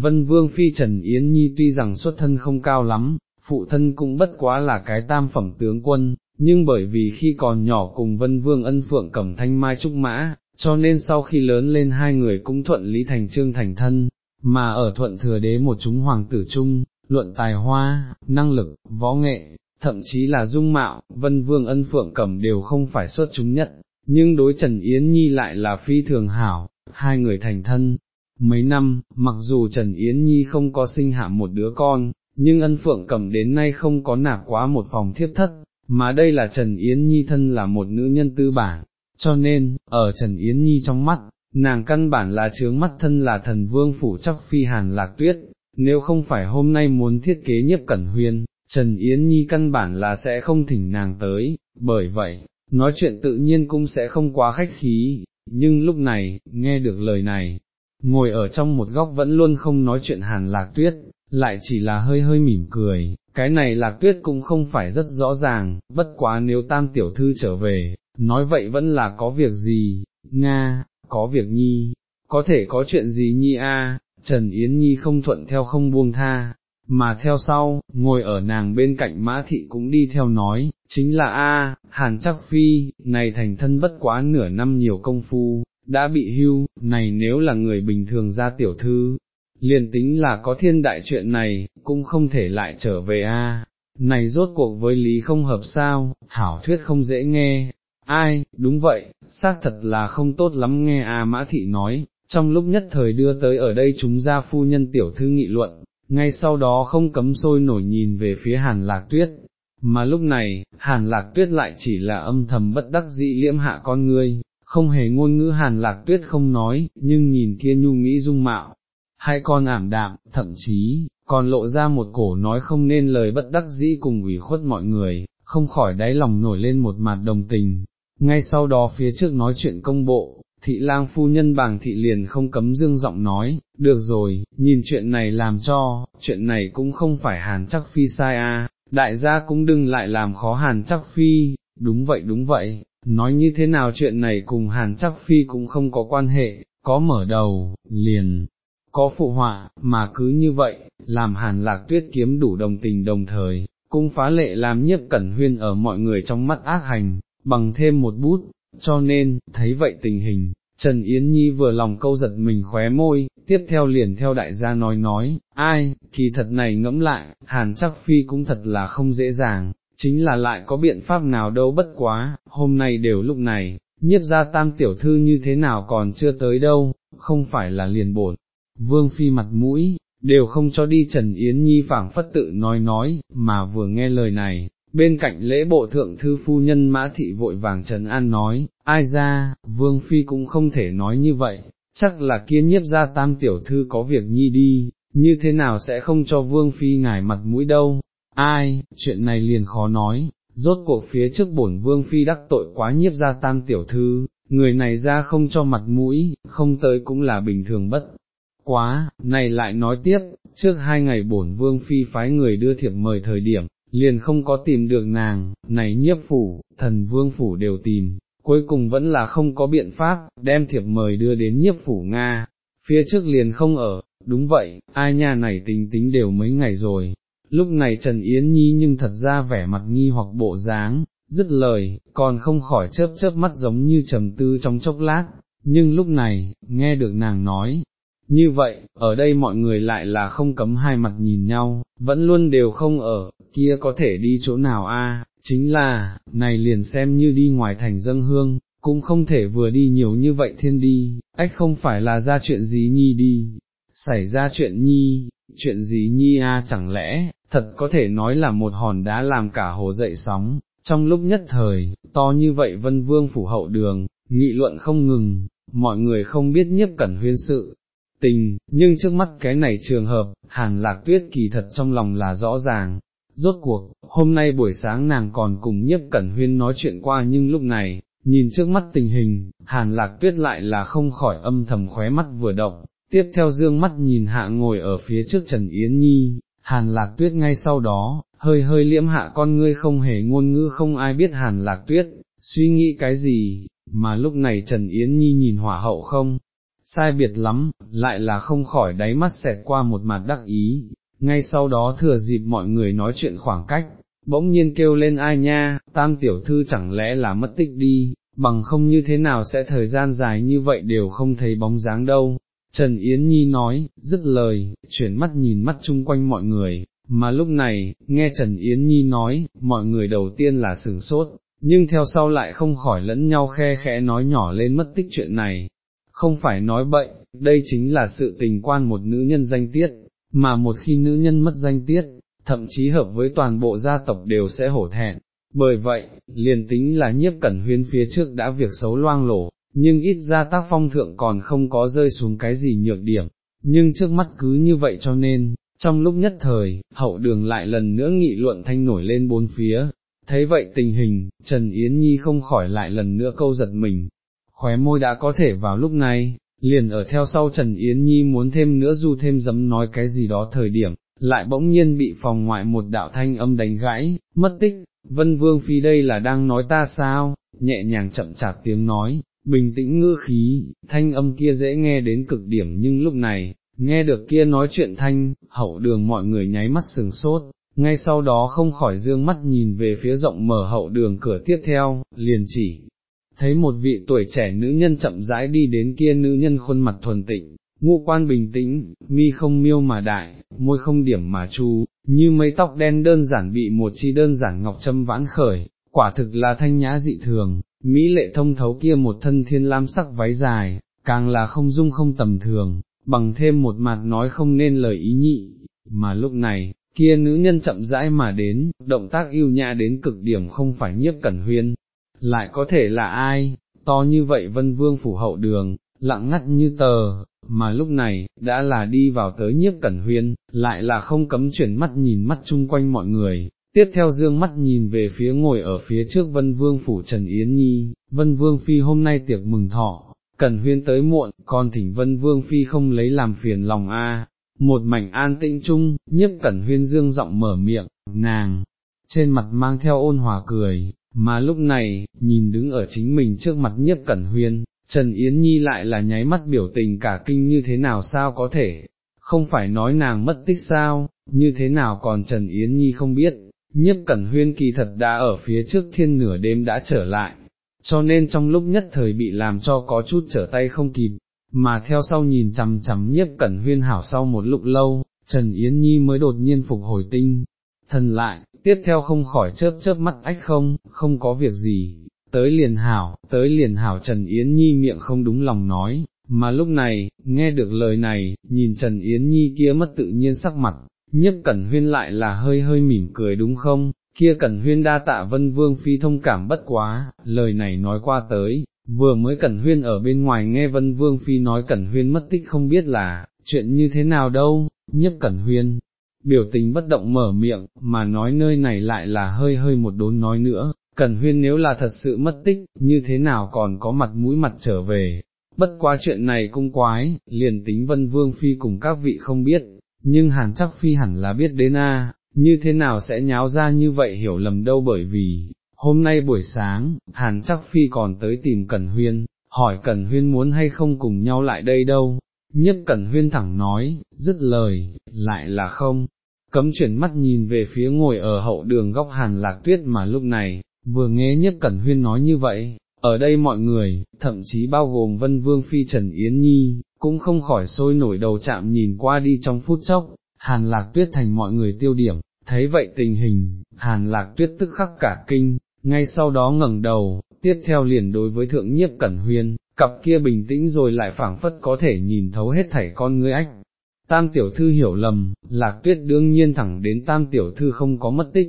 vân vương phi Trần Yến Nhi tuy rằng xuất thân không cao lắm, phụ thân cũng bất quá là cái tam phẩm tướng quân, nhưng bởi vì khi còn nhỏ cùng vân vương ân phượng cẩm thanh mai trúc mã, cho nên sau khi lớn lên hai người cũng thuận lý thành trương thành thân, mà ở thuận thừa đế một chúng hoàng tử chung, luận tài hoa, năng lực, võ nghệ, thậm chí là dung mạo, vân vương ân phượng cẩm đều không phải xuất chúng nhất, nhưng đối Trần Yến Nhi lại là phi thường hảo, hai người thành thân. Mấy năm, mặc dù Trần Yến Nhi không có sinh hạ một đứa con, nhưng ân phượng cẩm đến nay không có nạp quá một phòng thiếp thất, mà đây là Trần Yến Nhi thân là một nữ nhân tư bản, cho nên, ở Trần Yến Nhi trong mắt, nàng căn bản là chướng mắt thân là thần vương phủ chắc phi hàn lạc tuyết, nếu không phải hôm nay muốn thiết kế nhiếp cẩn huyên, Trần Yến Nhi căn bản là sẽ không thỉnh nàng tới, bởi vậy, nói chuyện tự nhiên cũng sẽ không quá khách khí, nhưng lúc này, nghe được lời này, ngồi ở trong một góc vẫn luôn không nói chuyện hàn lạc tuyết, lại chỉ là hơi hơi mỉm cười, cái này lạc tuyết cũng không phải rất rõ ràng, bất quá nếu tam tiểu thư trở về, nói vậy vẫn là có việc gì, Nga, có việc nhi, có thể có chuyện gì nhi a? Trần Yến Nhi không thuận theo không buông tha, mà theo sau, ngồi ở nàng bên cạnh mã thị cũng đi theo nói, chính là A, Hàn chắc phi, này thành thân bất quá nửa năm nhiều công phu, đã bị hưu, này nếu là người bình thường ra tiểu thư, liền tính là có thiên đại chuyện này, cũng không thể lại trở về A, này rốt cuộc với lý không hợp sao, thảo thuyết không dễ nghe, ai, đúng vậy, xác thật là không tốt lắm nghe A Mã Thị nói, trong lúc nhất thời đưa tới ở đây chúng ra phu nhân tiểu thư nghị luận, ngay sau đó không cấm sôi nổi nhìn về phía hàn lạc tuyết, mà lúc này, hàn lạc tuyết lại chỉ là âm thầm bất đắc dĩ liễm hạ con ngươi, không hề ngôn ngữ hàn lạc tuyết không nói, nhưng nhìn kia nhu mỹ dung mạo, hai con ảm đạm, thậm chí, còn lộ ra một cổ nói không nên lời bất đắc dĩ cùng ủy khuất mọi người, không khỏi đáy lòng nổi lên một mặt đồng tình. Ngay sau đó phía trước nói chuyện công bộ, thị lang phu nhân bàng thị liền không cấm dương giọng nói, được rồi, nhìn chuyện này làm cho, chuyện này cũng không phải hàn chắc phi sai a, đại gia cũng đừng lại làm khó hàn chắc phi, đúng vậy đúng vậy, nói như thế nào chuyện này cùng hàn chắc phi cũng không có quan hệ, có mở đầu, liền, có phụ họa, mà cứ như vậy, làm hàn lạc tuyết kiếm đủ đồng tình đồng thời, cũng phá lệ làm nhiếp cẩn huyên ở mọi người trong mắt ác hành, bằng thêm một bút, cho nên, thấy vậy tình hình, Trần Yến Nhi vừa lòng câu giật mình khóe môi, tiếp theo liền theo đại gia nói nói, ai, kỳ thật này ngẫm lại, hàn chắc phi cũng thật là không dễ dàng, chính là lại có biện pháp nào đâu bất quá, hôm nay đều lúc này, nhiếp ra tam tiểu thư như thế nào còn chưa tới đâu, không phải là liền bổn, vương phi mặt mũi, đều không cho đi Trần Yến Nhi phảng phất tự nói nói, mà vừa nghe lời này, bên cạnh lễ bộ thượng thư phu nhân mã thị vội vàng Trần An nói, ai ra, Vương Phi cũng không thể nói như vậy, chắc là kia nhiếp ra tam tiểu thư có việc nhi đi, như thế nào sẽ không cho Vương Phi ngài mặt mũi đâu, ai, chuyện này liền khó nói, rốt cuộc phía trước bổn Vương Phi đắc tội quá nhiếp ra tam tiểu thư, người này ra không cho mặt mũi, không tới cũng là bình thường bất. Quá, này lại nói tiếp, trước hai ngày bổn vương phi phái người đưa thiệp mời thời điểm, liền không có tìm được nàng, này nhiếp phủ, thần vương phủ đều tìm, cuối cùng vẫn là không có biện pháp, đem thiệp mời đưa đến nhiếp phủ Nga, phía trước liền không ở, đúng vậy, ai nhà này tính tính đều mấy ngày rồi, lúc này Trần Yến Nhi nhưng thật ra vẻ mặt nghi hoặc bộ dáng, dứt lời, còn không khỏi chớp chớp mắt giống như trầm tư trong chốc lát, nhưng lúc này, nghe được nàng nói, như vậy, ở đây mọi người lại là không cấm hai mặt nhìn nhau, vẫn luôn đều không ở, kia có thể đi chỗ nào a? chính là, này liền xem như đi ngoài thành dân hương, cũng không thể vừa đi nhiều như vậy thiên đi, ách không phải là ra chuyện gì nhi đi, xảy ra chuyện nhi, chuyện gì nhi a chẳng lẽ, thật có thể nói là một hòn đá làm cả hồ dậy sóng, trong lúc nhất thời, to như vậy vân vương phủ hậu đường, nghị luận không ngừng, mọi người không biết nhiếp cẩn huyên sự, tình, nhưng trước mắt cái này trường hợp, hàn lạc tuyết kỳ thật trong lòng là rõ ràng. Rốt cuộc, hôm nay buổi sáng nàng còn cùng nhiếp cẩn huyên nói chuyện qua nhưng lúc này, nhìn trước mắt tình hình, hàn lạc tuyết lại là không khỏi âm thầm khóe mắt vừa động, tiếp theo dương mắt nhìn hạ ngồi ở phía trước Trần Yến Nhi, hàn lạc tuyết ngay sau đó, hơi hơi liễm hạ con ngươi không hề ngôn ngữ không ai biết hàn lạc tuyết, suy nghĩ cái gì, mà lúc này Trần Yến Nhi nhìn hỏa hậu không, sai biệt lắm, lại là không khỏi đáy mắt xẹt qua một mặt đắc ý, ngay sau đó thừa dịp mọi người nói chuyện khoảng cách, bỗng nhiên kêu lên ai nha, tam tiểu thư chẳng lẽ là mất tích đi, bằng không như thế nào sẽ thời gian dài như vậy đều không thấy bóng dáng đâu. Trần Yến Nhi nói, dứt lời, chuyển mắt nhìn mắt chung quanh mọi người, mà lúc này, nghe Trần Yến Nhi nói, mọi người đầu tiên là sửng sốt, nhưng theo sau lại không khỏi lẫn nhau khe khẽ nói nhỏ lên mất tích chuyện này. Không phải nói bậy, đây chính là sự tình quan một nữ nhân danh tiết, mà một khi nữ nhân mất danh tiết, thậm chí hợp với toàn bộ gia tộc đều sẽ hổ thẹn. Bởi vậy, liền tính là nhiếp cẩn huyên phía trước đã việc xấu loang lổ, nhưng ít ra tác phong thượng còn không có rơi xuống cái gì nhược điểm, nhưng trước mắt cứ như vậy cho nên, trong lúc nhất thời, hậu đường lại lần nữa nghị luận thanh nổi lên bốn phía, thấy vậy tình hình, Trần Yến Nhi không khỏi lại lần nữa câu giật mình, khóe môi đã có thể vào lúc này, liền ở theo sau Trần Yến Nhi muốn thêm nữa du thêm dấm nói cái gì đó thời điểm, lại bỗng nhiên bị phòng ngoại một đạo thanh âm đánh gãy, mất tích, Vân Vương Phi đây là đang nói ta sao, nhẹ nhàng chậm chạp tiếng nói, bình tĩnh ngữ khí, thanh âm kia dễ nghe đến cực điểm nhưng lúc này, nghe được kia nói chuyện thanh, hậu đường mọi người nháy mắt sừng sốt, ngay sau đó không khỏi dương mắt nhìn về phía rộng mở hậu đường cửa tiếp theo, liền chỉ, thấy một vị tuổi trẻ nữ nhân chậm rãi đi đến kia nữ nhân khuôn mặt thuần tịnh, ngũ quan bình tĩnh, mi không miêu mà đại, môi không điểm mà chu, như mấy tóc đen đơn giản bị một chi đơn giản ngọc châm vãn khởi, quả thực là thanh nhã dị thường, mỹ lệ thông thấu kia một thân thiên lam sắc váy dài, càng là không dung không tầm thường, bằng thêm một mặt nói không nên lời ý nhị, mà lúc này, kia nữ nhân chậm rãi mà đến, động tác yêu nhã đến cực điểm không phải nhiếp cẩn huyên, lại có thể là ai, to như vậy vân vương phủ hậu đường, lặng ngắt như tờ, mà lúc này, đã là đi vào tới nhiếp cẩn huyên, lại là không cấm chuyển mắt nhìn mắt chung quanh mọi người, tiếp theo dương mắt nhìn về phía ngồi ở phía trước vân vương phủ Trần Yến Nhi, vân vương phi hôm nay tiệc mừng thọ, cẩn huyên tới muộn, còn thỉnh vân vương phi không lấy làm phiền lòng a. Một mảnh an tĩnh chung, nhiếp cẩn huyên dương giọng mở miệng, nàng, trên mặt mang theo ôn hòa cười, mà lúc này, nhìn đứng ở chính mình trước mặt nhiếp cẩn huyên, Trần Yến Nhi lại là nháy mắt biểu tình cả kinh như thế nào sao có thể, không phải nói nàng mất tích sao, như thế nào còn Trần Yến Nhi không biết, nhiếp cẩn huyên kỳ thật đã ở phía trước thiên nửa đêm đã trở lại, cho nên trong lúc nhất thời bị làm cho có chút trở tay không kịp, mà theo sau nhìn chằm chằm nhiếp cẩn huyên hảo sau một lúc lâu, Trần Yến Nhi mới đột nhiên phục hồi tinh, thần lại, tiếp theo không khỏi chớp chớp mắt ách không, không có việc gì, tới liền hảo, tới liền hảo Trần Yến Nhi miệng không đúng lòng nói, mà lúc này, nghe được lời này, nhìn Trần Yến Nhi kia mất tự nhiên sắc mặt, nhất cẩn huyên lại là hơi hơi mỉm cười đúng không, kia cẩn huyên đa tạ vân vương phi thông cảm bất quá, lời này nói qua tới, vừa mới cẩn huyên ở bên ngoài nghe vân vương phi nói cẩn huyên mất tích không biết là, chuyện như thế nào đâu, nhất cẩn huyên. Biểu tình bất động mở miệng, mà nói nơi này lại là hơi hơi một đốn nói nữa, Cẩn huyên nếu là thật sự mất tích, như thế nào còn có mặt mũi mặt trở về, bất quá chuyện này cũng quái, liền tính vân vương phi cùng các vị không biết, nhưng hàn chắc phi hẳn là biết đến a, như thế nào sẽ nháo ra như vậy hiểu lầm đâu bởi vì, hôm nay buổi sáng, hàn chắc phi còn tới tìm Cẩn huyên, hỏi Cẩn huyên muốn hay không cùng nhau lại đây đâu, Nhất Cẩn huyên thẳng nói, dứt lời, lại là không. Cấm chuyển mắt nhìn về phía ngồi ở hậu đường góc hàn lạc tuyết mà lúc này, Vừa nghe nhất cẩn huyên nói như vậy, ở đây mọi người, thậm chí bao gồm Vân Vương Phi Trần Yến Nhi, cũng không khỏi sôi nổi đầu chạm nhìn qua đi trong phút chốc, hàn lạc tuyết thành mọi người tiêu điểm, thấy vậy tình hình, hàn lạc tuyết tức khắc cả kinh, ngay sau đó ngẩng đầu, tiếp theo liền đối với thượng nhiếp cẩn huyên, cặp kia bình tĩnh rồi lại phảng phất có thể nhìn thấu hết thảy con ngươi ách. Tam tiểu thư hiểu lầm, lạc tuyết đương nhiên thẳng đến tam tiểu thư không có mất tích,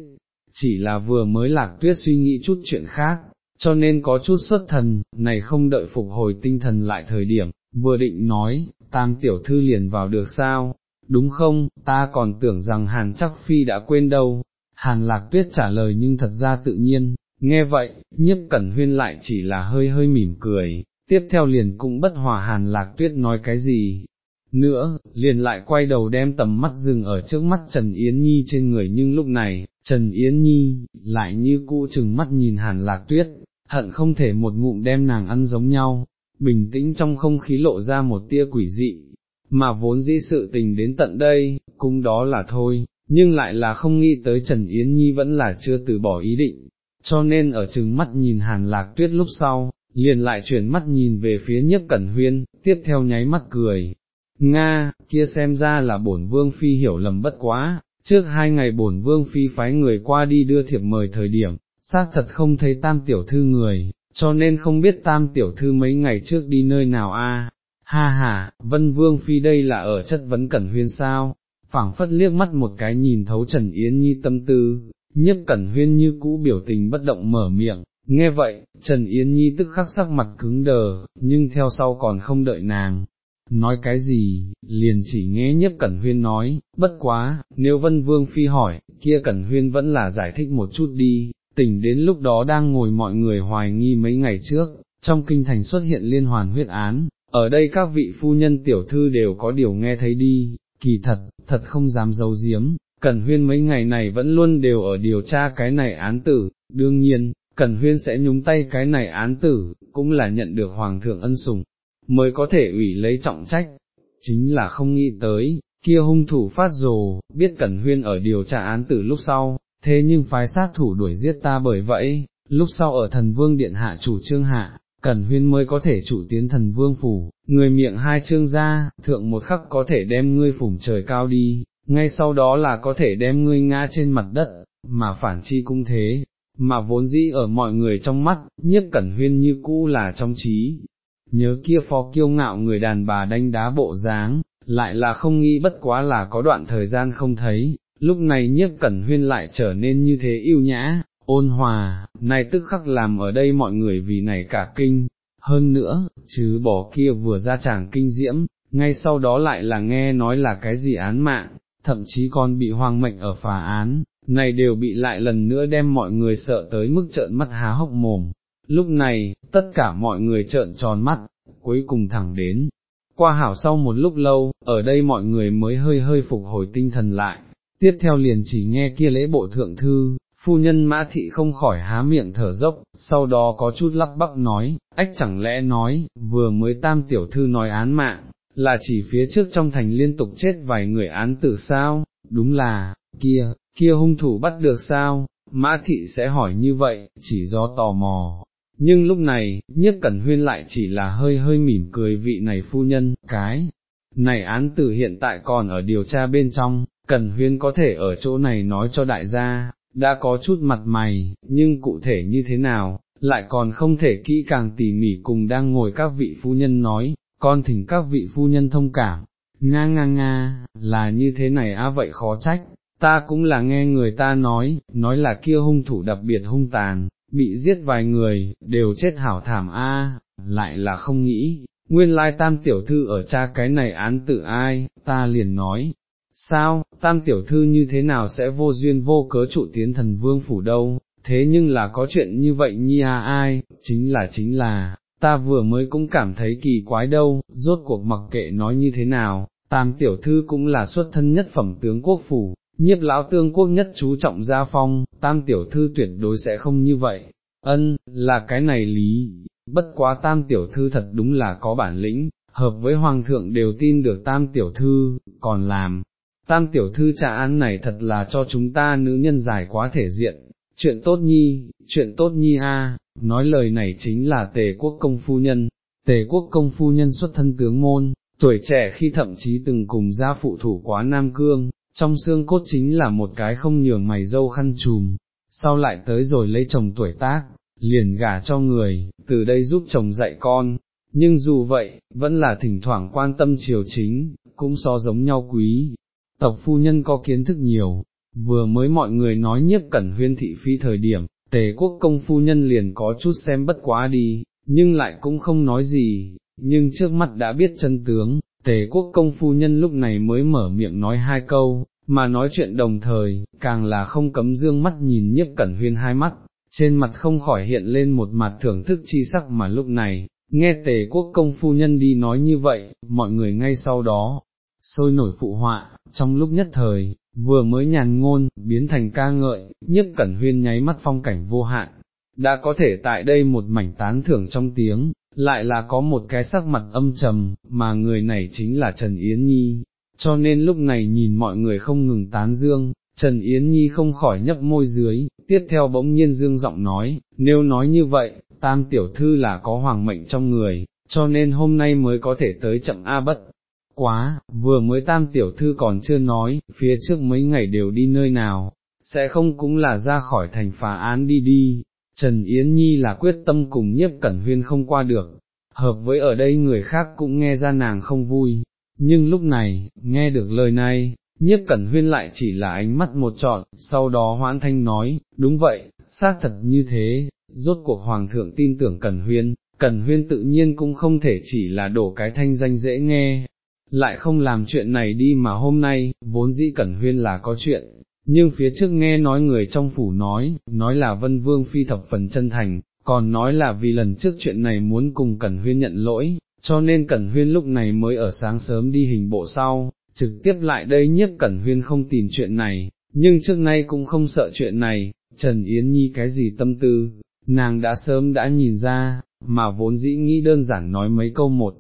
chỉ là vừa mới lạc tuyết suy nghĩ chút chuyện khác, cho nên có chút xuất thần, này không đợi phục hồi tinh thần lại thời điểm, vừa định nói, tam tiểu thư liền vào được sao, đúng không, ta còn tưởng rằng hàn chắc phi đã quên đâu, hàn lạc tuyết trả lời nhưng thật ra tự nhiên, nghe vậy, nhiếp cẩn huyên lại chỉ là hơi hơi mỉm cười, tiếp theo liền cũng bất hòa hàn lạc tuyết nói cái gì, nữa, liền lại quay đầu đem tầm mắt dừng ở trước mắt Trần Yến Nhi trên người nhưng lúc này, Trần Yến Nhi, lại như cũ chừng mắt nhìn hàn lạc tuyết, hận không thể một ngụm đem nàng ăn giống nhau, bình tĩnh trong không khí lộ ra một tia quỷ dị, mà vốn dĩ sự tình đến tận đây, cũng đó là thôi, nhưng lại là không nghĩ tới Trần Yến Nhi vẫn là chưa từ bỏ ý định, cho nên ở chừng mắt nhìn hàn lạc tuyết lúc sau, liền lại chuyển mắt nhìn về phía nhiếp cẩn huyên, tiếp theo nháy mắt cười. Nga, kia xem ra là bổn vương phi hiểu lầm bất quá, trước hai ngày bổn vương phi phái người qua đi đưa thiệp mời thời điểm, xác thật không thấy tam tiểu thư người, cho nên không biết tam tiểu thư mấy ngày trước đi nơi nào a. Ha ha, vân vương phi đây là ở chất vấn cẩn huyên sao, phảng phất liếc mắt một cái nhìn thấu Trần Yến Nhi tâm tư, nhiếp cẩn huyên như cũ biểu tình bất động mở miệng, nghe vậy, Trần Yến Nhi tức khắc sắc mặt cứng đờ, nhưng theo sau còn không đợi nàng. Nói cái gì, liền chỉ nghe nhiếp Cẩn Huyên nói, bất quá, nếu Vân Vương Phi hỏi, kia Cẩn Huyên vẫn là giải thích một chút đi, tỉnh đến lúc đó đang ngồi mọi người hoài nghi mấy ngày trước, trong kinh thành xuất hiện liên hoàn huyết án, ở đây các vị phu nhân tiểu thư đều có điều nghe thấy đi, kỳ thật, thật không dám giấu giếm, Cẩn Huyên mấy ngày này vẫn luôn đều ở điều tra cái này án tử, đương nhiên, Cẩn Huyên sẽ nhúng tay cái này án tử, cũng là nhận được Hoàng thượng ân sủng, mới có thể ủy lấy trọng trách, chính là không nghĩ tới, kia hung thủ phát rồ, biết Cẩn Huyên ở điều tra án tử lúc sau, thế nhưng phái sát thủ đuổi giết ta bởi vậy, lúc sau ở thần vương điện hạ chủ trương hạ, Cẩn Huyên mới có thể chủ tiến thần vương phủ, người miệng hai trương ra, thượng một khắc có thể đem ngươi phủng trời cao đi, ngay sau đó là có thể đem ngươi ngã trên mặt đất, mà phản chi cũng thế, mà vốn dĩ ở mọi người trong mắt, nhiếp cẩn huyên như cũ là trong trí. Nhớ kia phó kiêu ngạo người đàn bà đánh đá bộ dáng, lại là không nghĩ bất quá là có đoạn thời gian không thấy, lúc này nhiếp cẩn huyên lại trở nên như thế yêu nhã, ôn hòa, này tức khắc làm ở đây mọi người vì này cả kinh, hơn nữa, chứ bỏ kia vừa ra chàng kinh diễm, ngay sau đó lại là nghe nói là cái gì án mạng, thậm chí còn bị hoang mệnh ở phà án, này đều bị lại lần nữa đem mọi người sợ tới mức trợn mắt há hốc mồm. Lúc này, tất cả mọi người trợn tròn mắt, cuối cùng thẳng đến. Qua hảo sau một lúc lâu, ở đây mọi người mới hơi hơi phục hồi tinh thần lại, tiếp theo liền chỉ nghe kia lễ bộ thượng thư, phu nhân mã thị không khỏi há miệng thở dốc, sau đó có chút lắp bắp nói, ách chẳng lẽ nói, vừa mới tam tiểu thư nói án mạng, là chỉ phía trước trong thành liên tục chết vài người án tử sao, đúng là, kia, kia hung thủ bắt được sao, mã thị sẽ hỏi như vậy, chỉ do tò mò. Nhưng lúc này, nhất cẩn huyên lại chỉ là hơi hơi mỉm cười vị này phu nhân, cái, này án tử hiện tại còn ở điều tra bên trong, cẩn huyên có thể ở chỗ này nói cho đại gia, đã có chút mặt mày, nhưng cụ thể như thế nào, lại còn không thể kỹ càng tỉ mỉ cùng đang ngồi các vị phu nhân nói, con thỉnh các vị phu nhân thông cảm, nga nga nga, là như thế này á vậy khó trách, ta cũng là nghe người ta nói, nói là kia hung thủ đặc biệt hung tàn, bị giết vài người, đều chết hảo thảm a, lại là không nghĩ, nguyên lai tam tiểu thư ở cha cái này án tự ai, ta liền nói, sao, tam tiểu thư như thế nào sẽ vô duyên vô cớ trụ tiến thần vương phủ đâu, thế nhưng là có chuyện như vậy nhi à ai, chính là chính là, ta vừa mới cũng cảm thấy kỳ quái đâu, rốt cuộc mặc kệ nói như thế nào, tam tiểu thư cũng là xuất thân nhất phẩm tướng quốc phủ, nhiếp lão tương quốc nhất chú trọng gia phong, tam tiểu thư tuyệt đối sẽ không như vậy, ân, là cái này lý, bất quá tam tiểu thư thật đúng là có bản lĩnh, hợp với hoàng thượng đều tin được tam tiểu thư, còn làm, tam tiểu thư trả án này thật là cho chúng ta nữ nhân giải quá thể diện, chuyện tốt nhi, chuyện tốt nhi a. nói lời này chính là tề quốc công phu nhân, tề quốc công phu nhân xuất thân tướng môn, tuổi trẻ khi thậm chí từng cùng gia phụ thủ quá Nam Cương, trong xương cốt chính là một cái không nhường mày dâu khăn trùm, sau lại tới rồi lấy chồng tuổi tác, liền gả cho người, từ đây giúp chồng dạy con, nhưng dù vậy, vẫn là thỉnh thoảng quan tâm triều chính, cũng so giống nhau quý. Tộc phu nhân có kiến thức nhiều, vừa mới mọi người nói nhiếp cẩn huyên thị phi thời điểm, tề quốc công phu nhân liền có chút xem bất quá đi, nhưng lại cũng không nói gì, nhưng trước mắt đã biết chân tướng, tề quốc công phu nhân lúc này mới mở miệng nói hai câu, mà nói chuyện đồng thời, càng là không cấm dương mắt nhìn nhiếp cẩn huyên hai mắt, trên mặt không khỏi hiện lên một mặt thưởng thức chi sắc mà lúc này, nghe tề quốc công phu nhân đi nói như vậy, mọi người ngay sau đó, sôi nổi phụ họa, trong lúc nhất thời, vừa mới nhàn ngôn, biến thành ca ngợi, nhiếp cẩn huyên nháy mắt phong cảnh vô hạn, đã có thể tại đây một mảnh tán thưởng trong tiếng, lại là có một cái sắc mặt âm trầm, mà người này chính là Trần Yến Nhi, cho nên lúc này nhìn mọi người không ngừng tán dương, Trần Yến Nhi không khỏi nhấp môi dưới, tiếp theo bỗng nhiên dương giọng nói, nếu nói như vậy, tam tiểu thư là có hoàng mệnh trong người, cho nên hôm nay mới có thể tới chậm A bất. Quá, vừa mới tam tiểu thư còn chưa nói, phía trước mấy ngày đều đi nơi nào, sẽ không cũng là ra khỏi thành phá án đi đi, Trần Yến Nhi là quyết tâm cùng nhiếp cẩn huyên không qua được, hợp với ở đây người khác cũng nghe ra nàng không vui, nhưng lúc này, nghe được lời này, nhiếp cẩn huyên lại chỉ là ánh mắt một trọn, sau đó hoãn thanh nói, đúng vậy, xác thật như thế, rốt cuộc hoàng thượng tin tưởng cẩn huyên, cẩn huyên tự nhiên cũng không thể chỉ là đổ cái thanh danh dễ nghe, lại không làm chuyện này đi mà hôm nay, vốn dĩ cẩn huyên là có chuyện, nhưng phía trước nghe nói người trong phủ nói, nói là vân vương phi thập phần chân thành, còn nói là vì lần trước chuyện này muốn cùng Cẩn Huyên nhận lỗi, cho nên Cẩn Huyên lúc này mới ở sáng sớm đi hình bộ sau, trực tiếp lại đây nhiếp Cẩn Huyên không tìm chuyện này, nhưng trước nay cũng không sợ chuyện này, Trần Yến Nhi cái gì tâm tư, nàng đã sớm đã nhìn ra, mà vốn dĩ nghĩ đơn giản nói mấy câu một,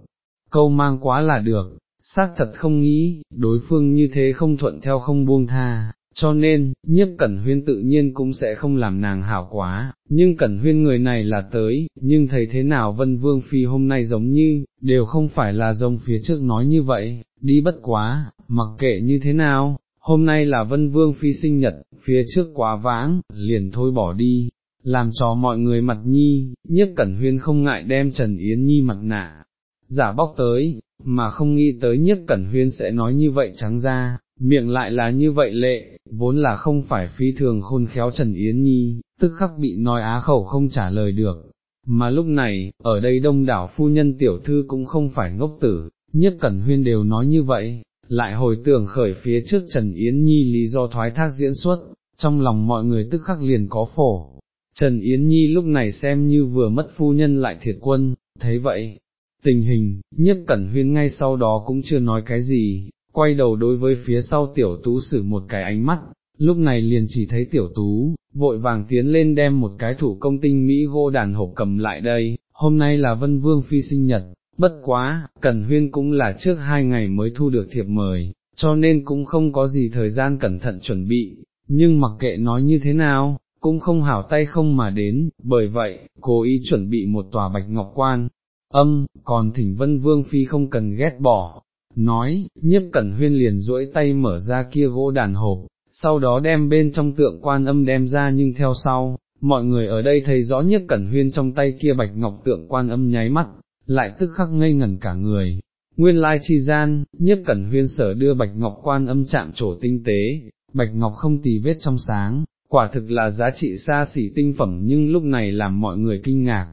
câu mang quá là được, xác thật không nghĩ, đối phương như thế không thuận theo không buông tha, cho nên, nhiếp cẩn huyên tự nhiên cũng sẽ không làm nàng hảo quá, nhưng cẩn huyên người này là tới, nhưng thấy thế nào vân vương phi hôm nay giống như, đều không phải là giống phía trước nói như vậy, đi bất quá, mặc kệ như thế nào, hôm nay là vân vương phi sinh nhật, phía trước quá vãng, liền thôi bỏ đi, làm cho mọi người mặt nhi, nhiếp cẩn huyên không ngại đem Trần Yến Nhi mặt nạ, giả bóc tới, mà không nghĩ tới nhất cẩn huyên sẽ nói như vậy trắng ra, miệng lại là như vậy lệ, vốn là không phải phi thường khôn khéo Trần Yến Nhi, tức khắc bị nói á khẩu không trả lời được. Mà lúc này, ở đây đông đảo phu nhân tiểu thư cũng không phải ngốc tử, nhất cẩn huyên đều nói như vậy, lại hồi tưởng khởi phía trước Trần Yến Nhi lý do thoái thác diễn xuất, trong lòng mọi người tức khắc liền có phổ. Trần Yến Nhi lúc này xem như vừa mất phu nhân lại thiệt quân, thấy vậy, tình hình, nhất cẩn huyên ngay sau đó cũng chưa nói cái gì, quay đầu đối với phía sau tiểu tú sử một cái ánh mắt, lúc này liền chỉ thấy tiểu tú, vội vàng tiến lên đem một cái thủ công tinh Mỹ gô đàn hộp cầm lại đây, hôm nay là vân vương phi sinh nhật, bất quá, Cẩn Huyên cũng là trước hai ngày mới thu được thiệp mời, cho nên cũng không có gì thời gian cẩn thận chuẩn bị, nhưng mặc kệ nói như thế nào, cũng không hảo tay không mà đến, bởi vậy, cố ý chuẩn bị một tòa bạch ngọc quan, âm, còn thỉnh vân vương phi không cần ghét bỏ, nói, nhiếp cẩn huyên liền duỗi tay mở ra kia gỗ đàn hộp, sau đó đem bên trong tượng quan âm đem ra nhưng theo sau, mọi người ở đây thấy rõ nhiếp cẩn huyên trong tay kia bạch ngọc tượng quan âm nháy mắt, lại tức khắc ngây ngẩn cả người. Nguyên lai chi gian, nhiếp cẩn huyên sở đưa bạch ngọc quan âm chạm trổ tinh tế, bạch ngọc không tì vết trong sáng, quả thực là giá trị xa xỉ tinh phẩm nhưng lúc này làm mọi người kinh ngạc,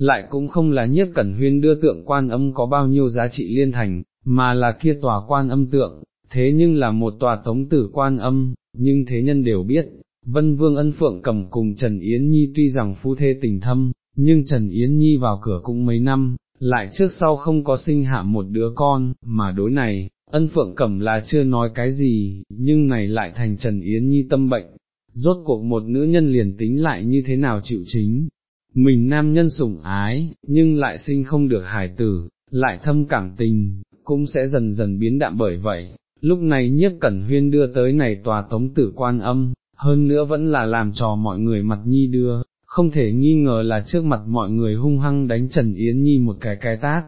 lại cũng không là nhiếp cẩn huyên đưa tượng quan âm có bao nhiêu giá trị liên thành, mà là kia tòa quan âm tượng, thế nhưng là một tòa tống tử quan âm, nhưng thế nhân đều biết, Vân Vương ân phượng cầm cùng Trần Yến Nhi tuy rằng phu thê tình thâm, nhưng Trần Yến Nhi vào cửa cũng mấy năm, lại trước sau không có sinh hạ một đứa con, mà đối này, ân phượng cẩm là chưa nói cái gì, nhưng này lại thành Trần Yến Nhi tâm bệnh, rốt cuộc một nữ nhân liền tính lại như thế nào chịu chính, mình nam nhân sủng ái, nhưng lại sinh không được hài tử, lại thâm cảm tình, cũng sẽ dần dần biến đạm bởi vậy, lúc này nhiếp cẩn huyên đưa tới này tòa tống tử quan âm, hơn nữa vẫn là làm trò mọi người mặt nhi đưa, không thể nghi ngờ là trước mặt mọi người hung hăng đánh Trần Yến Nhi một cái cái tát,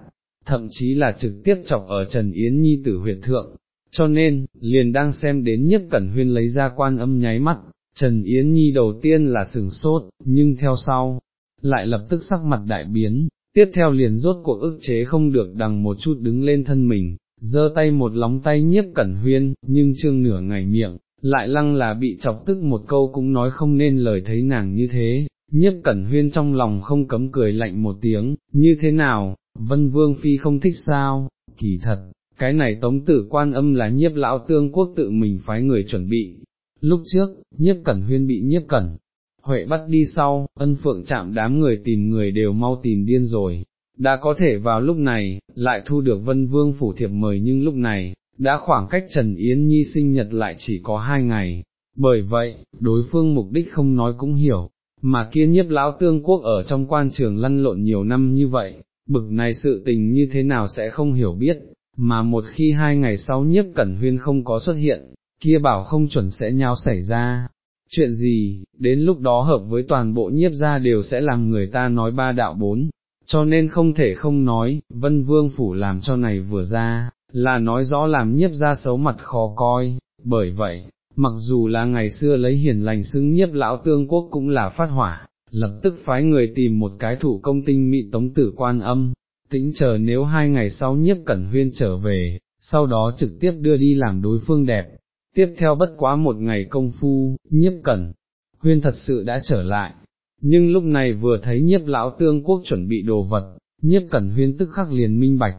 thậm chí là trực tiếp chọc ở Trần Yến Nhi tử huyệt thượng, cho nên, liền đang xem đến nhiếp cẩn huyên lấy ra quan âm nháy mắt, Trần Yến Nhi đầu tiên là sừng sốt, nhưng theo sau, lại lập tức sắc mặt đại biến, tiếp theo liền rốt cuộc ức chế không được đằng một chút đứng lên thân mình, giơ tay một lóng tay nhiếp cẩn huyên, nhưng trương nửa ngày miệng, lại lăng là bị chọc tức một câu cũng nói không nên lời thấy nàng như thế, nhiếp cẩn huyên trong lòng không cấm cười lạnh một tiếng, như thế nào, vân vương phi không thích sao, kỳ thật, cái này tống tử quan âm là nhiếp lão tương quốc tự mình phái người chuẩn bị. Lúc trước, nhiếp cẩn huyên bị nhiếp cẩn, Huệ bắt đi sau, ân phượng chạm đám người tìm người đều mau tìm điên rồi, đã có thể vào lúc này, lại thu được vân vương phủ thiệp mời nhưng lúc này, đã khoảng cách Trần Yến Nhi sinh nhật lại chỉ có hai ngày, bởi vậy, đối phương mục đích không nói cũng hiểu, mà kia nhiếp lão tương quốc ở trong quan trường lăn lộn nhiều năm như vậy, bực này sự tình như thế nào sẽ không hiểu biết, mà một khi hai ngày sau nhiếp cẩn huyên không có xuất hiện, kia bảo không chuẩn sẽ nhau xảy ra. Chuyện gì, đến lúc đó hợp với toàn bộ nhiếp gia đều sẽ làm người ta nói ba đạo bốn, cho nên không thể không nói, vân vương phủ làm cho này vừa ra, là nói rõ làm nhiếp gia xấu mặt khó coi, bởi vậy, mặc dù là ngày xưa lấy hiền lành xứng nhiếp lão tương quốc cũng là phát hỏa, lập tức phái người tìm một cái thủ công tinh mị tống tử quan âm, tĩnh chờ nếu hai ngày sau nhiếp cẩn huyên trở về, sau đó trực tiếp đưa đi làm đối phương đẹp. Tiếp theo bất quá một ngày công phu, nhiếp cẩn, huyên thật sự đã trở lại, nhưng lúc này vừa thấy nhiếp lão tương quốc chuẩn bị đồ vật, nhiếp cẩn huyên tức khắc liền minh bạch,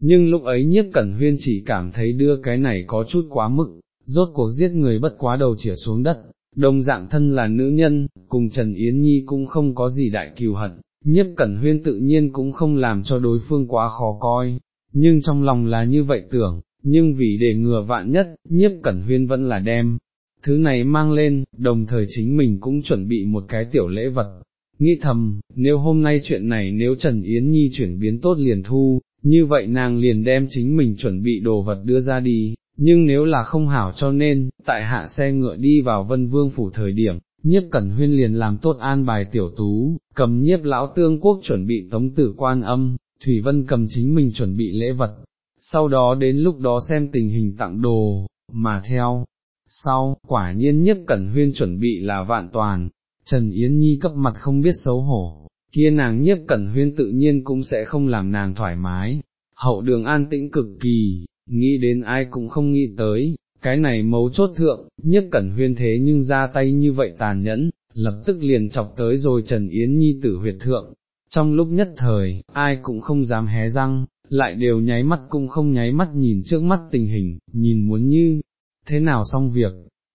nhưng lúc ấy nhiếp cẩn huyên chỉ cảm thấy đưa cái này có chút quá mực, rốt cuộc giết người bất quá đầu chỉa xuống đất, đồng dạng thân là nữ nhân, cùng Trần Yến Nhi cũng không có gì đại kiều hận, nhiếp cẩn huyên tự nhiên cũng không làm cho đối phương quá khó coi, nhưng trong lòng là như vậy tưởng, nhưng vì để ngừa vạn nhất, nhiếp cẩn huyên vẫn là đem. Thứ này mang lên, đồng thời chính mình cũng chuẩn bị một cái tiểu lễ vật, nghĩ thầm, nếu hôm nay chuyện này nếu Trần Yến Nhi chuyển biến tốt liền thu, như vậy nàng liền đem chính mình chuẩn bị đồ vật đưa ra đi, nhưng nếu là không hảo cho nên, tại hạ xe ngựa đi vào vân vương phủ thời điểm, nhiếp cẩn huyên liền làm tốt an bài tiểu tú, cầm nhiếp lão tương quốc chuẩn bị tống tử quan âm, Thủy Vân cầm chính mình chuẩn bị lễ vật, sau đó đến lúc đó xem tình hình tặng đồ, mà theo. Sau, quả nhiên nhất cẩn huyên chuẩn bị là vạn toàn, Trần Yến Nhi cấp mặt không biết xấu hổ, kia nàng nhiếp cẩn huyên tự nhiên cũng sẽ không làm nàng thoải mái, hậu đường an tĩnh cực kỳ, nghĩ đến ai cũng không nghĩ tới, cái này mấu chốt thượng, nhiếp cẩn huyên thế nhưng ra tay như vậy tàn nhẫn, lập tức liền chọc tới rồi Trần Yến Nhi tử huyệt thượng, trong lúc nhất thời, ai cũng không dám hé răng, lại đều nháy mắt cũng không nháy mắt nhìn trước mắt tình hình, nhìn muốn như, thế nào xong việc,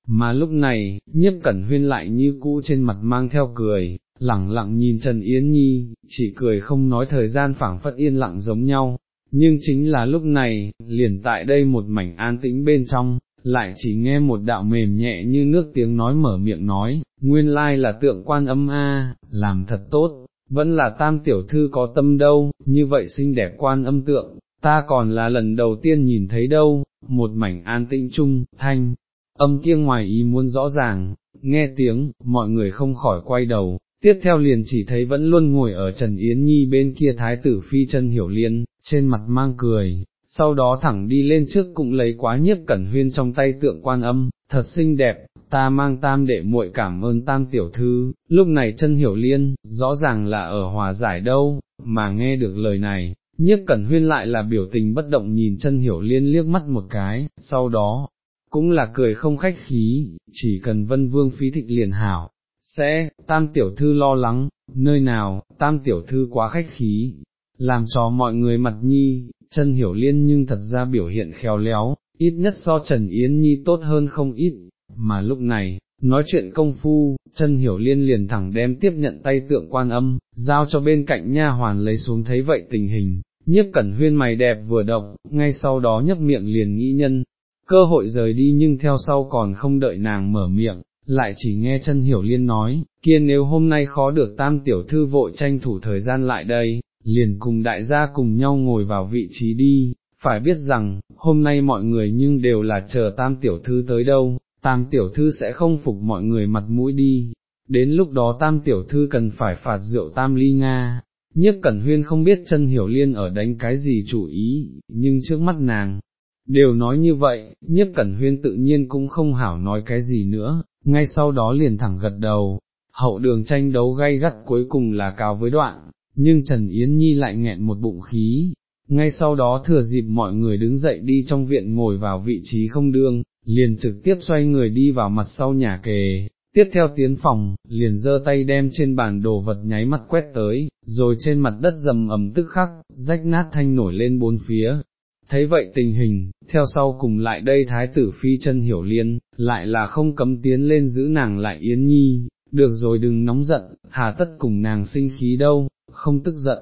mà lúc này, nhiếp cẩn huyên lại như cũ trên mặt mang theo cười, lẳng lặng nhìn Trần Yến Nhi, chỉ cười không nói thời gian phảng phất yên lặng giống nhau, nhưng chính là lúc này, liền tại đây một mảnh an tĩnh bên trong, lại chỉ nghe một đạo mềm nhẹ như nước tiếng nói mở miệng nói, nguyên lai là tượng quan âm a, làm thật tốt, vẫn là tam tiểu thư có tâm đâu, như vậy xinh đẹp quan âm tượng, ta còn là lần đầu tiên nhìn thấy đâu, một mảnh an tĩnh chung, thanh, âm kia ngoài ý muốn rõ ràng, nghe tiếng, mọi người không khỏi quay đầu, tiếp theo liền chỉ thấy vẫn luôn ngồi ở Trần Yến Nhi bên kia thái tử phi chân hiểu liên, trên mặt mang cười, sau đó thẳng đi lên trước cũng lấy quá nhiếp cẩn huyên trong tay tượng quan âm, thật xinh đẹp, ta mang tam đệ muội cảm ơn tam tiểu thư, lúc này chân hiểu liên, rõ ràng là ở hòa giải đâu, mà nghe được lời này, nhiếp cẩn huyên lại là biểu tình bất động nhìn chân hiểu liên liếc mắt một cái, sau đó, cũng là cười không khách khí, chỉ cần vân vương phí thịnh liền hảo, sẽ, tam tiểu thư lo lắng, nơi nào, tam tiểu thư quá khách khí, làm cho mọi người mặt nhi, chân hiểu liên nhưng thật ra biểu hiện khéo léo, ít nhất so Trần Yến Nhi tốt hơn không ít, mà lúc này, nói chuyện công phu, chân hiểu liên liền thẳng đem tiếp nhận tay tượng quan âm, giao cho bên cạnh nha hoàn lấy xuống thấy vậy tình hình, nhiếp cẩn huyên mày đẹp vừa động, ngay sau đó nhấp miệng liền nghĩ nhân, cơ hội rời đi nhưng theo sau còn không đợi nàng mở miệng, lại chỉ nghe chân hiểu liên nói, kia nếu hôm nay khó được tam tiểu thư vội tranh thủ thời gian lại đây, liền cùng đại gia cùng nhau ngồi vào vị trí đi, phải biết rằng, hôm nay mọi người nhưng đều là chờ tam tiểu thư tới đâu, tam tiểu thư sẽ không phục mọi người mặt mũi đi, đến lúc đó tam tiểu thư cần phải phạt rượu tam ly Nga. Nhiếp Cẩn Huyên không biết chân hiểu liên ở đánh cái gì chủ ý, nhưng trước mắt nàng, đều nói như vậy, nhiếp Cẩn Huyên tự nhiên cũng không hảo nói cái gì nữa, ngay sau đó liền thẳng gật đầu, hậu đường tranh đấu gay gắt cuối cùng là cao với đoạn, nhưng Trần Yến Nhi lại nghẹn một bụng khí, ngay sau đó thừa dịp mọi người đứng dậy đi trong viện ngồi vào vị trí không đương, liền trực tiếp xoay người đi vào mặt sau nhà kề, tiếp theo tiến phòng, liền giơ tay đem trên bàn đồ vật nháy mắt quét tới, rồi trên mặt đất dầm ầm tức khắc, rách nát thanh nổi lên bốn phía. Thấy vậy tình hình, theo sau cùng lại đây thái tử phi chân hiểu liên, lại là không cấm tiến lên giữ nàng lại yến nhi, được rồi đừng nóng giận, hà tất cùng nàng sinh khí đâu, không tức giận,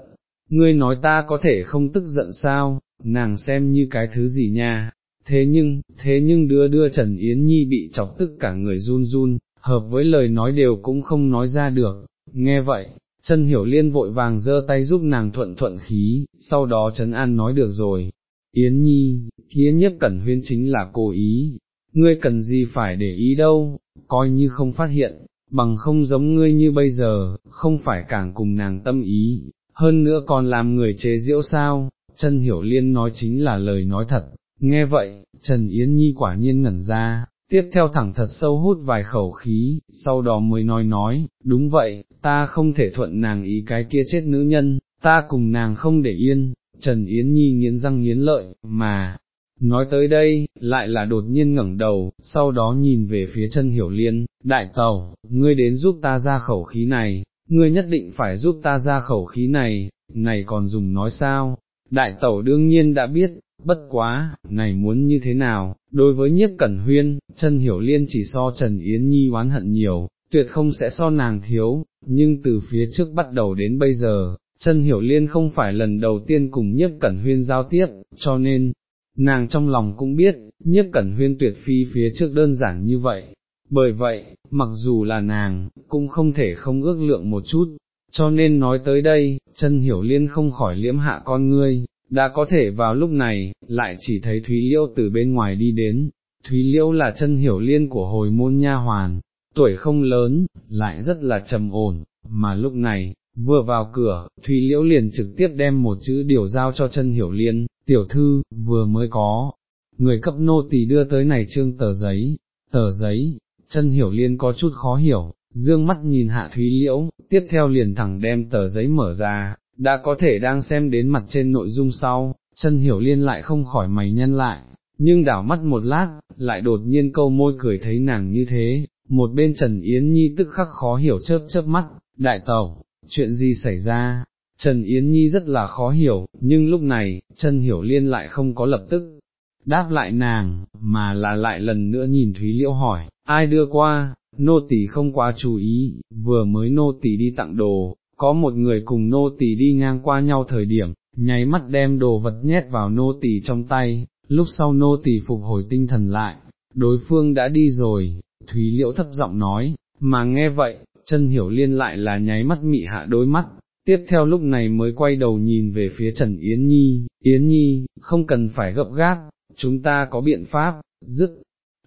ngươi nói ta có thể không tức giận sao, nàng xem như cái thứ gì nha, thế nhưng, thế nhưng đưa đưa Trần Yến Nhi bị chọc tức cả người run run, hợp với lời nói đều cũng không nói ra được, nghe vậy, chân hiểu liên vội vàng giơ tay giúp nàng thuận thuận khí, sau đó Trấn An nói được rồi, Yến Nhi, kia nhiếp cẩn huyên chính là cố ý, ngươi cần gì phải để ý đâu, coi như không phát hiện, bằng không giống ngươi như bây giờ, không phải càng cùng nàng tâm ý, hơn nữa còn làm người chế diễu sao, chân hiểu liên nói chính là lời nói thật, nghe vậy, Trần Yến Nhi quả nhiên ngẩn ra, tiếp theo thẳng thật sâu hút vài khẩu khí, sau đó mới nói nói, đúng vậy, ta không thể thuận nàng ý cái kia chết nữ nhân, ta cùng nàng không để yên, Trần Yến Nhi nghiến răng nghiến lợi, mà, nói tới đây, lại là đột nhiên ngẩng đầu, sau đó nhìn về phía chân hiểu liên, đại tàu, ngươi đến giúp ta ra khẩu khí này, ngươi nhất định phải giúp ta ra khẩu khí này, này còn dùng nói sao, đại tẩu đương nhiên đã biết, bất quá, này muốn như thế nào, đối với nhiếp cẩn huyên, chân hiểu liên chỉ so Trần Yến Nhi oán hận nhiều, tuyệt không sẽ so nàng thiếu, nhưng từ phía trước bắt đầu đến bây giờ, chân hiểu liên không phải lần đầu tiên cùng nhiếp cẩn huyên giao tiếp, cho nên, nàng trong lòng cũng biết, nhiếp cẩn huyên tuyệt phi phía trước đơn giản như vậy. Bởi vậy, mặc dù là nàng, cũng không thể không ước lượng một chút, cho nên nói tới đây, chân hiểu liên không khỏi liễm hạ con ngươi, đã có thể vào lúc này, lại chỉ thấy Thúy Liễu từ bên ngoài đi đến, Thúy Liễu là chân hiểu liên của hồi môn nha hoàn, tuổi không lớn, lại rất là trầm ổn, mà lúc này, vừa vào cửa, Thúy Liễu liền trực tiếp đem một chữ điều giao cho chân hiểu liên, tiểu thư, vừa mới có, người cấp nô tỳ đưa tới này trương tờ giấy, tờ giấy, chân hiểu liên có chút khó hiểu, dương mắt nhìn hạ Thúy Liễu, tiếp theo liền thẳng đem tờ giấy mở ra, đã có thể đang xem đến mặt trên nội dung sau, chân hiểu liên lại không khỏi mày nhân lại, nhưng đảo mắt một lát, lại đột nhiên câu môi cười thấy nàng như thế, một bên Trần Yến Nhi tức khắc khó hiểu chớp chớp mắt, đại tẩu, chuyện gì xảy ra, Trần Yến Nhi rất là khó hiểu, nhưng lúc này, chân hiểu liên lại không có lập tức, đáp lại nàng, mà là lại lần nữa nhìn Thúy Liễu hỏi, ai đưa qua, nô tỳ không quá chú ý, vừa mới nô tỳ đi tặng đồ, có một người cùng nô tỳ đi ngang qua nhau thời điểm, nháy mắt đem đồ vật nhét vào nô tỳ trong tay, lúc sau nô tỳ phục hồi tinh thần lại, đối phương đã đi rồi, Thúy Liễu thấp giọng nói, mà nghe vậy, chân hiểu liên lại là nháy mắt mị hạ đôi mắt, tiếp theo lúc này mới quay đầu nhìn về phía Trần Yến Nhi, Yến Nhi, không cần phải gấp gáp, chúng ta có biện pháp, dứt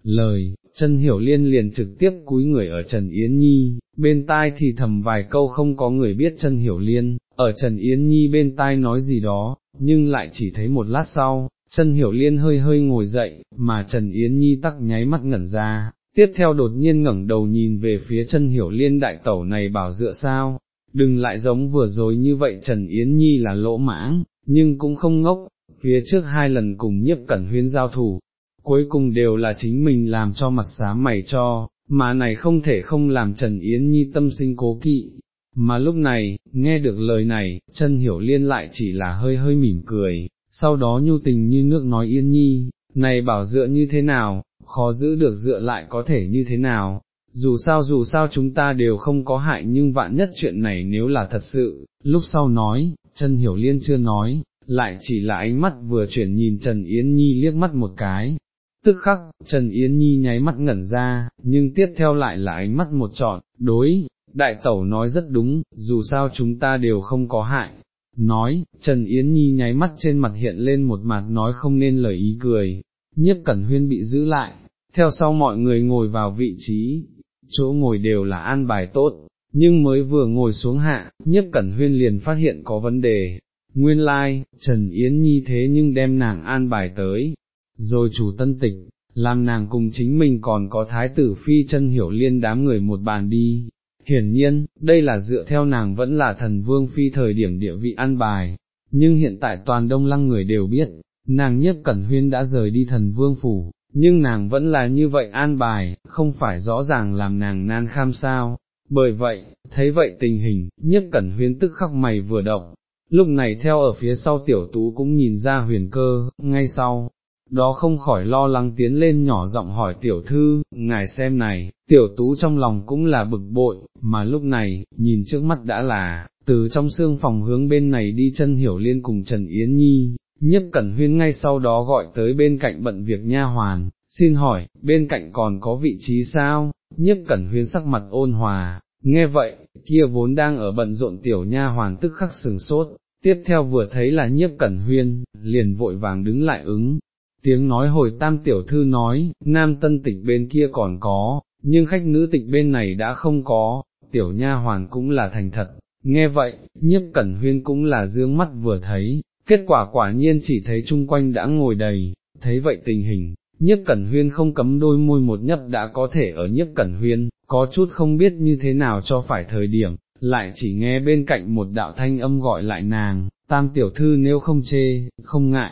lời, chân hiểu liên liền trực tiếp cúi người ở Trần Yến Nhi, bên tai thì thầm vài câu không có người biết chân hiểu liên, ở Trần Yến Nhi bên tai nói gì đó, nhưng lại chỉ thấy một lát sau, chân hiểu liên hơi hơi ngồi dậy, mà Trần Yến Nhi tắc nháy mắt ngẩn ra, tiếp theo đột nhiên ngẩng đầu nhìn về phía chân hiểu liên đại tẩu này bảo dựa sao, đừng lại giống vừa rồi như vậy Trần Yến Nhi là lỗ mãng, nhưng cũng không ngốc, phía trước hai lần cùng nhiếp cẩn huyên giao thủ, cuối cùng đều là chính mình làm cho mặt xá mày cho, mà này không thể không làm Trần Yến Nhi tâm sinh cố kỵ. Mà lúc này, nghe được lời này, chân hiểu liên lại chỉ là hơi hơi mỉm cười, sau đó nhu tình như nước nói Yên Nhi, này bảo dựa như thế nào, khó giữ được dựa lại có thể như thế nào, dù sao dù sao chúng ta đều không có hại nhưng vạn nhất chuyện này nếu là thật sự, lúc sau nói, chân hiểu liên chưa nói, lại chỉ là ánh mắt vừa chuyển nhìn Trần Yến Nhi liếc mắt một cái. Tức khắc, Trần Yến Nhi nháy mắt ngẩn ra, nhưng tiếp theo lại là ánh mắt một trọn, đối, đại tẩu nói rất đúng, dù sao chúng ta đều không có hại. Nói, Trần Yến Nhi nháy mắt trên mặt hiện lên một mặt nói không nên lời ý cười, nhiếp cẩn huyên bị giữ lại, theo sau mọi người ngồi vào vị trí, chỗ ngồi đều là an bài tốt, nhưng mới vừa ngồi xuống hạ, nhiếp cẩn huyên liền phát hiện có vấn đề, nguyên lai, like, Trần Yến Nhi thế nhưng đem nàng an bài tới, rồi chủ tân tịch, làm nàng cùng chính mình còn có thái tử phi chân hiểu liên đám người một bàn đi. Hiển nhiên, đây là dựa theo nàng vẫn là thần vương phi thời điểm địa vị an bài, nhưng hiện tại toàn đông lăng người đều biết, nàng nhất cẩn huyên đã rời đi thần vương phủ, nhưng nàng vẫn là như vậy an bài, không phải rõ ràng làm nàng nan kham sao, bởi vậy, thấy vậy tình hình, nhất cẩn huyên tức khắc mày vừa động, lúc này theo ở phía sau tiểu tú cũng nhìn ra huyền cơ, ngay sau, đó không khỏi lo lắng tiến lên nhỏ giọng hỏi tiểu thư, ngài xem này, tiểu tú trong lòng cũng là bực bội, mà lúc này, nhìn trước mắt đã là, từ trong xương phòng hướng bên này đi chân hiểu liên cùng Trần Yến Nhi, nhất cẩn huyên ngay sau đó gọi tới bên cạnh bận việc nha hoàn, xin hỏi, bên cạnh còn có vị trí sao, nhất cẩn huyên sắc mặt ôn hòa, nghe vậy, kia vốn đang ở bận rộn tiểu nha hoàn tức khắc sừng sốt, tiếp theo vừa thấy là nhiếp cẩn huyên, liền vội vàng đứng lại ứng. Tiếng nói hồi tam tiểu thư nói, nam tân tịch bên kia còn có, nhưng khách nữ tịch bên này đã không có, tiểu nha hoàn cũng là thành thật, nghe vậy, nhiếp cẩn huyên cũng là dương mắt vừa thấy, kết quả quả nhiên chỉ thấy chung quanh đã ngồi đầy, thấy vậy tình hình, nhiếp cẩn huyên không cấm đôi môi một nhấp đã có thể ở nhiếp cẩn huyên, có chút không biết như thế nào cho phải thời điểm, lại chỉ nghe bên cạnh một đạo thanh âm gọi lại nàng, tam tiểu thư nếu không chê, không ngại,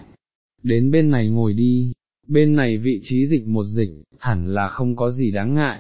đến bên này ngồi đi, bên này vị trí dịch một dịch, hẳn là không có gì đáng ngại.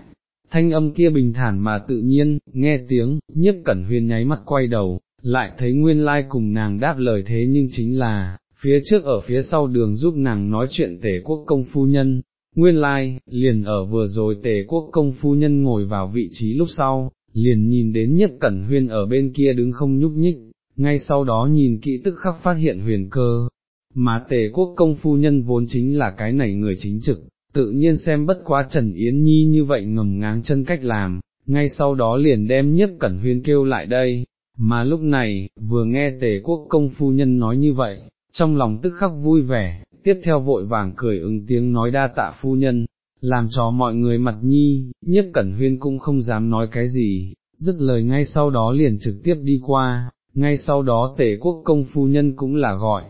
Thanh âm kia bình thản mà tự nhiên, nghe tiếng, nhiếp cẩn huyên nháy mắt quay đầu, lại thấy nguyên lai cùng nàng đáp lời thế nhưng chính là, phía trước ở phía sau đường giúp nàng nói chuyện tể quốc công phu nhân, nguyên lai, liền ở vừa rồi tề quốc công phu nhân ngồi vào vị trí lúc sau, liền nhìn đến nhiếp cẩn huyên ở bên kia đứng không nhúc nhích, ngay sau đó nhìn kỹ tức khắc phát hiện huyền cơ, mà tề quốc công phu nhân vốn chính là cái này người chính trực, tự nhiên xem bất quá Trần Yến Nhi như vậy ngầm ngáng chân cách làm, ngay sau đó liền đem Nhất cẩn huyên kêu lại đây, mà lúc này, vừa nghe tề quốc công phu nhân nói như vậy, trong lòng tức khắc vui vẻ, tiếp theo vội vàng cười ứng tiếng nói đa tạ phu nhân, làm cho mọi người mặt nhi, nhiếp cẩn huyên cũng không dám nói cái gì, dứt lời ngay sau đó liền trực tiếp đi qua, ngay sau đó tể quốc công phu nhân cũng là gọi,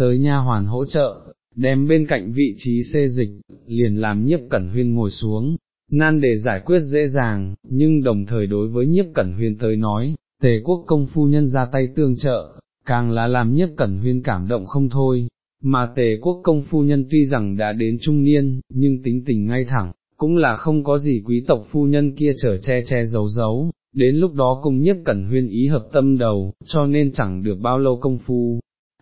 tới nha hoàn hỗ trợ, đem bên cạnh vị trí xê dịch, liền làm nhiếp cẩn huyên ngồi xuống, nan để giải quyết dễ dàng, nhưng đồng thời đối với nhiếp cẩn huyên tới nói, tề quốc công phu nhân ra tay tương trợ, càng là làm nhiếp cẩn huyên cảm động không thôi, mà tề quốc công phu nhân tuy rằng đã đến trung niên, nhưng tính tình ngay thẳng, cũng là không có gì quý tộc phu nhân kia trở che che giấu giấu, đến lúc đó cùng nhiếp cẩn huyên ý hợp tâm đầu, cho nên chẳng được bao lâu công phu,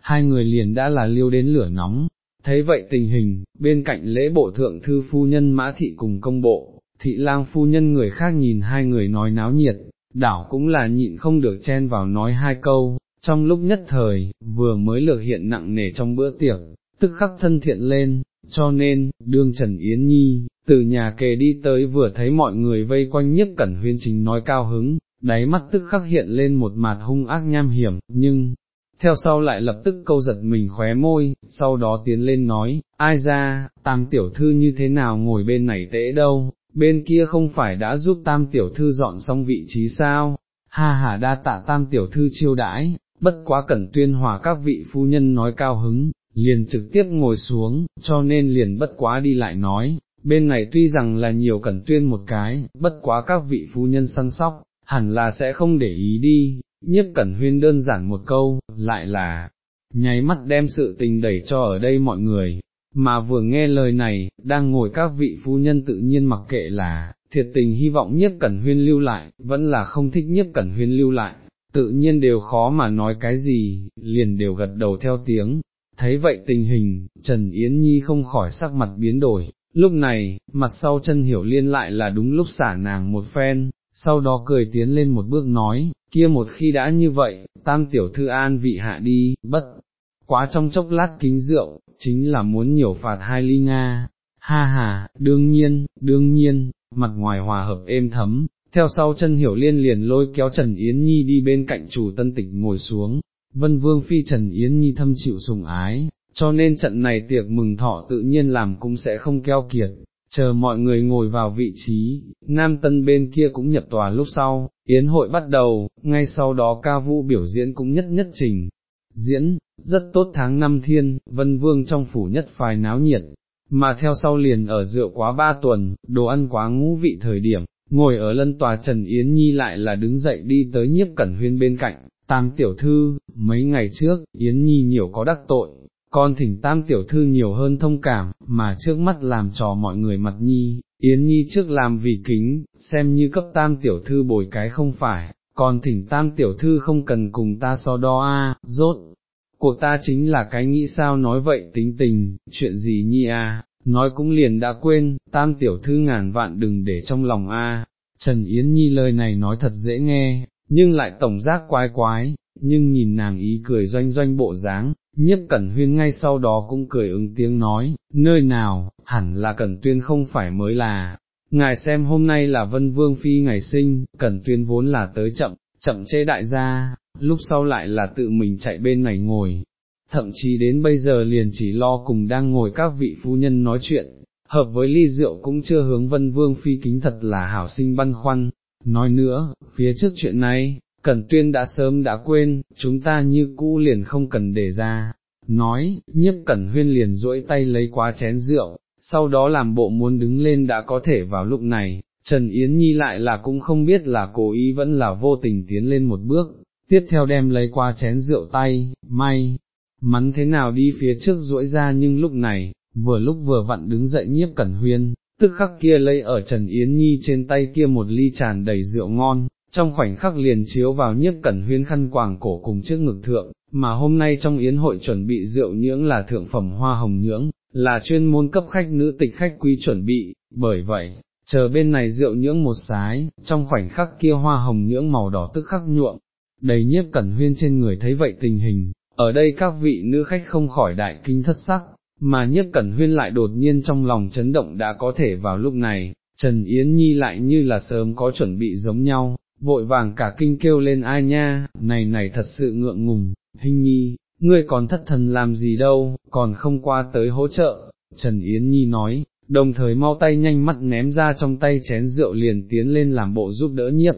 hai người liền đã là liêu đến lửa nóng. Thấy vậy tình hình, bên cạnh lễ bộ thượng thư phu nhân mã thị cùng công bộ, thị lang phu nhân người khác nhìn hai người nói náo nhiệt, đảo cũng là nhịn không được chen vào nói hai câu, trong lúc nhất thời, vừa mới lược hiện nặng nề trong bữa tiệc, tức khắc thân thiện lên, cho nên, đương Trần Yến Nhi, từ nhà kề đi tới vừa thấy mọi người vây quanh nhiếp cẩn huyên chính nói cao hứng, đáy mắt tức khắc hiện lên một mặt hung ác nham hiểm, nhưng, theo sau lại lập tức câu giật mình khóe môi, sau đó tiến lên nói, ai ra, tam tiểu thư như thế nào ngồi bên này tễ đâu, bên kia không phải đã giúp tam tiểu thư dọn xong vị trí sao, ha ha đa tạ tam tiểu thư chiêu đãi, bất quá cẩn tuyên hòa các vị phu nhân nói cao hứng, liền trực tiếp ngồi xuống, cho nên liền bất quá đi lại nói, bên này tuy rằng là nhiều cẩn tuyên một cái, bất quá các vị phu nhân săn sóc, hẳn là sẽ không để ý đi, nhiếp cẩn huyên đơn giản một câu, lại là, nháy mắt đem sự tình đẩy cho ở đây mọi người, mà vừa nghe lời này, đang ngồi các vị phu nhân tự nhiên mặc kệ là, thiệt tình hy vọng nhiếp cẩn huyên lưu lại, vẫn là không thích nhiếp cẩn huyên lưu lại, tự nhiên đều khó mà nói cái gì, liền đều gật đầu theo tiếng. Thấy vậy tình hình, Trần Yến Nhi không khỏi sắc mặt biến đổi, lúc này, mặt sau chân hiểu liên lại là đúng lúc xả nàng một phen, sau đó cười tiến lên một bước nói, kia một khi đã như vậy, tam tiểu thư an vị hạ đi, bất, quá trong chốc lát kính rượu, chính là muốn nhiều phạt hai ly Nga, ha ha, đương nhiên, đương nhiên, mặt ngoài hòa hợp êm thấm, theo sau chân hiểu liên liền lôi kéo Trần Yến Nhi đi bên cạnh chủ tân tịch ngồi xuống, vân vương phi Trần Yến Nhi thâm chịu sùng ái, cho nên trận này tiệc mừng thọ tự nhiên làm cũng sẽ không keo kiệt, chờ mọi người ngồi vào vị trí, nam tân bên kia cũng nhập tòa lúc sau, yến hội bắt đầu, ngay sau đó ca vũ biểu diễn cũng nhất nhất trình, diễn, rất tốt tháng năm thiên, vân vương trong phủ nhất phái náo nhiệt, mà theo sau liền ở rượu quá ba tuần, đồ ăn quá ngũ vị thời điểm, ngồi ở lân tòa Trần Yến Nhi lại là đứng dậy đi tới nhiếp cẩn huyên bên cạnh, tam tiểu thư, mấy ngày trước, Yến Nhi nhiều có đắc tội, con thỉnh tam tiểu thư nhiều hơn thông cảm, mà trước mắt làm trò mọi người mặt Nhi, Yến Nhi trước làm vì kính, xem như cấp tam tiểu thư bồi cái không phải, còn thỉnh tam tiểu thư không cần cùng ta so đo a, rốt. Cuộc ta chính là cái nghĩ sao nói vậy tính tình, chuyện gì nhi a, nói cũng liền đã quên, tam tiểu thư ngàn vạn đừng để trong lòng a. Trần Yến Nhi lời này nói thật dễ nghe, nhưng lại tổng giác quái quái, nhưng nhìn nàng ý cười doanh doanh bộ dáng, nhiếp cẩn huyên ngay sau đó cũng cười ứng tiếng nói, nơi nào, hẳn là cẩn tuyên không phải mới là, ngài xem hôm nay là vân vương phi ngày sinh, cẩn tuyên vốn là tới chậm, chậm chê đại gia, lúc sau lại là tự mình chạy bên này ngồi, thậm chí đến bây giờ liền chỉ lo cùng đang ngồi các vị phu nhân nói chuyện, hợp với ly rượu cũng chưa hướng vân vương phi kính thật là hảo sinh băn khoăn, nói nữa, phía trước chuyện này, Cẩn Tuyên đã sớm đã quên, chúng ta như cũ liền không cần để ra, nói, nhiếp Cẩn Huyên liền duỗi tay lấy quá chén rượu, sau đó làm bộ muốn đứng lên đã có thể vào lúc này, Trần Yến Nhi lại là cũng không biết là cố ý vẫn là vô tình tiến lên một bước, tiếp theo đem lấy qua chén rượu tay, may, mắn thế nào đi phía trước duỗi ra nhưng lúc này, vừa lúc vừa vặn đứng dậy nhiếp cẩn huyên, tức khắc kia lấy ở Trần Yến Nhi trên tay kia một ly tràn đầy rượu ngon, trong khoảnh khắc liền chiếu vào nhiếp cẩn huyên khăn quàng cổ cùng trước ngực thượng, mà hôm nay trong yến hội chuẩn bị rượu nhưỡng là thượng phẩm hoa hồng nhưỡng, là chuyên môn cấp khách nữ tịch khách quý chuẩn bị, bởi vậy, chờ bên này rượu nhưỡng một sái, trong khoảnh khắc kia hoa hồng nhưỡng màu đỏ tức khắc nhuộm, đầy nhiếp cẩn huyên trên người thấy vậy tình hình, ở đây các vị nữ khách không khỏi đại kinh thất sắc, mà nhiếp cẩn huyên lại đột nhiên trong lòng chấn động đã có thể vào lúc này, Trần Yến Nhi lại như là sớm có chuẩn bị giống nhau, vội vàng cả kinh kêu lên ai nha, này này thật sự ngượng ngùng, hình nhi, ngươi còn thất thần làm gì đâu, còn không qua tới hỗ trợ, Trần Yến Nhi nói, đồng thời mau tay nhanh mắt ném ra trong tay chén rượu liền tiến lên làm bộ giúp đỡ nhiếp.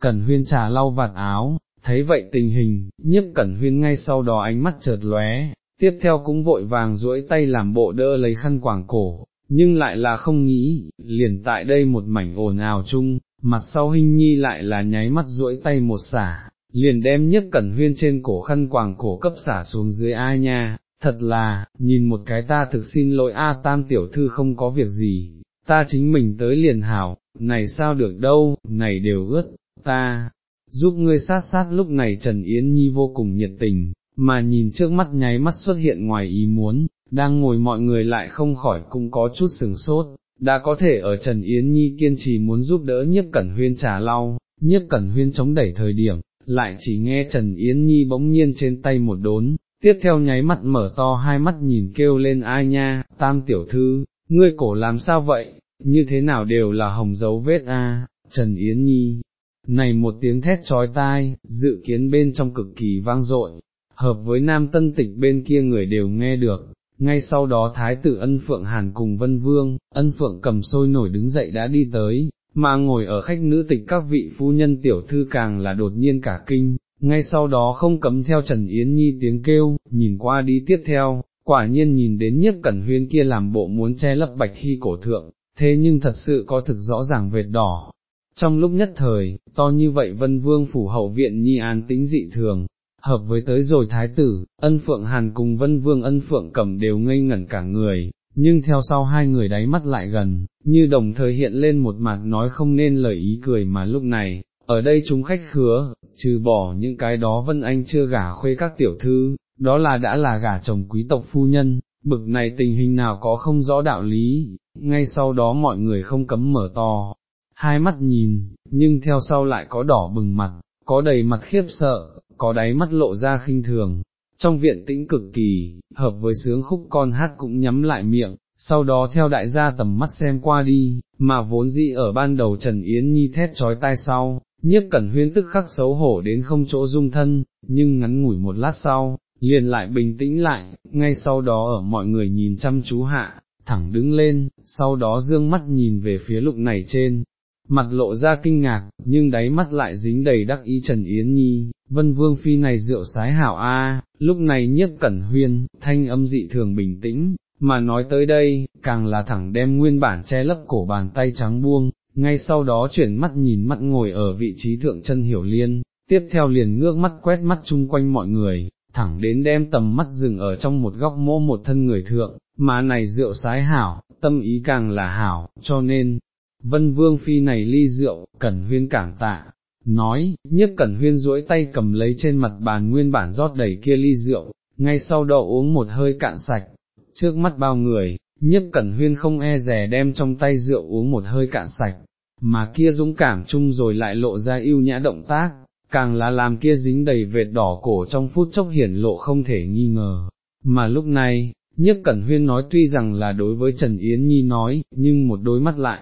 Cẩn huyên trà lau vạt áo, thấy vậy tình hình, nhiếp cẩn huyên ngay sau đó ánh mắt chợt lóe, tiếp theo cũng vội vàng duỗi tay làm bộ đỡ lấy khăn quảng cổ, nhưng lại là không nghĩ, liền tại đây một mảnh ồn ào chung, mặt sau hình nhi lại là nháy mắt duỗi tay một xả, liền đem nhất cẩn huyên trên cổ khăn quàng cổ cấp xả xuống dưới ai nha, thật là, nhìn một cái ta thực xin lỗi A tam tiểu thư không có việc gì, ta chính mình tới liền hảo, này sao được đâu, này đều ướt, ta, giúp ngươi sát sát lúc này Trần Yến Nhi vô cùng nhiệt tình, mà nhìn trước mắt nháy mắt xuất hiện ngoài ý muốn, đang ngồi mọi người lại không khỏi cũng có chút sừng sốt, đã có thể ở Trần Yến Nhi kiên trì muốn giúp đỡ nhiếp cẩn huyên trà lau, nhiếp cẩn huyên chống đẩy thời điểm, lại chỉ nghe Trần Yến Nhi bỗng nhiên trên tay một đốn, tiếp theo nháy mắt mở to hai mắt nhìn kêu lên ai nha, tam tiểu thư, ngươi cổ làm sao vậy, như thế nào đều là hồng dấu vết a Trần Yến Nhi. Này một tiếng thét trói tai, dự kiến bên trong cực kỳ vang dội, hợp với nam tân tịch bên kia người đều nghe được, ngay sau đó thái tử ân phượng hàn cùng vân vương, ân phượng cầm sôi nổi đứng dậy đã đi tới, mà ngồi ở khách nữ tịch các vị phu nhân tiểu thư càng là đột nhiên cả kinh, ngay sau đó không cấm theo Trần Yến Nhi tiếng kêu, nhìn qua đi tiếp theo, quả nhiên nhìn đến nhiếp cẩn huyên kia làm bộ muốn che lấp bạch khi cổ thượng, thế nhưng thật sự có thực rõ ràng vệt đỏ. Trong lúc nhất thời, to như vậy vân vương phủ hậu viện nhi an tĩnh dị thường, hợp với tới rồi thái tử, ân phượng hàn cùng vân vương ân phượng cầm đều ngây ngẩn cả người, nhưng theo sau hai người đáy mắt lại gần, như đồng thời hiện lên một mặt nói không nên lời ý cười mà lúc này, ở đây chúng khách khứa, trừ bỏ những cái đó Vân Anh chưa gả khuê các tiểu thư, đó là đã là gả chồng quý tộc phu nhân, bực này tình hình nào có không rõ đạo lý, ngay sau đó mọi người không cấm mở to, hai mắt nhìn, nhưng theo sau lại có đỏ bừng mặt, có đầy mặt khiếp sợ, có đáy mắt lộ ra khinh thường. Trong viện tĩnh cực kỳ, hợp với sướng khúc con hát cũng nhắm lại miệng, sau đó theo đại gia tầm mắt xem qua đi, mà vốn dĩ ở ban đầu Trần Yến Nhi thét trói tai sau, nhiếp cẩn huyên tức khắc xấu hổ đến không chỗ dung thân, nhưng ngắn ngủi một lát sau, liền lại bình tĩnh lại, ngay sau đó ở mọi người nhìn chăm chú hạ, thẳng đứng lên, sau đó dương mắt nhìn về phía lục này trên, mặt lộ ra kinh ngạc, nhưng đáy mắt lại dính đầy đắc ý Trần Yến Nhi, vân vương phi này rượu sái hảo a, lúc này nhiếp cẩn huyên, thanh âm dị thường bình tĩnh, mà nói tới đây, càng là thẳng đem nguyên bản che lấp cổ bàn tay trắng buông, ngay sau đó chuyển mắt nhìn mắt ngồi ở vị trí thượng chân hiểu liên, tiếp theo liền ngước mắt quét mắt chung quanh mọi người, thẳng đến đem tầm mắt dừng ở trong một góc mô một thân người thượng, mà này rượu sái hảo, tâm ý càng là hảo, cho nên, vân vương phi này ly rượu, cẩn huyên cảng tạ, nói, Nhất cẩn huyên duỗi tay cầm lấy trên mặt bàn nguyên bản rót đầy kia ly rượu, ngay sau đó uống một hơi cạn sạch, trước mắt bao người, Nhất cẩn huyên không e rè đem trong tay rượu uống một hơi cạn sạch, mà kia dũng cảm chung rồi lại lộ ra yêu nhã động tác, càng là làm kia dính đầy vệt đỏ cổ trong phút chốc hiển lộ không thể nghi ngờ. Mà lúc này, Nhất cẩn huyên nói tuy rằng là đối với Trần Yến Nhi nói, nhưng một đôi mắt lại,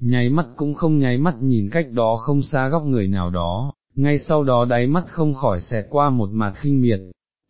nháy mắt cũng không nháy mắt nhìn cách đó không xa góc người nào đó, ngay sau đó đáy mắt không khỏi xẹt qua một mặt khinh miệt.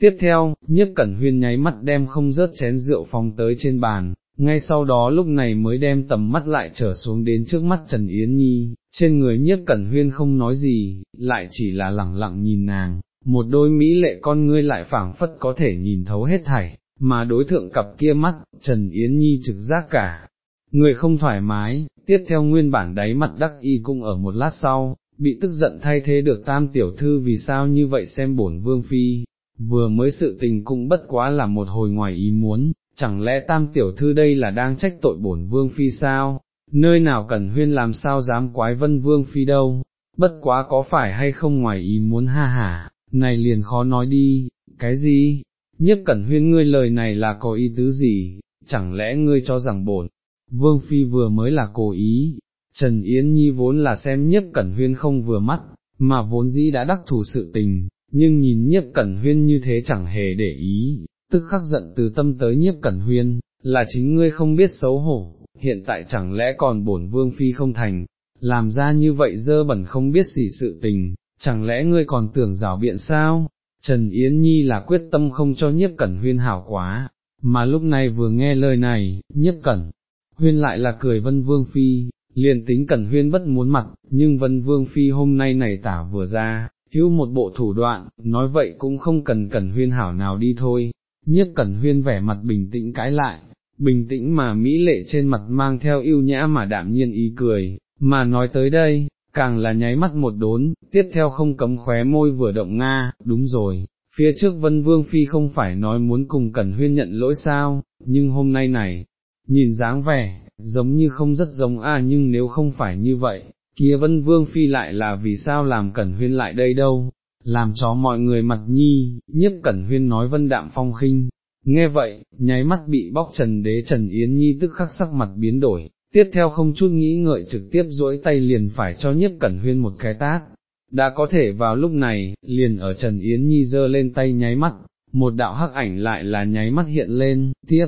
Tiếp theo, nhiếp cẩn huyên nháy mắt đem không rớt chén rượu phong tới trên bàn, ngay sau đó lúc này mới đem tầm mắt lại trở xuống đến trước mắt Trần Yến Nhi, trên người nhiếp cẩn huyên không nói gì, lại chỉ là lẳng lặng nhìn nàng, một đôi mỹ lệ con ngươi lại phảng phất có thể nhìn thấu hết thảy, mà đối thượng cặp kia mắt, Trần Yến Nhi trực giác cả. Người không thoải mái, tiếp theo nguyên bản đáy mặt đắc y cũng ở một lát sau, bị tức giận thay thế được tam tiểu thư vì sao như vậy xem bổn vương phi, vừa mới sự tình cũng bất quá là một hồi ngoài ý muốn, chẳng lẽ tam tiểu thư đây là đang trách tội bổn vương phi sao, nơi nào cần huyên làm sao dám quái vân vương phi đâu, bất quá có phải hay không ngoài ý muốn ha hả, này liền khó nói đi, cái gì, nhiếp cẩn huyên ngươi lời này là có ý tứ gì, chẳng lẽ ngươi cho rằng bổn, vương phi vừa mới là cố ý, Trần Yến Nhi vốn là xem nhiếp cẩn huyên không vừa mắt, mà vốn dĩ đã đắc thủ sự tình, nhưng nhìn nhiếp cẩn huyên như thế chẳng hề để ý, tức khắc giận từ tâm tới nhiếp cẩn huyên, là chính ngươi không biết xấu hổ, hiện tại chẳng lẽ còn bổn vương phi không thành, làm ra như vậy dơ bẩn không biết gì sự tình, chẳng lẽ ngươi còn tưởng rào biện sao? Trần Yến Nhi là quyết tâm không cho nhiếp cẩn huyên hảo quá, mà lúc này vừa nghe lời này, nhiếp cẩn, huyên lại là cười vân vương phi, liền tính cẩn huyên bất muốn mặt, nhưng vân vương phi hôm nay này tả vừa ra, hữu một bộ thủ đoạn, nói vậy cũng không cần cẩn huyên hảo nào đi thôi, nhiếp cẩn huyên vẻ mặt bình tĩnh cãi lại, bình tĩnh mà mỹ lệ trên mặt mang theo yêu nhã mà đạm nhiên ý cười, mà nói tới đây, càng là nháy mắt một đốn, tiếp theo không cấm khóe môi vừa động nga, đúng rồi, phía trước vân vương phi không phải nói muốn cùng cẩn huyên nhận lỗi sao, nhưng hôm nay này, nhìn dáng vẻ, giống như không rất giống a nhưng nếu không phải như vậy, kia vân vương phi lại là vì sao làm cẩn huyên lại đây đâu, làm cho mọi người mặt nhi, nhiếp cẩn huyên nói vân đạm phong khinh, nghe vậy, nháy mắt bị bóc trần đế trần yến nhi tức khắc sắc mặt biến đổi, tiếp theo không chút nghĩ ngợi trực tiếp duỗi tay liền phải cho nhiếp cẩn huyên một cái tát. Đã có thể vào lúc này, liền ở Trần Yến Nhi dơ lên tay nháy mắt, một đạo hắc ảnh lại là nháy mắt hiện lên, tiếp,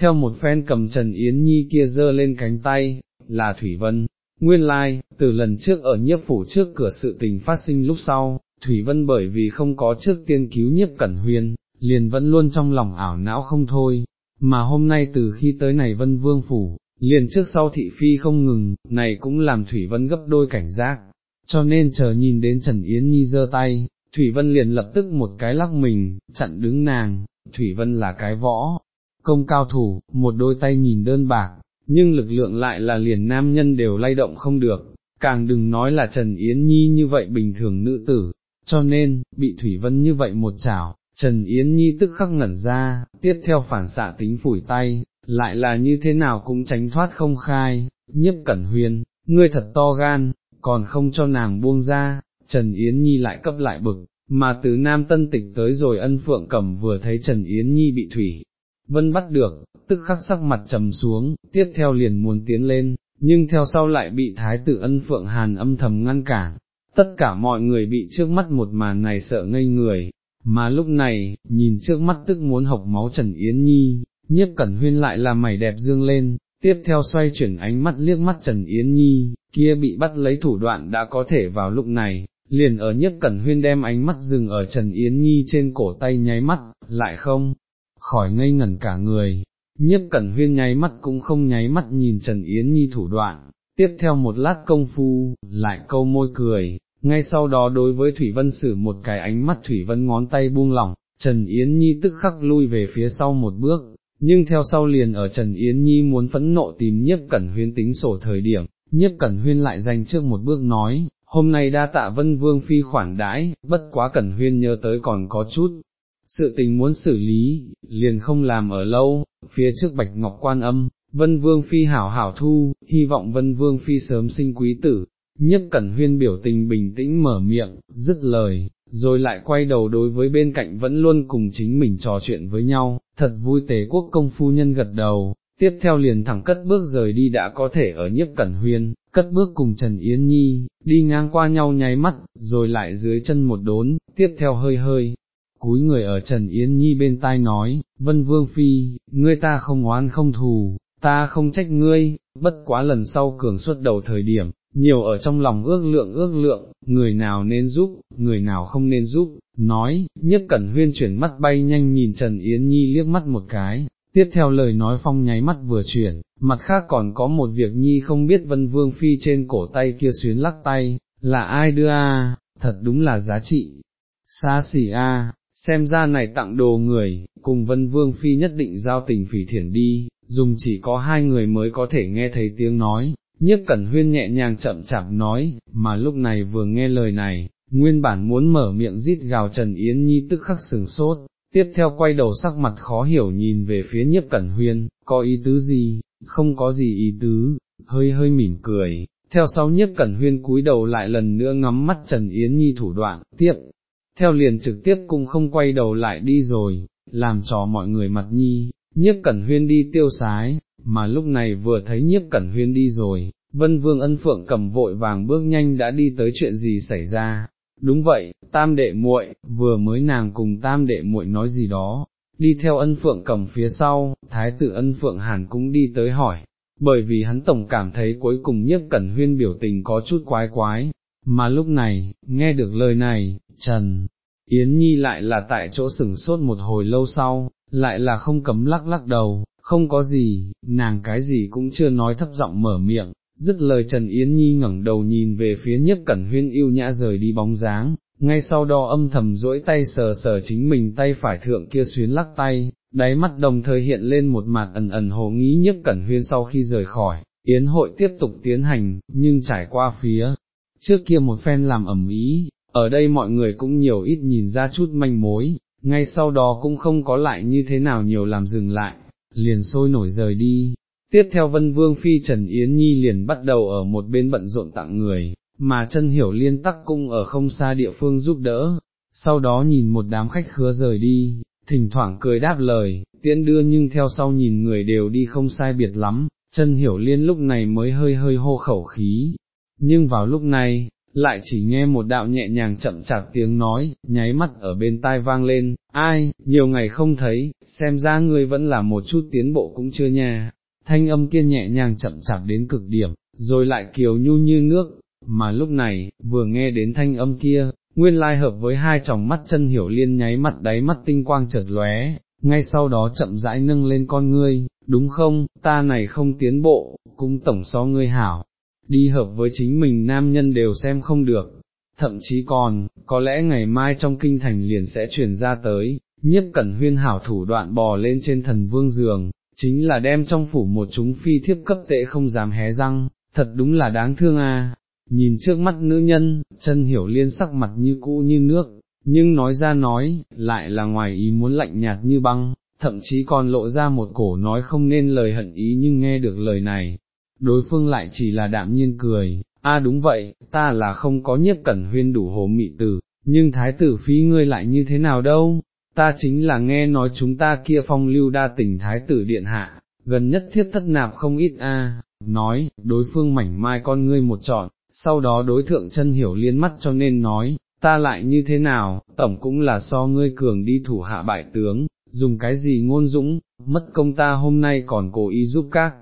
theo một phen cầm Trần Yến Nhi kia dơ lên cánh tay, là Thủy Vân. Nguyên lai, like, từ lần trước ở nhiếp phủ trước cửa sự tình phát sinh lúc sau, Thủy Vân bởi vì không có trước tiên cứu nhiếp cẩn Huyền, liền vẫn luôn trong lòng ảo não không thôi, mà hôm nay từ khi tới này Vân Vương Phủ, liền trước sau thị phi không ngừng, này cũng làm Thủy Vân gấp đôi cảnh giác, cho nên chờ nhìn đến Trần Yến Nhi giơ tay, Thủy Vân liền lập tức một cái lắc mình, chặn đứng nàng, Thủy Vân là cái võ, công cao thủ, một đôi tay nhìn đơn bạc, nhưng lực lượng lại là liền nam nhân đều lay động không được, càng đừng nói là Trần Yến Nhi như vậy bình thường nữ tử, cho nên, bị Thủy Vân như vậy một chảo, Trần Yến Nhi tức khắc ngẩn ra, tiếp theo phản xạ tính phủi tay, lại là như thế nào cũng tránh thoát không khai, nhiếp cẩn huyền, ngươi thật to gan, còn không cho nàng buông ra, Trần Yến Nhi lại cấp lại bực, mà từ Nam Tân Tịch tới rồi ân phượng cẩm vừa thấy Trần Yến Nhi bị thủy, vân bắt được, tức khắc sắc mặt trầm xuống, tiếp theo liền muốn tiến lên, nhưng theo sau lại bị thái tử ân phượng hàn âm thầm ngăn cản, tất cả mọi người bị trước mắt một màn này sợ ngây người, mà lúc này, nhìn trước mắt tức muốn học máu Trần Yến Nhi, nhiếp cẩn huyên lại là mày đẹp dương lên, tiếp theo xoay chuyển ánh mắt liếc mắt Trần Yến Nhi, kia bị bắt lấy thủ đoạn đã có thể vào lúc này, liền ở nhiếp cẩn huyên đem ánh mắt dừng ở Trần Yến Nhi trên cổ tay nháy mắt, lại không, khỏi ngây ngẩn cả người, nhiếp cẩn huyên nháy mắt cũng không nháy mắt nhìn Trần Yến Nhi thủ đoạn, tiếp theo một lát công phu, lại câu môi cười, ngay sau đó đối với Thủy Vân sử một cái ánh mắt Thủy Vân ngón tay buông lỏng, Trần Yến Nhi tức khắc lui về phía sau một bước, nhưng theo sau liền ở Trần Yến Nhi muốn phẫn nộ tìm nhiếp cẩn huyên tính sổ thời điểm, nhiếp cẩn huyên lại dành trước một bước nói, hôm nay đa tạ vân vương phi khoản đãi, bất quá cẩn huyên nhớ tới còn có chút, sự tình muốn xử lý, liền không làm ở lâu, phía trước bạch ngọc quan âm, vân vương phi hảo hảo thu, hy vọng vân vương phi sớm sinh quý tử, nhiếp cẩn huyên biểu tình bình tĩnh mở miệng, dứt lời, rồi lại quay đầu đối với bên cạnh vẫn luôn cùng chính mình trò chuyện với nhau, thật vui tế quốc công phu nhân gật đầu, tiếp theo liền thẳng cất bước rời đi đã có thể ở nhiếp cẩn huyên, cất bước cùng Trần Yến Nhi, đi ngang qua nhau nháy mắt, rồi lại dưới chân một đốn, tiếp theo hơi hơi, cúi người ở Trần Yến Nhi bên tai nói, Vân Vương Phi, ngươi ta không oán không thù, ta không trách ngươi, bất quá lần sau cường xuất đầu thời điểm, nhiều ở trong lòng ước lượng ước lượng, người nào nên giúp, người nào không nên giúp, nói, nhiếp cẩn huyên chuyển mắt bay nhanh nhìn Trần Yến Nhi liếc mắt một cái, tiếp theo lời nói phong nháy mắt vừa chuyển, mặt khác còn có một việc Nhi không biết vân vương phi trên cổ tay kia xuyến lắc tay, là ai đưa a? thật đúng là giá trị, xa xỉ a, xem ra này tặng đồ người, cùng vân vương phi nhất định giao tình phỉ thiển đi, dùng chỉ có hai người mới có thể nghe thấy tiếng nói, nhiếp cẩn huyên nhẹ nhàng chậm chạp nói, mà lúc này vừa nghe lời này, nguyên bản muốn mở miệng rít gào Trần Yến Nhi tức khắc sừng sốt, tiếp theo quay đầu sắc mặt khó hiểu nhìn về phía nhiếp cẩn huyên, có ý tứ gì, không có gì ý tứ, hơi hơi mỉm cười, theo sau nhiếp cẩn huyên cúi đầu lại lần nữa ngắm mắt Trần Yến Nhi thủ đoạn, tiếp, theo liền trực tiếp cũng không quay đầu lại đi rồi, làm cho mọi người mặt nhi, nhiếp cẩn huyên đi tiêu sái, mà lúc này vừa thấy nhiếp cẩn huyên đi rồi, vân vương ân phượng cầm vội vàng bước nhanh đã đi tới chuyện gì xảy ra. Đúng vậy, tam đệ muội, vừa mới nàng cùng tam đệ muội nói gì đó, đi theo ân phượng cầm phía sau, thái tử ân phượng hàn cũng đi tới hỏi, bởi vì hắn tổng cảm thấy cuối cùng nhiếp cẩn huyên biểu tình có chút quái quái, mà lúc này, nghe được lời này, Trần, Yến Nhi lại là tại chỗ sửng sốt một hồi lâu sau, lại là không cấm lắc lắc đầu, không có gì, nàng cái gì cũng chưa nói thấp giọng mở miệng, dứt lời Trần Yến Nhi ngẩng đầu nhìn về phía nhất cẩn huyên yêu nhã rời đi bóng dáng, ngay sau đó âm thầm duỗi tay sờ sờ chính mình tay phải thượng kia xuyến lắc tay, đáy mắt đồng thời hiện lên một mặt ẩn ẩn hồ nghĩ nhất cẩn huyên sau khi rời khỏi, yến hội tiếp tục tiến hành, nhưng trải qua phía, trước kia một phen làm ẩm ý, ở đây mọi người cũng nhiều ít nhìn ra chút manh mối, ngay sau đó cũng không có lại như thế nào nhiều làm dừng lại, liền sôi nổi rời đi. Tiếp theo Vân Vương Phi Trần Yến Nhi liền bắt đầu ở một bên bận rộn tặng người, mà chân hiểu liên tắc cung ở không xa địa phương giúp đỡ, sau đó nhìn một đám khách khứa rời đi, thỉnh thoảng cười đáp lời, tiễn đưa nhưng theo sau nhìn người đều đi không sai biệt lắm, chân hiểu liên lúc này mới hơi hơi hô khẩu khí, nhưng vào lúc này, lại chỉ nghe một đạo nhẹ nhàng chậm chạp tiếng nói, nháy mắt ở bên tai vang lên, ai, nhiều ngày không thấy, xem ra ngươi vẫn là một chút tiến bộ cũng chưa nha, thanh âm kia nhẹ nhàng chậm chạp đến cực điểm, rồi lại kiều nhu như nước, mà lúc này, vừa nghe đến thanh âm kia, nguyên lai hợp với hai tròng mắt chân hiểu liên nháy mặt đáy mắt tinh quang chợt lóe, ngay sau đó chậm rãi nâng lên con ngươi, đúng không, ta này không tiến bộ, cũng tổng so ngươi hảo, đi hợp với chính mình nam nhân đều xem không được, thậm chí còn, có lẽ ngày mai trong kinh thành liền sẽ truyền ra tới, nhiếp cẩn huyên hảo thủ đoạn bò lên trên thần vương giường, chính là đem trong phủ một chúng phi thiếp cấp tệ không dám hé răng, thật đúng là đáng thương a. Nhìn trước mắt nữ nhân, chân hiểu liên sắc mặt như cũ như nước, nhưng nói ra nói, lại là ngoài ý muốn lạnh nhạt như băng, thậm chí còn lộ ra một cổ nói không nên lời hận ý nhưng nghe được lời này, đối phương lại chỉ là đạm nhiên cười, a đúng vậy, ta là không có nhiếp cẩn huyên đủ hồ mị tử, nhưng thái tử phí ngươi lại như thế nào đâu, ta chính là nghe nói chúng ta kia phong lưu đa tình thái tử điện hạ, gần nhất thiết thất nạp không ít a. nói, đối phương mảnh mai con ngươi một trọn, sau đó đối thượng chân hiểu liên mắt cho nên nói, ta lại như thế nào, tổng cũng là so ngươi cường đi thủ hạ bại tướng, dùng cái gì ngôn dũng, mất công ta hôm nay còn cố ý giúp các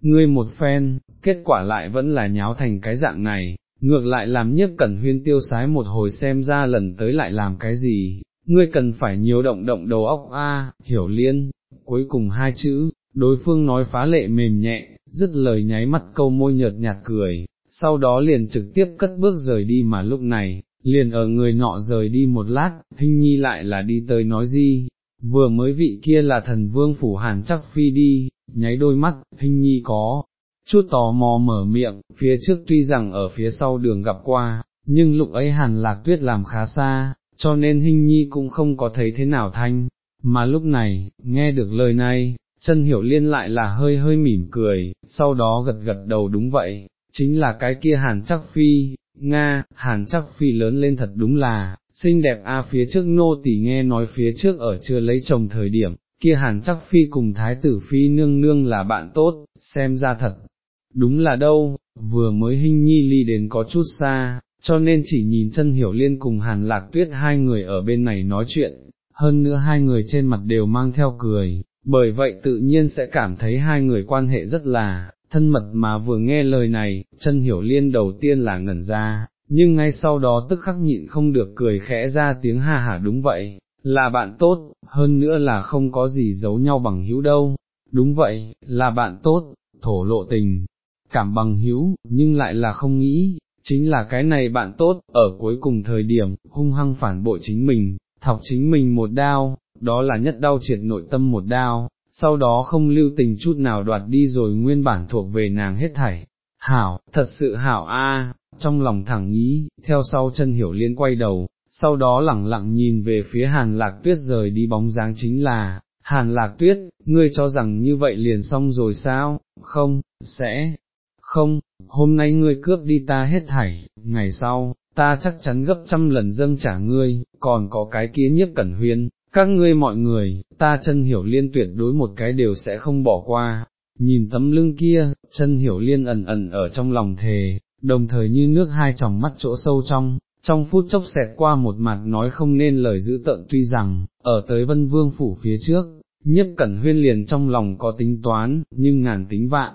ngươi một phen, kết quả lại vẫn là nháo thành cái dạng này, ngược lại làm nhiếp cẩn huyên tiêu sái một hồi xem ra lần tới lại làm cái gì, ngươi cần phải nhiều động động đầu óc a, hiểu liên, cuối cùng hai chữ, đối phương nói phá lệ mềm nhẹ, dứt lời nháy mắt câu môi nhợt nhạt cười, sau đó liền trực tiếp cất bước rời đi mà lúc này, liền ở người nọ rời đi một lát, hình nhi lại là đi tới nói gì, vừa mới vị kia là thần vương phủ hàn chắc phi đi, nháy đôi mắt, hình nhi có, chút tò mò mở miệng, phía trước tuy rằng ở phía sau đường gặp qua, nhưng lúc ấy hàn lạc tuyết làm khá xa, cho nên hình nhi cũng không có thấy thế nào thanh, mà lúc này, nghe được lời này, chân hiểu liên lại là hơi hơi mỉm cười, sau đó gật gật đầu đúng vậy, chính là cái kia hàn chắc phi, Nga, hàn chắc phi lớn lên thật đúng là, xinh đẹp a phía trước nô tỳ nghe nói phía trước ở chưa lấy chồng thời điểm, kia hàn chắc phi cùng thái tử phi nương nương là bạn tốt, xem ra thật, đúng là đâu, vừa mới hình nhi ly đến có chút xa, cho nên chỉ nhìn chân hiểu liên cùng hàn lạc tuyết hai người ở bên này nói chuyện, hơn nữa hai người trên mặt đều mang theo cười, bởi vậy tự nhiên sẽ cảm thấy hai người quan hệ rất là thân mật mà vừa nghe lời này, chân hiểu liên đầu tiên là ngẩn ra, nhưng ngay sau đó tức khắc nhịn không được cười khẽ ra tiếng ha hả đúng vậy, là bạn tốt, hơn nữa là không có gì giấu nhau bằng hữu đâu, đúng vậy, là bạn tốt, thổ lộ tình, cảm bằng hữu, nhưng lại là không nghĩ, chính là cái này bạn tốt, ở cuối cùng thời điểm, hung hăng phản bội chính mình, thọc chính mình một đao, đó là nhất đau triệt nội tâm một đao, sau đó không lưu tình chút nào đoạt đi rồi nguyên bản thuộc về nàng hết thảy. Hảo, thật sự hảo a, trong lòng thẳng ý, theo sau chân hiểu liên quay đầu, sau đó lẳng lặng nhìn về phía hàn lạc tuyết rời đi bóng dáng chính là, hàn lạc tuyết, ngươi cho rằng như vậy liền xong rồi sao, không, sẽ, không, hôm nay ngươi cướp đi ta hết thảy, ngày sau, ta chắc chắn gấp trăm lần dâng trả ngươi, còn có cái kia nhiếp cẩn huyên, các ngươi mọi người, ta chân hiểu liên tuyệt đối một cái đều sẽ không bỏ qua, nhìn tấm lưng kia, chân hiểu liên ẩn ẩn ở trong lòng thề, đồng thời như nước hai tròng mắt chỗ sâu trong, trong phút chốc xẹt qua một mặt nói không nên lời giữ tợn tuy rằng, ở tới vân vương phủ phía trước, nhiếp cẩn huyên liền trong lòng có tính toán, nhưng ngàn tính vạn,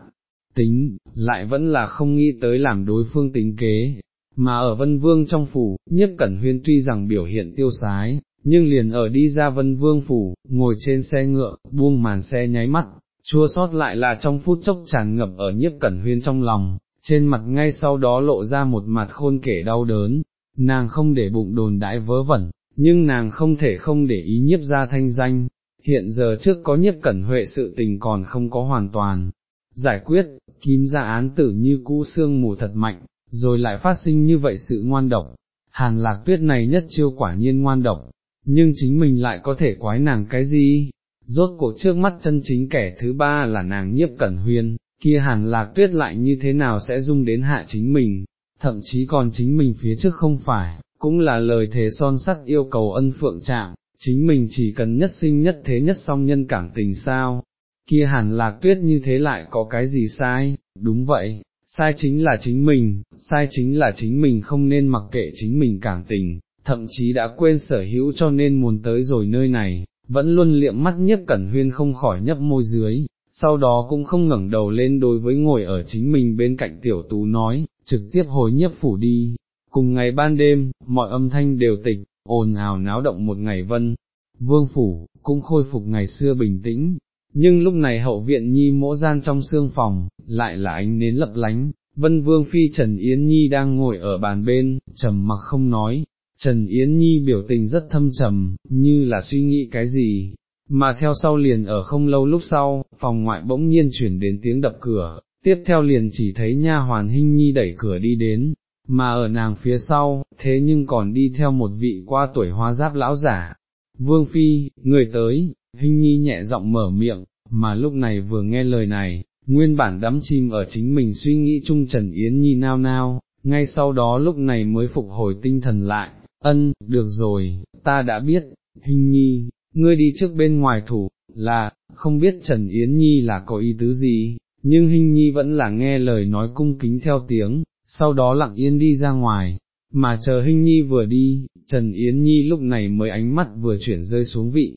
tính, lại vẫn là không nghĩ tới làm đối phương tính kế, mà ở vân vương trong phủ, nhiếp cẩn huyên tuy rằng biểu hiện tiêu sái, nhưng liền ở đi ra vân vương phủ, ngồi trên xe ngựa, buông màn xe nháy mắt, chua sót lại là trong phút chốc tràn ngập ở nhiếp cẩn huyên trong lòng, trên mặt ngay sau đó lộ ra một mặt khôn kể đau đớn, nàng không để bụng đồn đãi vớ vẩn, nhưng nàng không thể không để ý nhiếp ra thanh danh, hiện giờ trước có nhiếp cẩn huệ sự tình còn không có hoàn toàn. Giải quyết, kim ra án tử như cũ xương mù thật mạnh, rồi lại phát sinh như vậy sự ngoan độc. Hàn lạc tuyết này nhất chiêu quả nhiên ngoan độc, nhưng chính mình lại có thể quái nàng cái gì? Rốt cuộc trước mắt chân chính kẻ thứ ba là nàng nhiếp cẩn huyên, kia hàn lạc tuyết lại như thế nào sẽ dung đến hạ chính mình, thậm chí còn chính mình phía trước không phải, cũng là lời thề son sắt yêu cầu ân phượng trạng, chính mình chỉ cần nhất sinh nhất thế nhất song nhân cảm tình sao, kia hàn lạc tuyết như thế lại có cái gì sai, đúng vậy, sai chính là chính mình, sai chính là chính mình không nên mặc kệ chính mình cảm tình, thậm chí đã quên sở hữu cho nên muốn tới rồi nơi này, vẫn luôn liệm mắt nhất cẩn huyên không khỏi nhấp môi dưới, sau đó cũng không ngẩng đầu lên đối với ngồi ở chính mình bên cạnh tiểu tú nói, trực tiếp hồi nhiếp phủ đi. Cùng ngày ban đêm, mọi âm thanh đều tịch, ồn ào náo động một ngày vân, vương phủ, cũng khôi phục ngày xưa bình tĩnh, nhưng lúc này hậu viện nhi mỗ gian trong xương phòng, lại là ánh nến lấp lánh, vân vương phi Trần Yến Nhi đang ngồi ở bàn bên, trầm mặc không nói, Trần Yến Nhi biểu tình rất thâm trầm, như là suy nghĩ cái gì, mà theo sau liền ở không lâu lúc sau, phòng ngoại bỗng nhiên chuyển đến tiếng đập cửa, tiếp theo liền chỉ thấy nha hoàn Hinh Nhi đẩy cửa đi đến, mà ở nàng phía sau, thế nhưng còn đi theo một vị qua tuổi hoa giáp lão giả. Vương Phi, người tới, Hinh Nhi nhẹ giọng mở miệng, mà lúc này vừa nghe lời này, nguyên bản đắm chìm ở chính mình suy nghĩ chung Trần Yến Nhi nao nao, ngay sau đó lúc này mới phục hồi tinh thần lại, ân, được rồi, ta đã biết, Hinh Nhi, ngươi đi trước bên ngoài thủ, là, không biết Trần Yến Nhi là có ý tứ gì, nhưng Hinh Nhi vẫn là nghe lời nói cung kính theo tiếng, sau đó lặng yên đi ra ngoài, mà chờ Hinh Nhi vừa đi, Trần Yến Nhi lúc này mới ánh mắt vừa chuyển rơi xuống vị,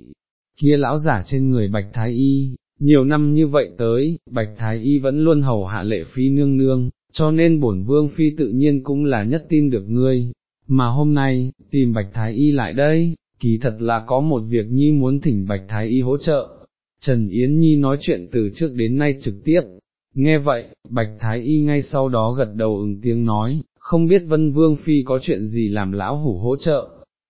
kia lão giả trên người Bạch Thái Y, nhiều năm như vậy tới, Bạch Thái Y vẫn luôn hầu hạ lệ phi nương nương, cho nên bổn vương phi tự nhiên cũng là nhất tin được ngươi, mà hôm nay, tìm Bạch Thái Y lại đây, kỳ thật là có một việc Nhi muốn thỉnh Bạch Thái Y hỗ trợ. Trần Yến Nhi nói chuyện từ trước đến nay trực tiếp, nghe vậy, Bạch Thái Y ngay sau đó gật đầu ứng tiếng nói, không biết Vân Vương Phi có chuyện gì làm lão hủ hỗ trợ.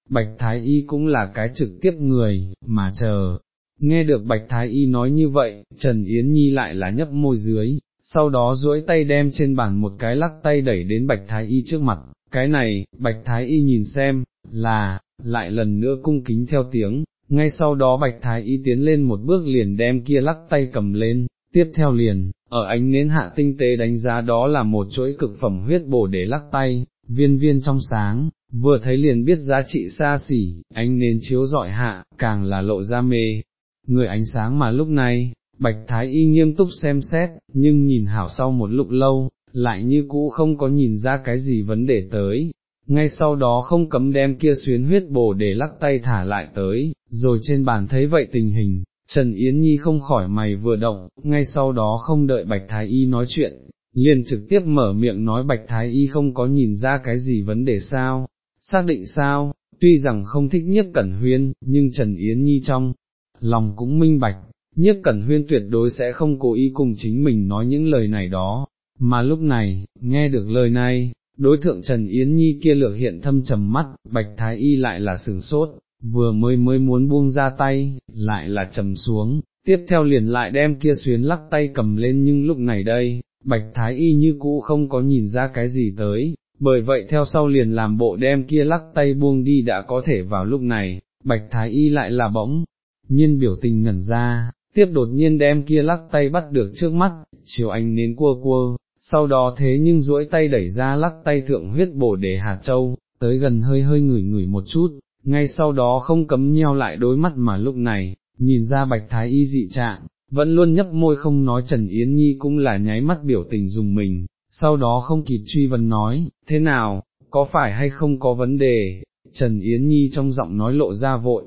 Bạch Thái Y cũng là cái trực tiếp người, mà chờ. Nghe được Bạch Thái Y nói như vậy, Trần Yến Nhi lại là nhấp môi dưới, sau đó duỗi tay đem trên bàn một cái lắc tay đẩy đến Bạch Thái Y trước mặt, cái này, Bạch Thái Y nhìn xem, là, lại lần nữa cung kính theo tiếng, ngay sau đó Bạch Thái Y tiến lên một bước liền đem kia lắc tay cầm lên, tiếp theo liền, ở ánh nến hạ tinh tế đánh giá đó là một chuỗi cực phẩm huyết bổ để lắc tay, viên viên trong sáng, vừa thấy liền biết giá trị xa xỉ, ánh nến chiếu dọi hạ, càng là lộ ra mê. Người ánh sáng mà lúc này, Bạch Thái Y nghiêm túc xem xét, nhưng nhìn hảo sau một lúc lâu, lại như cũ không có nhìn ra cái gì vấn đề tới, ngay sau đó không cấm đem kia xuyến huyết bổ để lắc tay thả lại tới, rồi trên bàn thấy vậy tình hình, Trần Yến Nhi không khỏi mày vừa động, ngay sau đó không đợi Bạch Thái Y nói chuyện, liền trực tiếp mở miệng nói Bạch Thái Y không có nhìn ra cái gì vấn đề sao, xác định sao, tuy rằng không thích nhiếp cẩn huyên, nhưng Trần Yến Nhi trong lòng cũng minh bạch, nhiếp cẩn huyên tuyệt đối sẽ không cố ý cùng chính mình nói những lời này đó, mà lúc này, nghe được lời này, đối thượng Trần Yến Nhi kia lược hiện thâm trầm mắt, Bạch Thái Y lại là sừng sốt, vừa mới mới muốn buông ra tay, lại là trầm xuống, tiếp theo liền lại đem kia xuyến lắc tay cầm lên nhưng lúc này đây, Bạch Thái Y như cũ không có nhìn ra cái gì tới, bởi vậy theo sau liền làm bộ đem kia lắc tay buông đi đã có thể vào lúc này, Bạch Thái Y lại là bỗng, nhiên biểu tình ngẩn ra, tiếp đột nhiên đem kia lắc tay bắt được trước mắt, chiều anh nến cua cua, sau đó thế nhưng duỗi tay đẩy ra lắc tay thượng huyết bổ để hạt châu, tới gần hơi hơi ngửi ngửi một chút, ngay sau đó không cấm nheo lại đôi mắt mà lúc này, nhìn ra bạch thái y dị trạng, vẫn luôn nhấp môi không nói Trần Yến Nhi cũng là nháy mắt biểu tình dùng mình, sau đó không kịp truy vấn nói, thế nào, có phải hay không có vấn đề, Trần Yến Nhi trong giọng nói lộ ra vội,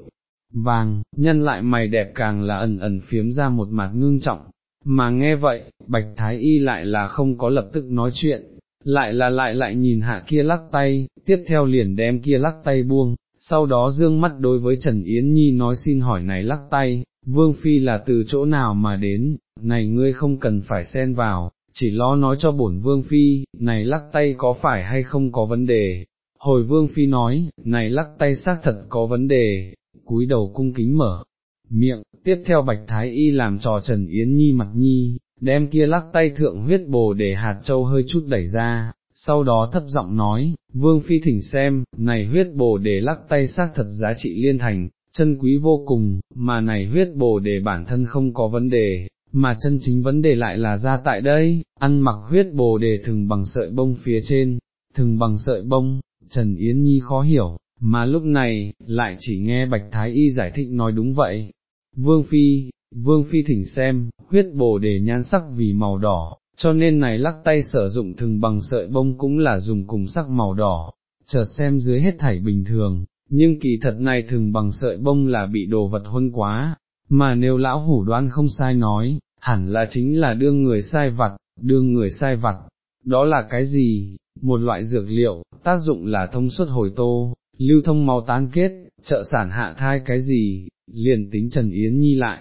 vàng, nhân lại mày đẹp càng là ẩn ẩn phiếm ra một mặt ngưng trọng, mà nghe vậy, Bạch Thái Y lại là không có lập tức nói chuyện, lại là lại lại nhìn hạ kia lắc tay, tiếp theo liền đem kia lắc tay buông, sau đó dương mắt đối với Trần Yến Nhi nói xin hỏi này lắc tay, Vương Phi là từ chỗ nào mà đến, này ngươi không cần phải xen vào, chỉ lo nói cho bổn Vương Phi, này lắc tay có phải hay không có vấn đề. Hồi Vương Phi nói, này lắc tay xác thật có vấn đề, cúi đầu cung kính mở, miệng, tiếp theo Bạch Thái Y làm trò Trần Yến Nhi mặt nhi, đem kia lắc tay thượng huyết bồ để hạt châu hơi chút đẩy ra, sau đó thấp giọng nói, Vương Phi thỉnh xem, này huyết bồ để lắc tay xác thật giá trị liên thành, chân quý vô cùng, mà này huyết bồ để bản thân không có vấn đề, mà chân chính vấn đề lại là ra tại đây, ăn mặc huyết bồ đề thừng bằng sợi bông phía trên, thừng bằng sợi bông, Trần Yến Nhi khó hiểu, mà lúc này, lại chỉ nghe Bạch Thái Y giải thích nói đúng vậy. Vương Phi, Vương Phi thỉnh xem, huyết bồ đề nhan sắc vì màu đỏ, cho nên này lắc tay sử dụng thừng bằng sợi bông cũng là dùng cùng sắc màu đỏ, chợt xem dưới hết thảy bình thường, nhưng kỳ thật này thừng bằng sợi bông là bị đồ vật hôn quá, mà nếu lão hủ đoán không sai nói, hẳn là chính là đương người sai vặt, đương người sai vặt, đó là cái gì, một loại dược liệu, tác dụng là thông suốt hồi tô, lưu thông máu tán kết, trợ sản hạ thai cái gì, liền tính Trần Yến Nhi lại,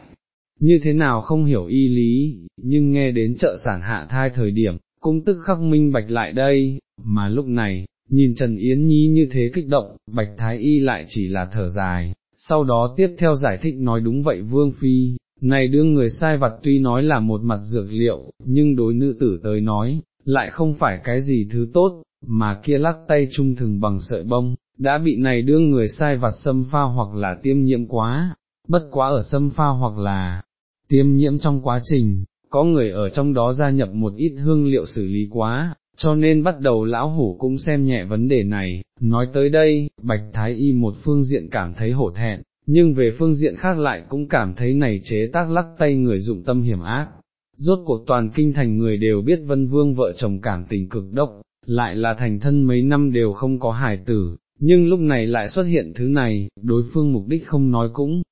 như thế nào không hiểu y lý, nhưng nghe đến chợ sản hạ thai thời điểm, cũng tức khắc minh bạch lại đây, mà lúc này, nhìn Trần Yến Nhi như thế kích động, bạch thái y lại chỉ là thở dài, sau đó tiếp theo giải thích nói đúng vậy Vương Phi, này đương người sai vặt tuy nói là một mặt dược liệu, nhưng đối nữ tử tới nói, lại không phải cái gì thứ tốt, mà kia lắc tay trung thường bằng sợi bông, đã bị này đương người sai vặt xâm pha hoặc là tiêm nhiễm quá, bất quá ở xâm pha hoặc là tiêm nhiễm trong quá trình, có người ở trong đó gia nhập một ít hương liệu xử lý quá, cho nên bắt đầu lão hủ cũng xem nhẹ vấn đề này, nói tới đây, bạch thái y một phương diện cảm thấy hổ thẹn, nhưng về phương diện khác lại cũng cảm thấy này chế tác lắc tay người dụng tâm hiểm ác. Rốt cuộc toàn kinh thành người đều biết vân vương vợ chồng cảm tình cực độc, lại là thành thân mấy năm đều không có hài tử, nhưng lúc này lại xuất hiện thứ này, đối phương mục đích không nói cũng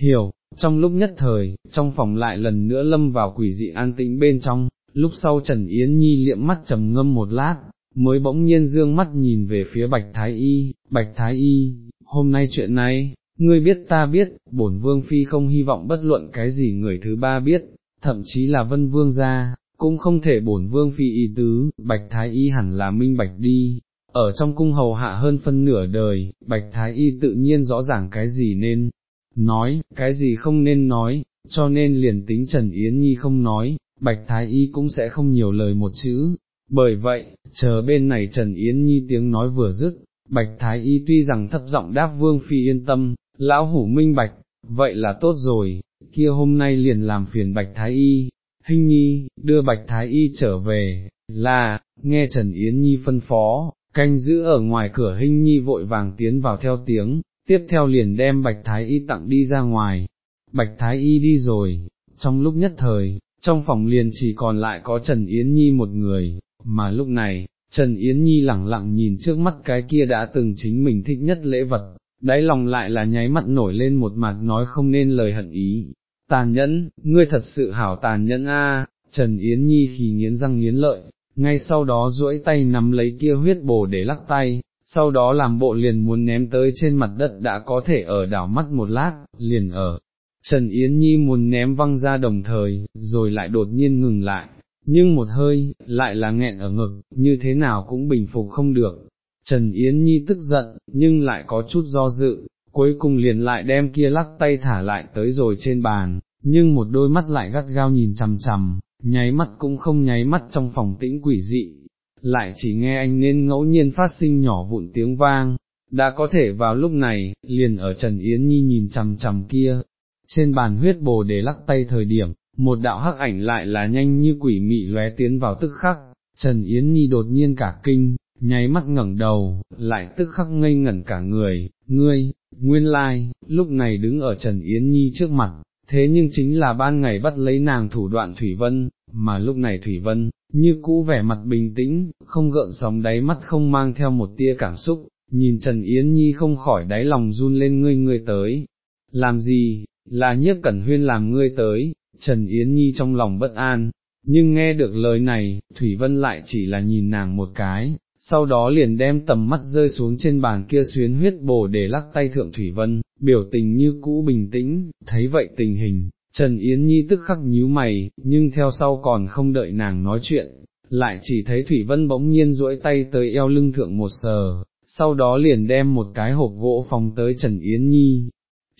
hiểu, trong lúc nhất thời, trong phòng lại lần nữa lâm vào quỷ dị an tĩnh bên trong, lúc sau Trần Yến Nhi liệm mắt trầm ngâm một lát, mới bỗng nhiên dương mắt nhìn về phía Bạch Thái Y, Bạch Thái Y, hôm nay chuyện này, ngươi biết ta biết, bổn vương phi không hy vọng bất luận cái gì người thứ ba biết, thậm chí là vân vương gia, cũng không thể bổn vương phi y tứ, Bạch Thái Y hẳn là minh bạch đi. Ở trong cung hầu hạ hơn phân nửa đời, Bạch Thái Y tự nhiên rõ ràng cái gì nên, nói, cái gì không nên nói, cho nên liền tính Trần Yến Nhi không nói, Bạch Thái Y cũng sẽ không nhiều lời một chữ. Bởi vậy, chờ bên này Trần Yến Nhi tiếng nói vừa dứt, Bạch Thái Y tuy rằng thấp giọng đáp Vương Phi yên tâm, lão hủ minh bạch, vậy là tốt rồi, kia hôm nay liền làm phiền Bạch Thái Y, Hinh Nhi, đưa Bạch Thái Y trở về, là, nghe Trần Yến Nhi phân phó, canh giữ ở ngoài cửa Hinh Nhi vội vàng tiến vào theo tiếng, tiếp theo liền đem Bạch Thái Y tặng đi ra ngoài, Bạch Thái Y đi rồi, trong lúc nhất thời, trong phòng liền chỉ còn lại có Trần Yến Nhi một người, mà lúc này, Trần Yến Nhi lẳng lặng nhìn trước mắt cái kia đã từng chính mình thích nhất lễ vật, đáy lòng lại là nháy mắt nổi lên một mặt nói không nên lời hận ý, tàn nhẫn, ngươi thật sự hảo tàn nhẫn a. Trần Yến Nhi khi nghiến răng nghiến lợi, ngay sau đó duỗi tay nắm lấy kia huyết bồ để lắc tay, sau đó làm bộ liền muốn ném tới trên mặt đất đã có thể ở đảo mắt một lát, liền ở. Trần Yến Nhi muốn ném văng ra đồng thời, rồi lại đột nhiên ngừng lại, nhưng một hơi, lại là nghẹn ở ngực, như thế nào cũng bình phục không được. Trần Yến Nhi tức giận, nhưng lại có chút do dự, cuối cùng liền lại đem kia lắc tay thả lại tới rồi trên bàn, nhưng một đôi mắt lại gắt gao nhìn chằm chằm, nháy mắt cũng không nháy mắt trong phòng tĩnh quỷ dị, lại chỉ nghe anh nên ngẫu nhiên phát sinh nhỏ vụn tiếng vang, đã có thể vào lúc này, liền ở Trần Yến Nhi nhìn chằm chằm kia, trên bàn huyết bồ để lắc tay thời điểm, một đạo hắc ảnh lại là nhanh như quỷ mị lóe tiến vào tức khắc, Trần Yến Nhi đột nhiên cả kinh, nháy mắt ngẩng đầu, lại tức khắc ngây ngẩn cả người, ngươi, nguyên lai, lúc này đứng ở Trần Yến Nhi trước mặt, thế nhưng chính là ban ngày bắt lấy nàng thủ đoạn Thủy Vân, mà lúc này Thủy Vân, như cũ vẻ mặt bình tĩnh, không gợn sóng đáy mắt không mang theo một tia cảm xúc, nhìn Trần Yến Nhi không khỏi đáy lòng run lên ngươi ngươi tới, làm gì, là nhiếp cẩn huyên làm ngươi tới, Trần Yến Nhi trong lòng bất an, nhưng nghe được lời này, Thủy Vân lại chỉ là nhìn nàng một cái, sau đó liền đem tầm mắt rơi xuống trên bàn kia xuyến huyết bổ để lắc tay thượng Thủy Vân, biểu tình như cũ bình tĩnh, thấy vậy tình hình, Trần Yến Nhi tức khắc nhíu mày, nhưng theo sau còn không đợi nàng nói chuyện, lại chỉ thấy Thủy Vân bỗng nhiên duỗi tay tới eo lưng thượng một sờ, sau đó liền đem một cái hộp gỗ phòng tới Trần Yến Nhi.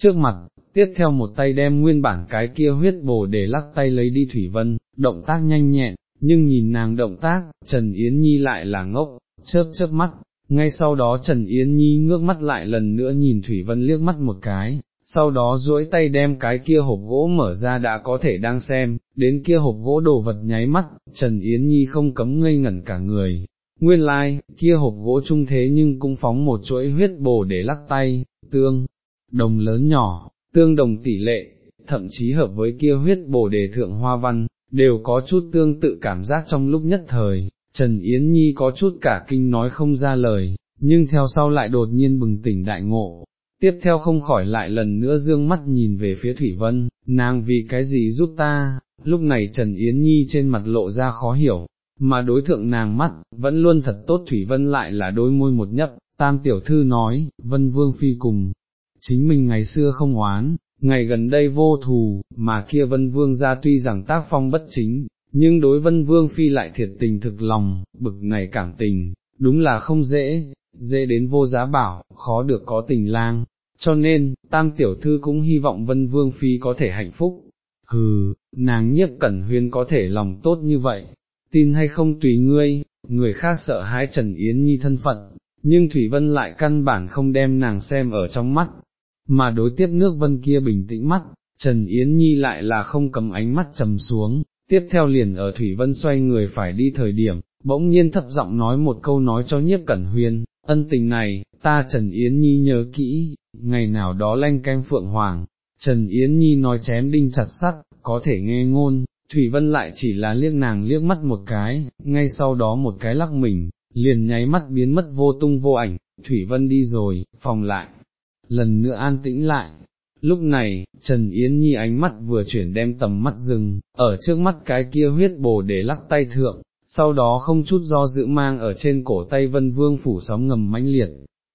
Trước mặt, tiếp theo một tay đem nguyên bản cái kia huyết bồ để lắc tay lấy đi Thủy Vân, động tác nhanh nhẹn, nhưng nhìn nàng động tác, Trần Yến Nhi lại là ngốc, chớp chớp mắt, ngay sau đó Trần Yến Nhi ngước mắt lại lần nữa nhìn Thủy Vân liếc mắt một cái, sau đó duỗi tay đem cái kia hộp gỗ mở ra đã có thể đang xem, đến kia hộp gỗ đồ vật nháy mắt, Trần Yến Nhi không cấm ngây ngẩn cả người. Nguyên lai, like, kia hộp gỗ trung thế nhưng cũng phóng một chuỗi huyết bồ để lắc tay, tương, đồng lớn nhỏ, tương đồng tỷ lệ, thậm chí hợp với kia huyết bồ đề thượng hoa văn, đều có chút tương tự cảm giác trong lúc nhất thời, Trần Yến Nhi có chút cả kinh nói không ra lời, nhưng theo sau lại đột nhiên bừng tỉnh đại ngộ, tiếp theo không khỏi lại lần nữa dương mắt nhìn về phía Thủy Vân, nàng vì cái gì giúp ta, lúc này Trần Yến Nhi trên mặt lộ ra khó hiểu, mà đối thượng nàng mắt, vẫn luôn thật tốt. Thủy Vân lại là đôi môi một nhấp, tam tiểu thư nói, Vân Vương Phi cùng, chính mình ngày xưa không oán, ngày gần đây vô thù, mà kia Vân Vương ra tuy rằng tác phong bất chính, nhưng đối Vân Vương Phi lại thiệt tình thực lòng, bực này cảm tình, đúng là không dễ, dễ đến vô giá bảo, khó được có tình lang, cho nên, tam tiểu thư cũng hy vọng Vân Vương Phi có thể hạnh phúc. Hừ, nàng nhiếp cẩn huyên có thể lòng tốt như vậy, tin hay không tùy ngươi, người khác sợ hãi Trần Yến Nhi thân phận, nhưng Thủy Vân lại căn bản không đem nàng xem ở trong mắt, mà đối tiếp nước vân kia bình tĩnh mắt, Trần Yến Nhi lại là không cầm ánh mắt trầm xuống, tiếp theo liền ở Thủy Vân xoay người phải đi thời điểm, bỗng nhiên thấp giọng nói một câu nói cho nhiếp cẩn huyên, ân tình này, ta Trần Yến Nhi nhớ kỹ, ngày nào đó lanh canh phượng hoàng, Trần Yến Nhi nói chém đinh chặt sắt, có thể nghe ngôn, Thủy Vân lại chỉ là liếc nàng liếc mắt một cái, ngay sau đó một cái lắc mình, liền nháy mắt biến mất vô tung vô ảnh, Thủy Vân đi rồi, phòng lại, lần nữa an tĩnh lại. Lúc này, Trần Yến Nhi ánh mắt vừa chuyển đem tầm mắt dừng, ở trước mắt cái kia huyết bồ để lắc tay thượng, sau đó không chút do dự mang ở trên cổ tay vân vương phủ sóng ngầm mãnh liệt,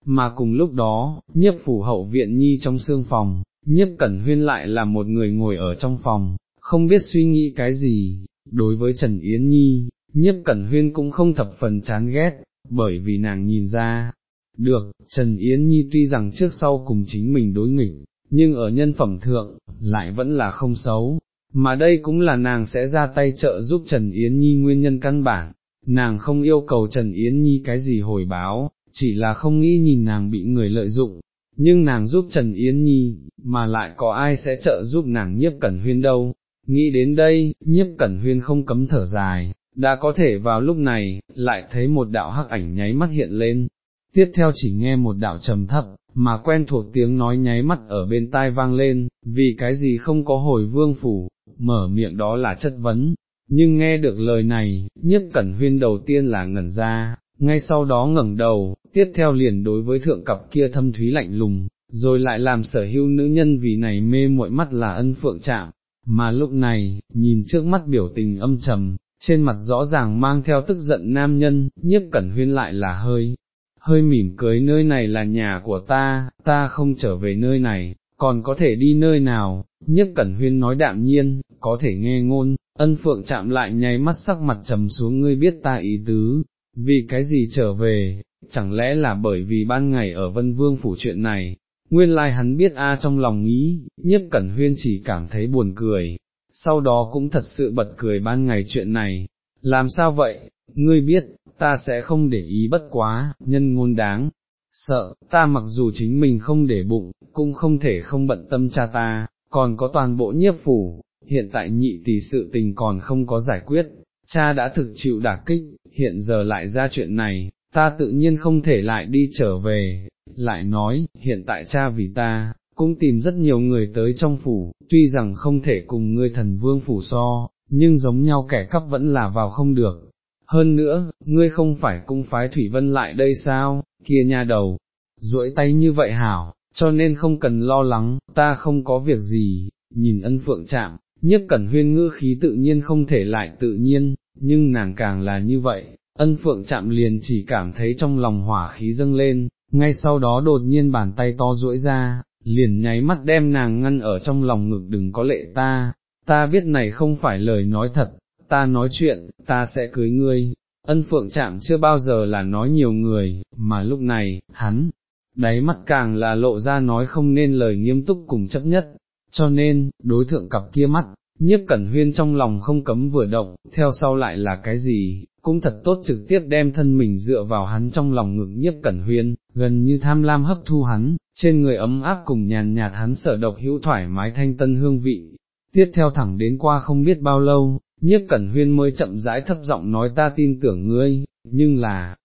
mà cùng lúc đó, nhiếp phủ hậu viện nhi trong xương phòng, nhiếp cẩn huyên lại là một người ngồi ở trong phòng, không biết suy nghĩ cái gì, đối với Trần Yến Nhi, nhiếp cẩn huyên cũng không thập phần chán ghét, bởi vì nàng nhìn ra, được, Trần Yến Nhi tuy rằng trước sau cùng chính mình đối nghịch, nhưng ở nhân phẩm thượng, lại vẫn là không xấu, mà đây cũng là nàng sẽ ra tay trợ giúp Trần Yến Nhi nguyên nhân căn bản, nàng không yêu cầu Trần Yến Nhi cái gì hồi báo, chỉ là không nghĩ nhìn nàng bị người lợi dụng, nhưng nàng giúp Trần Yến Nhi, mà lại có ai sẽ trợ giúp nàng nhiếp cẩn huyên đâu, nghĩ đến đây, nhiếp cẩn huyên không cấm thở dài, đã có thể vào lúc này, lại thấy một đạo hắc ảnh nháy mắt hiện lên, tiếp theo chỉ nghe một đạo trầm thấp, mà quen thuộc tiếng nói nháy mắt ở bên tai vang lên, vì cái gì không có hồi vương phủ, mở miệng đó là chất vấn, nhưng nghe được lời này, nhiếp cẩn huyên đầu tiên là ngẩn ra, ngay sau đó ngẩng đầu, tiếp theo liền đối với thượng cặp kia thâm thúy lạnh lùng, rồi lại làm sở hữu nữ nhân vì này mê muội mắt là ân phượng chạm, mà lúc này, nhìn trước mắt biểu tình âm trầm, trên mặt rõ ràng mang theo tức giận nam nhân, nhiếp cẩn huyên lại là hơi, hơi mỉm cười nơi này là nhà của ta, ta không trở về nơi này, còn có thể đi nơi nào, nhất cẩn huyên nói đạm nhiên, có thể nghe ngôn, ân phượng chạm lại nháy mắt sắc mặt trầm xuống ngươi biết ta ý tứ, vì cái gì trở về, chẳng lẽ là bởi vì ban ngày ở vân vương phủ chuyện này, nguyên lai hắn biết a trong lòng nghĩ, nhất cẩn huyên chỉ cảm thấy buồn cười, sau đó cũng thật sự bật cười ban ngày chuyện này, làm sao vậy, ngươi biết, ta sẽ không để ý bất quá, nhân ngôn đáng, sợ, ta mặc dù chính mình không để bụng, cũng không thể không bận tâm cha ta, còn có toàn bộ nhiếp phủ, hiện tại nhị tỷ sự tình còn không có giải quyết, cha đã thực chịu đả kích, hiện giờ lại ra chuyện này, ta tự nhiên không thể lại đi trở về, lại nói, hiện tại cha vì ta, cũng tìm rất nhiều người tới trong phủ, tuy rằng không thể cùng ngươi thần vương phủ so, nhưng giống nhau kẻ cắp vẫn là vào không được. Hơn nữa, ngươi không phải cung phái Thủy Vân lại đây sao, kia nha đầu, duỗi tay như vậy hảo, cho nên không cần lo lắng, ta không có việc gì, nhìn ân phượng chạm, nhất cẩn huyên ngữ khí tự nhiên không thể lại tự nhiên, nhưng nàng càng là như vậy, ân phượng chạm liền chỉ cảm thấy trong lòng hỏa khí dâng lên, ngay sau đó đột nhiên bàn tay to duỗi ra, liền nháy mắt đem nàng ngăn ở trong lòng ngực đừng có lệ ta, ta biết này không phải lời nói thật, ta nói chuyện, ta sẽ cưới ngươi. Ân phượng chạm chưa bao giờ là nói nhiều người, mà lúc này, hắn, đáy mắt càng là lộ ra nói không nên lời nghiêm túc cùng chấp nhất, cho nên, đối thượng cặp kia mắt, nhiếp cẩn huyên trong lòng không cấm vừa động, theo sau lại là cái gì, cũng thật tốt trực tiếp đem thân mình dựa vào hắn trong lòng ngực nhiếp cẩn huyên, gần như tham lam hấp thu hắn, trên người ấm áp cùng nhàn nhạt hắn sở độc hữu thoải mái thanh tân hương vị. Tiếp theo thẳng đến qua không biết bao lâu, nhiếp cẩn huyên mới chậm rãi thấp giọng nói ta tin tưởng ngươi, nhưng là,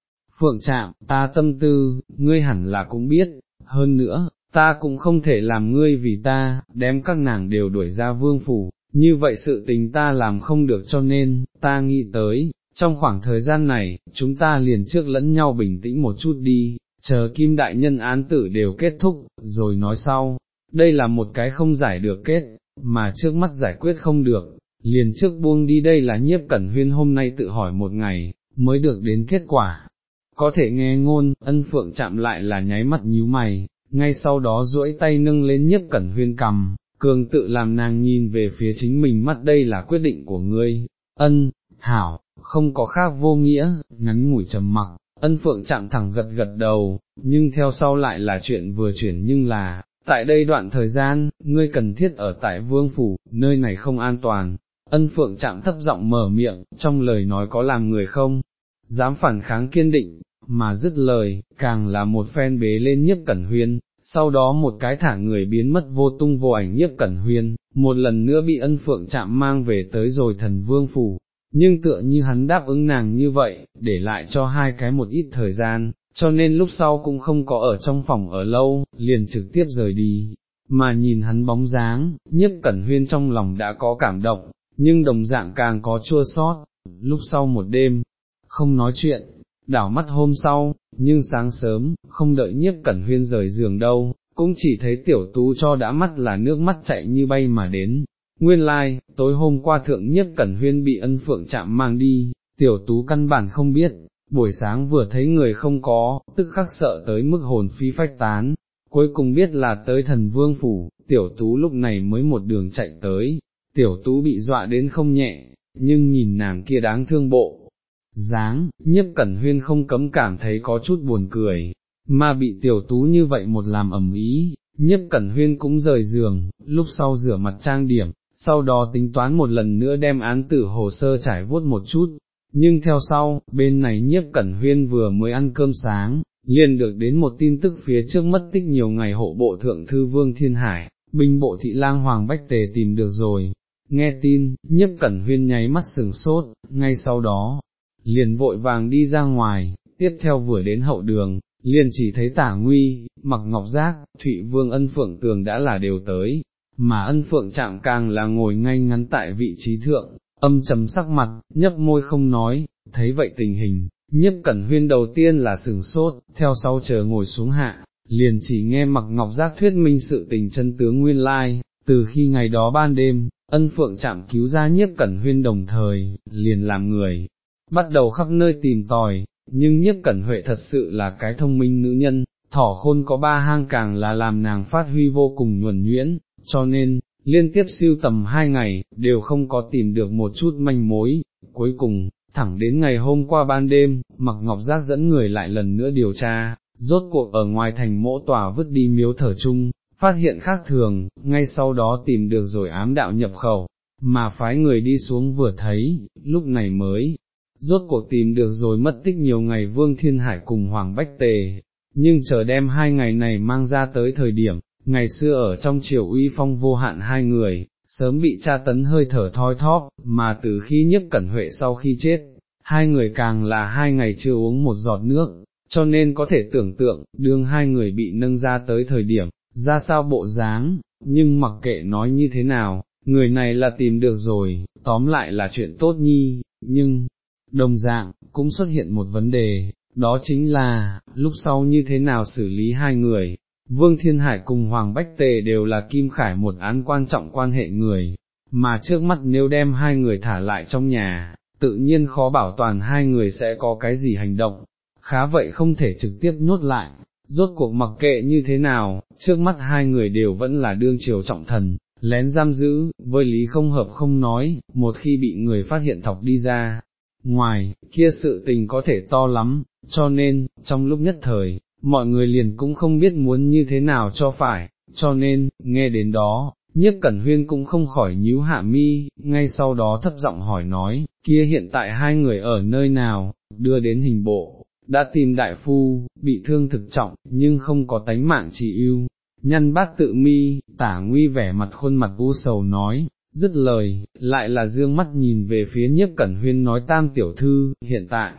phượng trạm, ta tâm tư, ngươi hẳn là cũng biết, hơn nữa, ta cũng không thể làm ngươi vì ta, đem các nàng đều đuổi ra vương phủ, như vậy sự tình ta làm không được cho nên, ta nghĩ tới, trong khoảng thời gian này, chúng ta liền trước lẫn nhau bình tĩnh một chút đi, chờ kim đại nhân án tử đều kết thúc, rồi nói sau, đây là một cái không giải được kết, mà trước mắt giải quyết không được, liền trước buông đi đây là nhiếp cẩn huyên hôm nay tự hỏi một ngày, mới được đến kết quả. Có thể nghe ngôn, ân phượng chạm lại là nháy mắt nhíu mày, ngay sau đó duỗi tay nâng lên nhiếp cẩn huyên cầm, cường tự làm nàng nhìn về phía chính mình mắt đây là quyết định của ngươi, ân, hảo, không có khác vô nghĩa, ngắn ngủi trầm mặc, ân phượng chạm thẳng gật gật đầu, nhưng theo sau lại là chuyện vừa chuyển nhưng là, tại đây đoạn thời gian, ngươi cần thiết ở tại vương phủ, nơi này không an toàn, ân phượng chạm thấp giọng mở miệng, trong lời nói có làm người không, dám phản kháng kiên định, mà dứt lời, càng là một phen bế lên nhiếp cẩn huyên, sau đó một cái thả người biến mất vô tung vô ảnh nhiếp cẩn huyên, một lần nữa bị ân phượng chạm mang về tới rồi thần vương phủ, nhưng tựa như hắn đáp ứng nàng như vậy, để lại cho hai cái một ít thời gian, cho nên lúc sau cũng không có ở trong phòng ở lâu, liền trực tiếp rời đi, mà nhìn hắn bóng dáng, nhiếp cẩn huyên trong lòng đã có cảm động, nhưng đồng dạng càng có chua sót, lúc sau một đêm, không nói chuyện, đảo mắt hôm sau, nhưng sáng sớm, không đợi nhiếp cẩn huyên rời giường đâu, cũng chỉ thấy tiểu tú cho đã mắt là nước mắt chạy như bay mà đến. Nguyên lai, like, tối hôm qua thượng nhiếp cẩn huyên bị ân phượng chạm mang đi, tiểu tú căn bản không biết, buổi sáng vừa thấy người không có, tức khắc sợ tới mức hồn phi phách tán, cuối cùng biết là tới thần vương phủ, tiểu tú lúc này mới một đường chạy tới, tiểu tú bị dọa đến không nhẹ, nhưng nhìn nàng kia đáng thương bộ, dáng, nhiếp cẩn huyên không cấm cảm thấy có chút buồn cười, mà bị tiểu tú như vậy một làm ẩm ý, nhiếp cẩn huyên cũng rời giường, lúc sau rửa mặt trang điểm, sau đó tính toán một lần nữa đem án tử hồ sơ trải vuốt một chút, nhưng theo sau, bên này nhiếp cẩn huyên vừa mới ăn cơm sáng, liền được đến một tin tức phía trước mất tích nhiều ngày hộ bộ thượng thư vương thiên hải, binh bộ thị lang hoàng bách tề tìm được rồi. Nghe tin, nhiếp cẩn huyên nháy mắt sừng sốt, ngay sau đó, liền vội vàng đi ra ngoài, tiếp theo vừa đến hậu đường, liền chỉ thấy tả nguy, mặc ngọc giác, thụy vương ân phượng tường đã là đều tới, mà ân phượng chạm càng là ngồi ngay ngắn tại vị trí thượng, âm trầm sắc mặt, nhấp môi không nói, thấy vậy tình hình, nhiếp cẩn huyên đầu tiên là sừng sốt, theo sau chờ ngồi xuống hạ, liền chỉ nghe mặc ngọc giác thuyết minh sự tình chân tướng nguyên lai, từ khi ngày đó ban đêm, ân phượng chạm cứu ra nhiếp cẩn huyên đồng thời, liền làm người, bắt đầu khắp nơi tìm tòi, nhưng nhiếp cẩn huệ thật sự là cái thông minh nữ nhân, thỏ khôn có ba hang càng là làm nàng phát huy vô cùng nhuần nhuyễn, cho nên, liên tiếp siêu tầm hai ngày, đều không có tìm được một chút manh mối, cuối cùng, thẳng đến ngày hôm qua ban đêm, mặc ngọc giác dẫn người lại lần nữa điều tra, rốt cuộc ở ngoài thành mỗ tòa vứt đi miếu thở chung, phát hiện khác thường, ngay sau đó tìm được rồi ám đạo nhập khẩu, mà phái người đi xuống vừa thấy, lúc này mới, rốt cuộc tìm được rồi mất tích nhiều ngày Vương Thiên Hải cùng Hoàng Bách Tề, nhưng chờ đem hai ngày này mang ra tới thời điểm, ngày xưa ở trong triều uy phong vô hạn hai người, sớm bị tra tấn hơi thở thoi thóp, mà từ khi nhấp cẩn huệ sau khi chết, hai người càng là hai ngày chưa uống một giọt nước, cho nên có thể tưởng tượng, đương hai người bị nâng ra tới thời điểm, ra sao bộ dáng, nhưng mặc kệ nói như thế nào, người này là tìm được rồi, tóm lại là chuyện tốt nhi, nhưng, đồng dạng, cũng xuất hiện một vấn đề, đó chính là, lúc sau như thế nào xử lý hai người. Vương Thiên Hải cùng Hoàng Bách Tề đều là Kim Khải một án quan trọng quan hệ người, mà trước mắt nếu đem hai người thả lại trong nhà, tự nhiên khó bảo toàn hai người sẽ có cái gì hành động, khá vậy không thể trực tiếp nhốt lại, rốt cuộc mặc kệ như thế nào, trước mắt hai người đều vẫn là đương triều trọng thần, lén giam giữ, với lý không hợp không nói, một khi bị người phát hiện thọc đi ra, ngoài, kia sự tình có thể to lắm, cho nên, trong lúc nhất thời, mọi người liền cũng không biết muốn như thế nào cho phải, cho nên, nghe đến đó, nhiếp cẩn huyên cũng không khỏi nhíu hạ mi, ngay sau đó thấp giọng hỏi nói, kia hiện tại hai người ở nơi nào, đưa đến hình bộ, đã tìm đại phu, bị thương thực trọng, nhưng không có tánh mạng chỉ ưu. Nhân bát tự mi, tả nguy vẻ mặt khuôn mặt u sầu nói, dứt lời, lại là dương mắt nhìn về phía nhiếp cẩn huyên nói tam tiểu thư, hiện tại,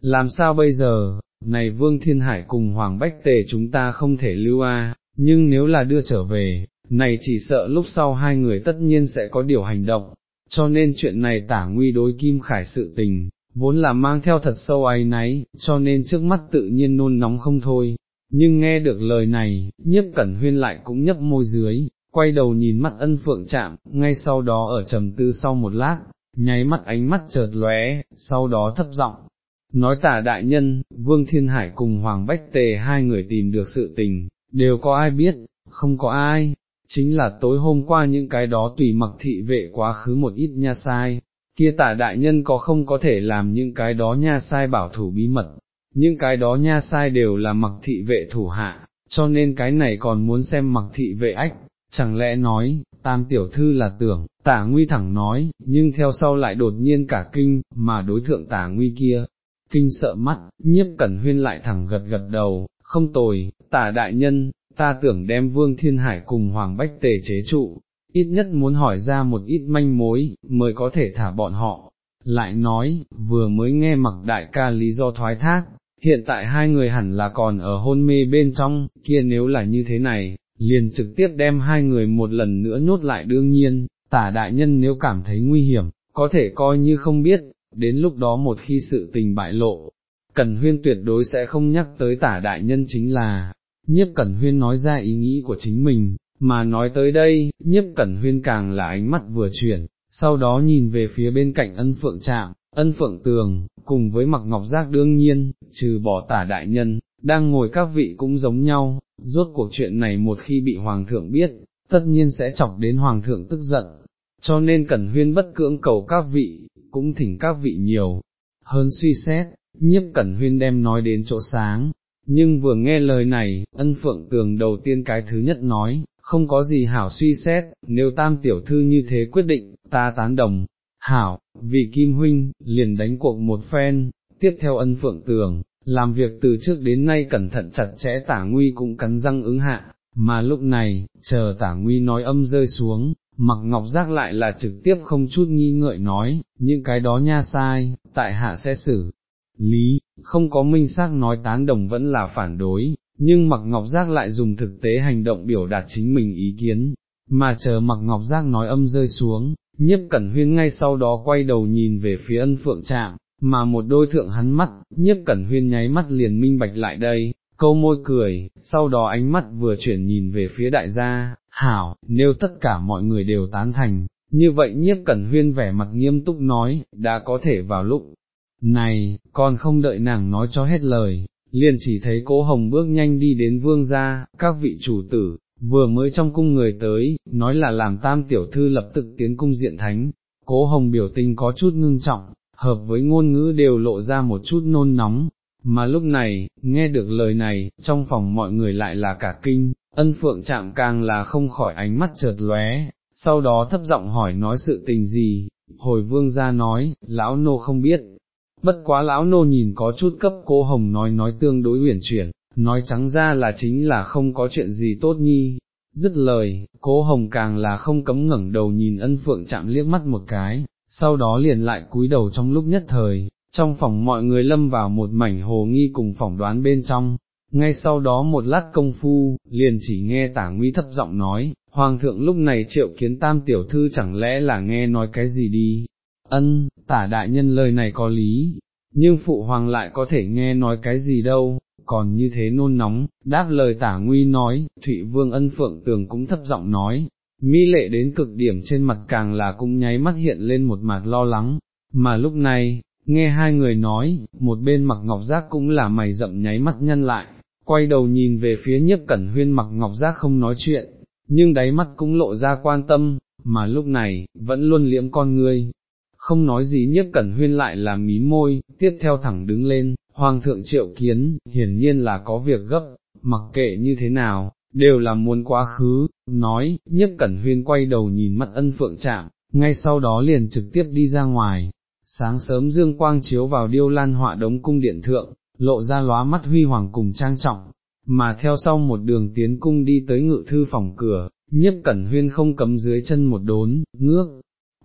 làm sao bây giờ, này vương thiên hải cùng hoàng bách tề chúng ta không thể lưu a, nhưng nếu là đưa trở về, này chỉ sợ lúc sau hai người tất nhiên sẽ có điều hành động, cho nên chuyện này tả nguy đối kim khải sự tình, vốn là mang theo thật sâu ấy náy, cho nên trước mắt tự nhiên nôn nóng không thôi. Nhưng nghe được lời này, nhiếp cẩn huyên lại cũng nhấp môi dưới, quay đầu nhìn mắt ân phượng chạm, ngay sau đó ở trầm tư sau một lát, nháy mắt ánh mắt chợt lóe, sau đó thấp giọng nói tả đại nhân, Vương Thiên Hải cùng Hoàng Bách Tề hai người tìm được sự tình, đều có ai biết, không có ai, chính là tối hôm qua những cái đó tùy mặc thị vệ quá khứ một ít nha sai, kia tả đại nhân có không có thể làm những cái đó nha sai bảo thủ bí mật, những cái đó nha sai đều là mặc thị vệ thủ hạ, cho nên cái này còn muốn xem mặc thị vệ ách, chẳng lẽ nói, tam tiểu thư là tưởng, tả nguy thẳng nói, nhưng theo sau lại đột nhiên cả kinh, mà đối thượng tả nguy kia, kinh sợ mắt, nhiếp cẩn huyên lại thẳng gật gật đầu, không tồi, tả đại nhân, ta tưởng đem vương thiên hải cùng hoàng bách tề chế trụ, ít nhất muốn hỏi ra một ít manh mối, mới có thể thả bọn họ. Lại nói, vừa mới nghe mặc đại ca lý do thoái thác, hiện tại hai người hẳn là còn ở hôn mê bên trong, kia nếu là như thế này, liền trực tiếp đem hai người một lần nữa nhốt lại đương nhiên, tả đại nhân nếu cảm thấy nguy hiểm, có thể coi như không biết, đến lúc đó một khi sự tình bại lộ, Cẩn Huyên tuyệt đối sẽ không nhắc tới tả đại nhân chính là, nhiếp Cẩn Huyên nói ra ý nghĩ của chính mình, mà nói tới đây, nhiếp Cẩn Huyên càng là ánh mắt vừa chuyển, sau đó nhìn về phía bên cạnh ân phượng trạm, ân phượng tường, cùng với mặc ngọc giác đương nhiên, trừ bỏ tả đại nhân, đang ngồi các vị cũng giống nhau, rốt cuộc chuyện này một khi bị hoàng thượng biết, tất nhiên sẽ chọc đến hoàng thượng tức giận, cho nên Cẩn Huyên bất cưỡng cầu các vị, cũng thỉnh các vị nhiều, hơn suy xét, nhiếp cẩn huyên đem nói đến chỗ sáng, nhưng vừa nghe lời này, ân phượng tường đầu tiên cái thứ nhất nói, không có gì hảo suy xét, nếu tam tiểu thư như thế quyết định, ta tán đồng, hảo, vì kim huynh, liền đánh cuộc một phen, tiếp theo ân phượng tường, làm việc từ trước đến nay cẩn thận chặt chẽ tả nguy cũng cắn răng ứng hạ, mà lúc này, chờ tả nguy nói âm rơi xuống, mặc ngọc giác lại là trực tiếp không chút nghi ngợi nói, những cái đó nha sai, tại hạ sẽ xử. Lý, không có minh xác nói tán đồng vẫn là phản đối, nhưng mặc ngọc giác lại dùng thực tế hành động biểu đạt chính mình ý kiến, mà chờ mặc ngọc giác nói âm rơi xuống, nhiếp cẩn huyên ngay sau đó quay đầu nhìn về phía ân phượng trạng, mà một đôi thượng hắn mắt, nhiếp cẩn huyên nháy mắt liền minh bạch lại đây, câu môi cười, sau đó ánh mắt vừa chuyển nhìn về phía đại gia, hảo, nếu tất cả mọi người đều tán thành, như vậy nhiếp cẩn huyên vẻ mặt nghiêm túc nói, đã có thể vào lúc này, còn không đợi nàng nói cho hết lời, liền chỉ thấy cố hồng bước nhanh đi đến vương gia, các vị chủ tử, vừa mới trong cung người tới, nói là làm tam tiểu thư lập tức tiến cung diện thánh, cố hồng biểu tình có chút ngưng trọng, hợp với ngôn ngữ đều lộ ra một chút nôn nóng, mà lúc này, nghe được lời này, trong phòng mọi người lại là cả kinh, ân phượng chạm càng là không khỏi ánh mắt chợt lóe, sau đó thấp giọng hỏi nói sự tình gì, hồi vương gia nói, lão nô không biết, bất quá lão nô nhìn có chút cấp cô hồng nói nói tương đối uyển chuyển, nói trắng ra là chính là không có chuyện gì tốt nhi. Dứt lời, cố hồng càng là không cấm ngẩng đầu nhìn ân phượng chạm liếc mắt một cái, sau đó liền lại cúi đầu trong lúc nhất thời, trong phòng mọi người lâm vào một mảnh hồ nghi cùng phỏng đoán bên trong, ngay sau đó một lát công phu, liền chỉ nghe tả nguy thấp giọng nói, hoàng thượng lúc này triệu kiến tam tiểu thư chẳng lẽ là nghe nói cái gì đi, ân, tả đại nhân lời này có lý, nhưng phụ hoàng lại có thể nghe nói cái gì đâu, còn như thế nôn nóng, đáp lời tả nguy nói, Thụy Vương ân phượng tường cũng thấp giọng nói, mỹ lệ đến cực điểm trên mặt càng là cũng nháy mắt hiện lên một mặt lo lắng, mà lúc này, nghe hai người nói, một bên mặc ngọc giác cũng là mày rậm nháy mắt nhân lại, quay đầu nhìn về phía nhiếp cẩn huyên mặc ngọc giác không nói chuyện, nhưng đáy mắt cũng lộ ra quan tâm, mà lúc này, vẫn luôn liễm con ngươi. Không nói gì nhiếp cẩn huyên lại là mí môi, tiếp theo thẳng đứng lên, hoàng thượng triệu kiến, hiển nhiên là có việc gấp, mặc kệ như thế nào, đều là muốn quá khứ, nói, nhiếp cẩn huyên quay đầu nhìn mắt ân phượng chạm, ngay sau đó liền trực tiếp đi ra ngoài, sáng sớm dương quang chiếu vào điêu lan họa đống cung điện thượng, lộ ra lóa mắt huy hoàng cùng trang trọng, mà theo sau một đường tiến cung đi tới ngự thư phòng cửa, nhiếp cẩn huyên không cấm dưới chân một đốn, ngước,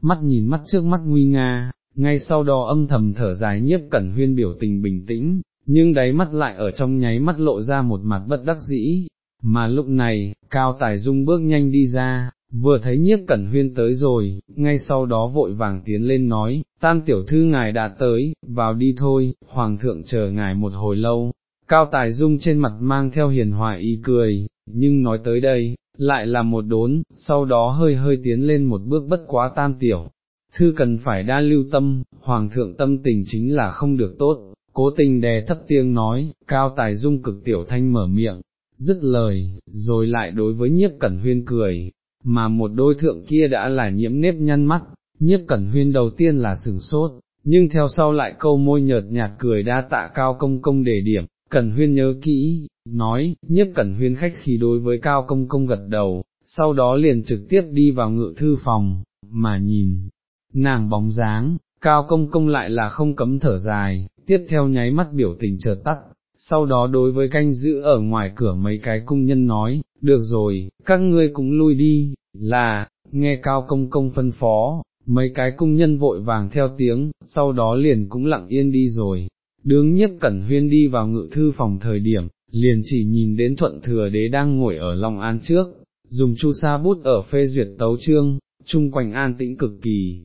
mắt nhìn mắt trước mắt nguy nga, ngay sau đó âm thầm thở dài nhiếp cẩn huyên biểu tình bình tĩnh, nhưng đáy mắt lại ở trong nháy mắt lộ ra một mặt bất đắc dĩ, mà lúc này, Cao Tài Dung bước nhanh đi ra, vừa thấy nhiếp cẩn huyên tới rồi, ngay sau đó vội vàng tiến lên nói, tam tiểu thư ngài đã tới, vào đi thôi, hoàng thượng chờ ngài một hồi lâu, cao tài dung trên mặt mang theo hiền hòa ý cười, nhưng nói tới đây, lại là một đốn, sau đó hơi hơi tiến lên một bước bất quá tam tiểu. Thư cần phải đa lưu tâm, hoàng thượng tâm tình chính là không được tốt, cố tình đè thấp tiếng nói, cao tài dung cực tiểu thanh mở miệng, dứt lời, rồi lại đối với nhiếp cẩn huyên cười, mà một đôi thượng kia đã là nhiễm nếp nhăn mắt, nhiếp cẩn huyên đầu tiên là sừng sốt, nhưng theo sau lại câu môi nhợt nhạt cười đa tạ cao công công đề điểm, cẩn huyên nhớ kỹ, nói, nhiếp cẩn huyên khách khí đối với cao công công gật đầu, sau đó liền trực tiếp đi vào ngự thư phòng, mà nhìn, nàng bóng dáng, cao công công lại là không cấm thở dài, tiếp theo nháy mắt biểu tình chợt tắt, sau đó đối với canh giữ ở ngoài cửa mấy cái cung nhân nói, được rồi, các ngươi cũng lui đi, là, nghe cao công công phân phó, mấy cái cung nhân vội vàng theo tiếng, sau đó liền cũng lặng yên đi rồi, đứng nhất cẩn huyên đi vào ngự thư phòng thời điểm, liền chỉ nhìn đến thuận thừa đế đang ngồi ở Long An trước, dùng chu sa bút ở phê duyệt tấu trương, chung quanh an tĩnh cực kỳ,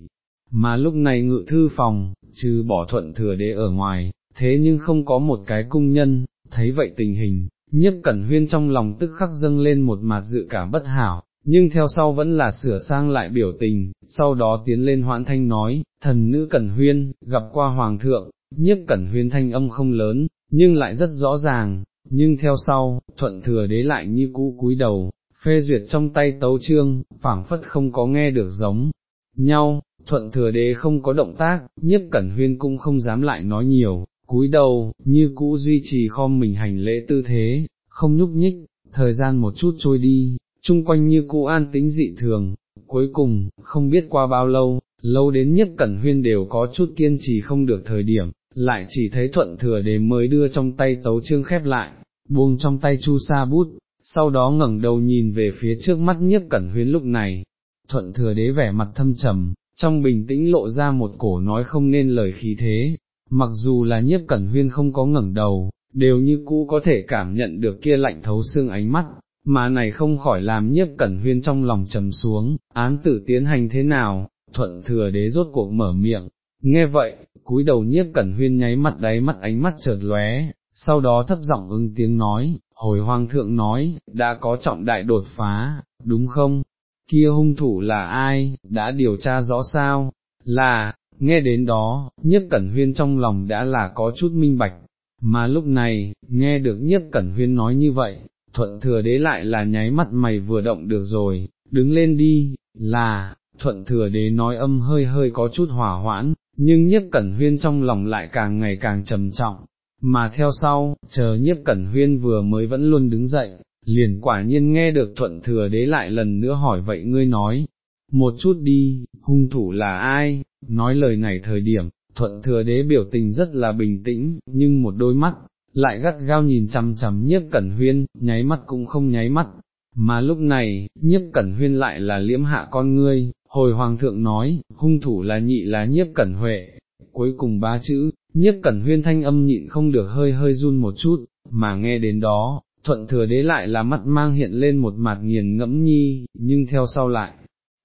mà lúc này ngự thư phòng, trừ bỏ thuận thừa đế ở ngoài, thế nhưng không có một cái cung nhân, thấy vậy tình hình, nhiếp cẩn huyên trong lòng tức khắc dâng lên một mặt dự cảm bất hảo, nhưng theo sau vẫn là sửa sang lại biểu tình, sau đó tiến lên hoãn thanh nói, thần nữ cẩn huyên, gặp qua hoàng thượng, nhiếp cẩn huyên thanh âm không lớn, nhưng lại rất rõ ràng, nhưng theo sau, thuận thừa đế lại như cũ cúi đầu, phê duyệt trong tay tấu trương, phảng phất không có nghe được giống nhau, thuận thừa đế không có động tác, nhiếp cẩn huyên cũng không dám lại nói nhiều, cúi đầu, như cũ duy trì khom mình hành lễ tư thế, không nhúc nhích, thời gian một chút trôi đi, chung quanh như cũ an tĩnh dị thường, cuối cùng, không biết qua bao lâu, lâu đến nhất cẩn huyên đều có chút kiên trì không được thời điểm, lại chỉ thấy thuận thừa đế mới đưa trong tay tấu chương khép lại, buông trong tay chu sa bút, sau đó ngẩng đầu nhìn về phía trước mắt nhất cẩn huyên lúc này, thuận thừa đế vẻ mặt thâm trầm, trong bình tĩnh lộ ra một cổ nói không nên lời khí thế, mặc dù là nhiếp cẩn huyên không có ngẩng đầu, đều như cũ có thể cảm nhận được kia lạnh thấu xương ánh mắt, mà này không khỏi làm nhiếp cẩn huyên trong lòng trầm xuống, án tử tiến hành thế nào, thuận thừa đế rốt cuộc mở miệng, nghe vậy, cúi đầu nhiếp cẩn huyên nháy mặt đáy mắt ánh mắt chợt lóe, sau đó thấp giọng ưng tiếng nói, hồi hoàng thượng nói, đã có trọng đại đột phá, đúng không? kia hung thủ là ai, đã điều tra rõ sao, là, nghe đến đó, nhiếp cẩn huyên trong lòng đã là có chút minh bạch, mà lúc này, nghe được nhiếp cẩn huyên nói như vậy, thuận thừa đế lại là nháy mắt mày vừa động được rồi, đứng lên đi, là, thuận thừa đế nói âm hơi hơi có chút hỏa hoãn, nhưng nhiếp cẩn huyên trong lòng lại càng ngày càng trầm trọng, mà theo sau, chờ nhiếp cẩn huyên vừa mới vẫn luôn đứng dậy, liền quả nhiên nghe được thuận thừa đế lại lần nữa hỏi vậy ngươi nói, một chút đi, hung thủ là ai, nói lời này thời điểm, thuận thừa đế biểu tình rất là bình tĩnh, nhưng một đôi mắt, lại gắt gao nhìn chằm chằm nhiếp cẩn huyên, nháy mắt cũng không nháy mắt, mà lúc này, nhiếp cẩn huyên lại là liễm hạ con ngươi, hồi hoàng thượng nói, hung thủ là nhị là nhiếp cẩn huệ, cuối cùng ba chữ, nhiếp cẩn huyên thanh âm nhịn không được hơi hơi run một chút, mà nghe đến đó, thuận thừa đế lại là mắt mang hiện lên một mặt nghiền ngẫm nhi, nhưng theo sau lại,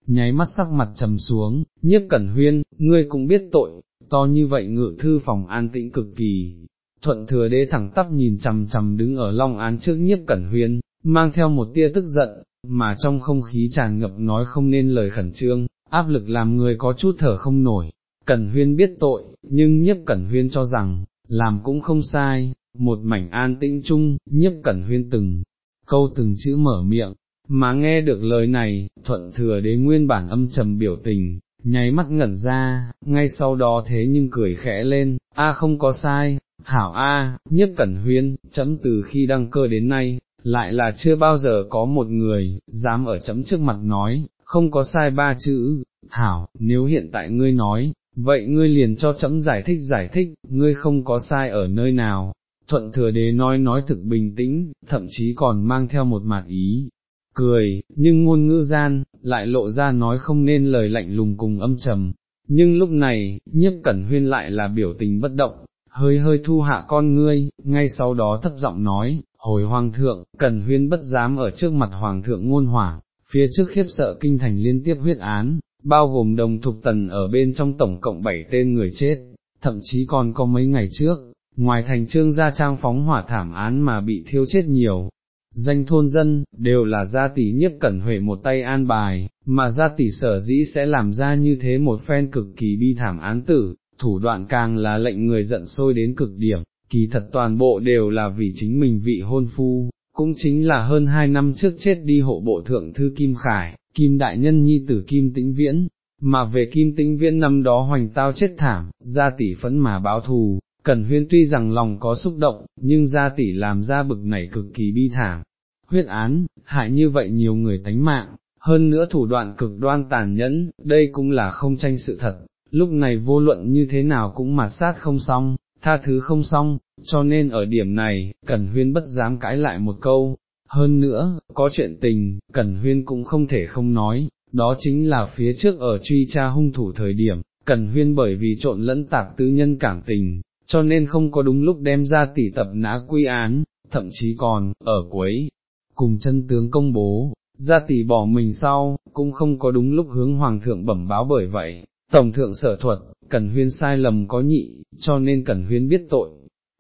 nháy mắt sắc mặt trầm xuống, nhiếp cẩn huyên, ngươi cũng biết tội, to như vậy ngự thư phòng an tĩnh cực kỳ. Thuận thừa đế thẳng tắp nhìn chằm chằm đứng ở long án trước nhiếp cẩn huyên, mang theo một tia tức giận, mà trong không khí tràn ngập nói không nên lời khẩn trương, áp lực làm người có chút thở không nổi. Cẩn huyên biết tội, nhưng nhiếp cẩn huyên cho rằng, làm cũng không sai, một mảnh an tĩnh chung, nhiếp cẩn huyên từng, câu từng chữ mở miệng, mà nghe được lời này, thuận thừa đế nguyên bản âm trầm biểu tình, nháy mắt ngẩn ra, ngay sau đó thế nhưng cười khẽ lên, a không có sai, hảo a, nhiếp cẩn huyên, chấm từ khi đăng cơ đến nay, lại là chưa bao giờ có một người, dám ở chấm trước mặt nói, không có sai ba chữ, thảo nếu hiện tại ngươi nói, vậy ngươi liền cho chấm giải thích giải thích, ngươi không có sai ở nơi nào. Thuận thừa đế nói nói thực bình tĩnh, thậm chí còn mang theo một mạt ý, cười, nhưng ngôn ngữ gian, lại lộ ra nói không nên lời lạnh lùng cùng âm trầm. Nhưng lúc này, nhiếp cẩn huyên lại là biểu tình bất động, hơi hơi thu hạ con ngươi, ngay sau đó thấp giọng nói, hồi hoàng thượng, cẩn huyên bất dám ở trước mặt hoàng thượng ngôn hoảng, phía trước khiếp sợ kinh thành liên tiếp huyết án, bao gồm đồng thục tần ở bên trong tổng cộng 7 tên người chết, thậm chí còn có mấy ngày trước, ngoài thành trương gia trang phóng hỏa thảm án mà bị thiêu chết nhiều, danh thôn dân, đều là gia tỷ nhiếp cẩn huệ một tay an bài, mà gia tỷ sở dĩ sẽ làm ra như thế một phen cực kỳ bi thảm án tử, thủ đoạn càng là lệnh người giận sôi đến cực điểm, kỳ thật toàn bộ đều là vì chính mình vị hôn phu, cũng chính là hơn hai năm trước chết đi hộ bộ thượng thư Kim Khải, Kim Đại Nhân Nhi tử Kim Tĩnh Viễn, mà về Kim Tĩnh Viễn năm đó hoành tao chết thảm, gia tỷ phẫn mà báo thù, Cẩn huyên tuy rằng lòng có xúc động, nhưng gia tỷ làm ra bực này cực kỳ bi thảm. Huyết án, hại như vậy nhiều người tánh mạng, hơn nữa thủ đoạn cực đoan tàn nhẫn, đây cũng là không tranh sự thật, lúc này vô luận như thế nào cũng mà sát không xong, tha thứ không xong, cho nên ở điểm này, Cẩn Huyên bất dám cãi lại một câu. Hơn nữa, có chuyện tình, Cẩn Huyên cũng không thể không nói, đó chính là phía trước ở truy tra hung thủ thời điểm, Cẩn Huyên bởi vì trộn lẫn tạp tư nhân cảm tình, cho nên không có đúng lúc đem ra tỷ tập nã quy án, thậm chí còn, ở cuối, cùng chân tướng công bố, ra tỷ bỏ mình sau, cũng không có đúng lúc hướng hoàng thượng bẩm báo bởi vậy, tổng thượng sở thuật, Cẩn Huyên sai lầm có nhị, cho nên Cẩn Huyên biết tội.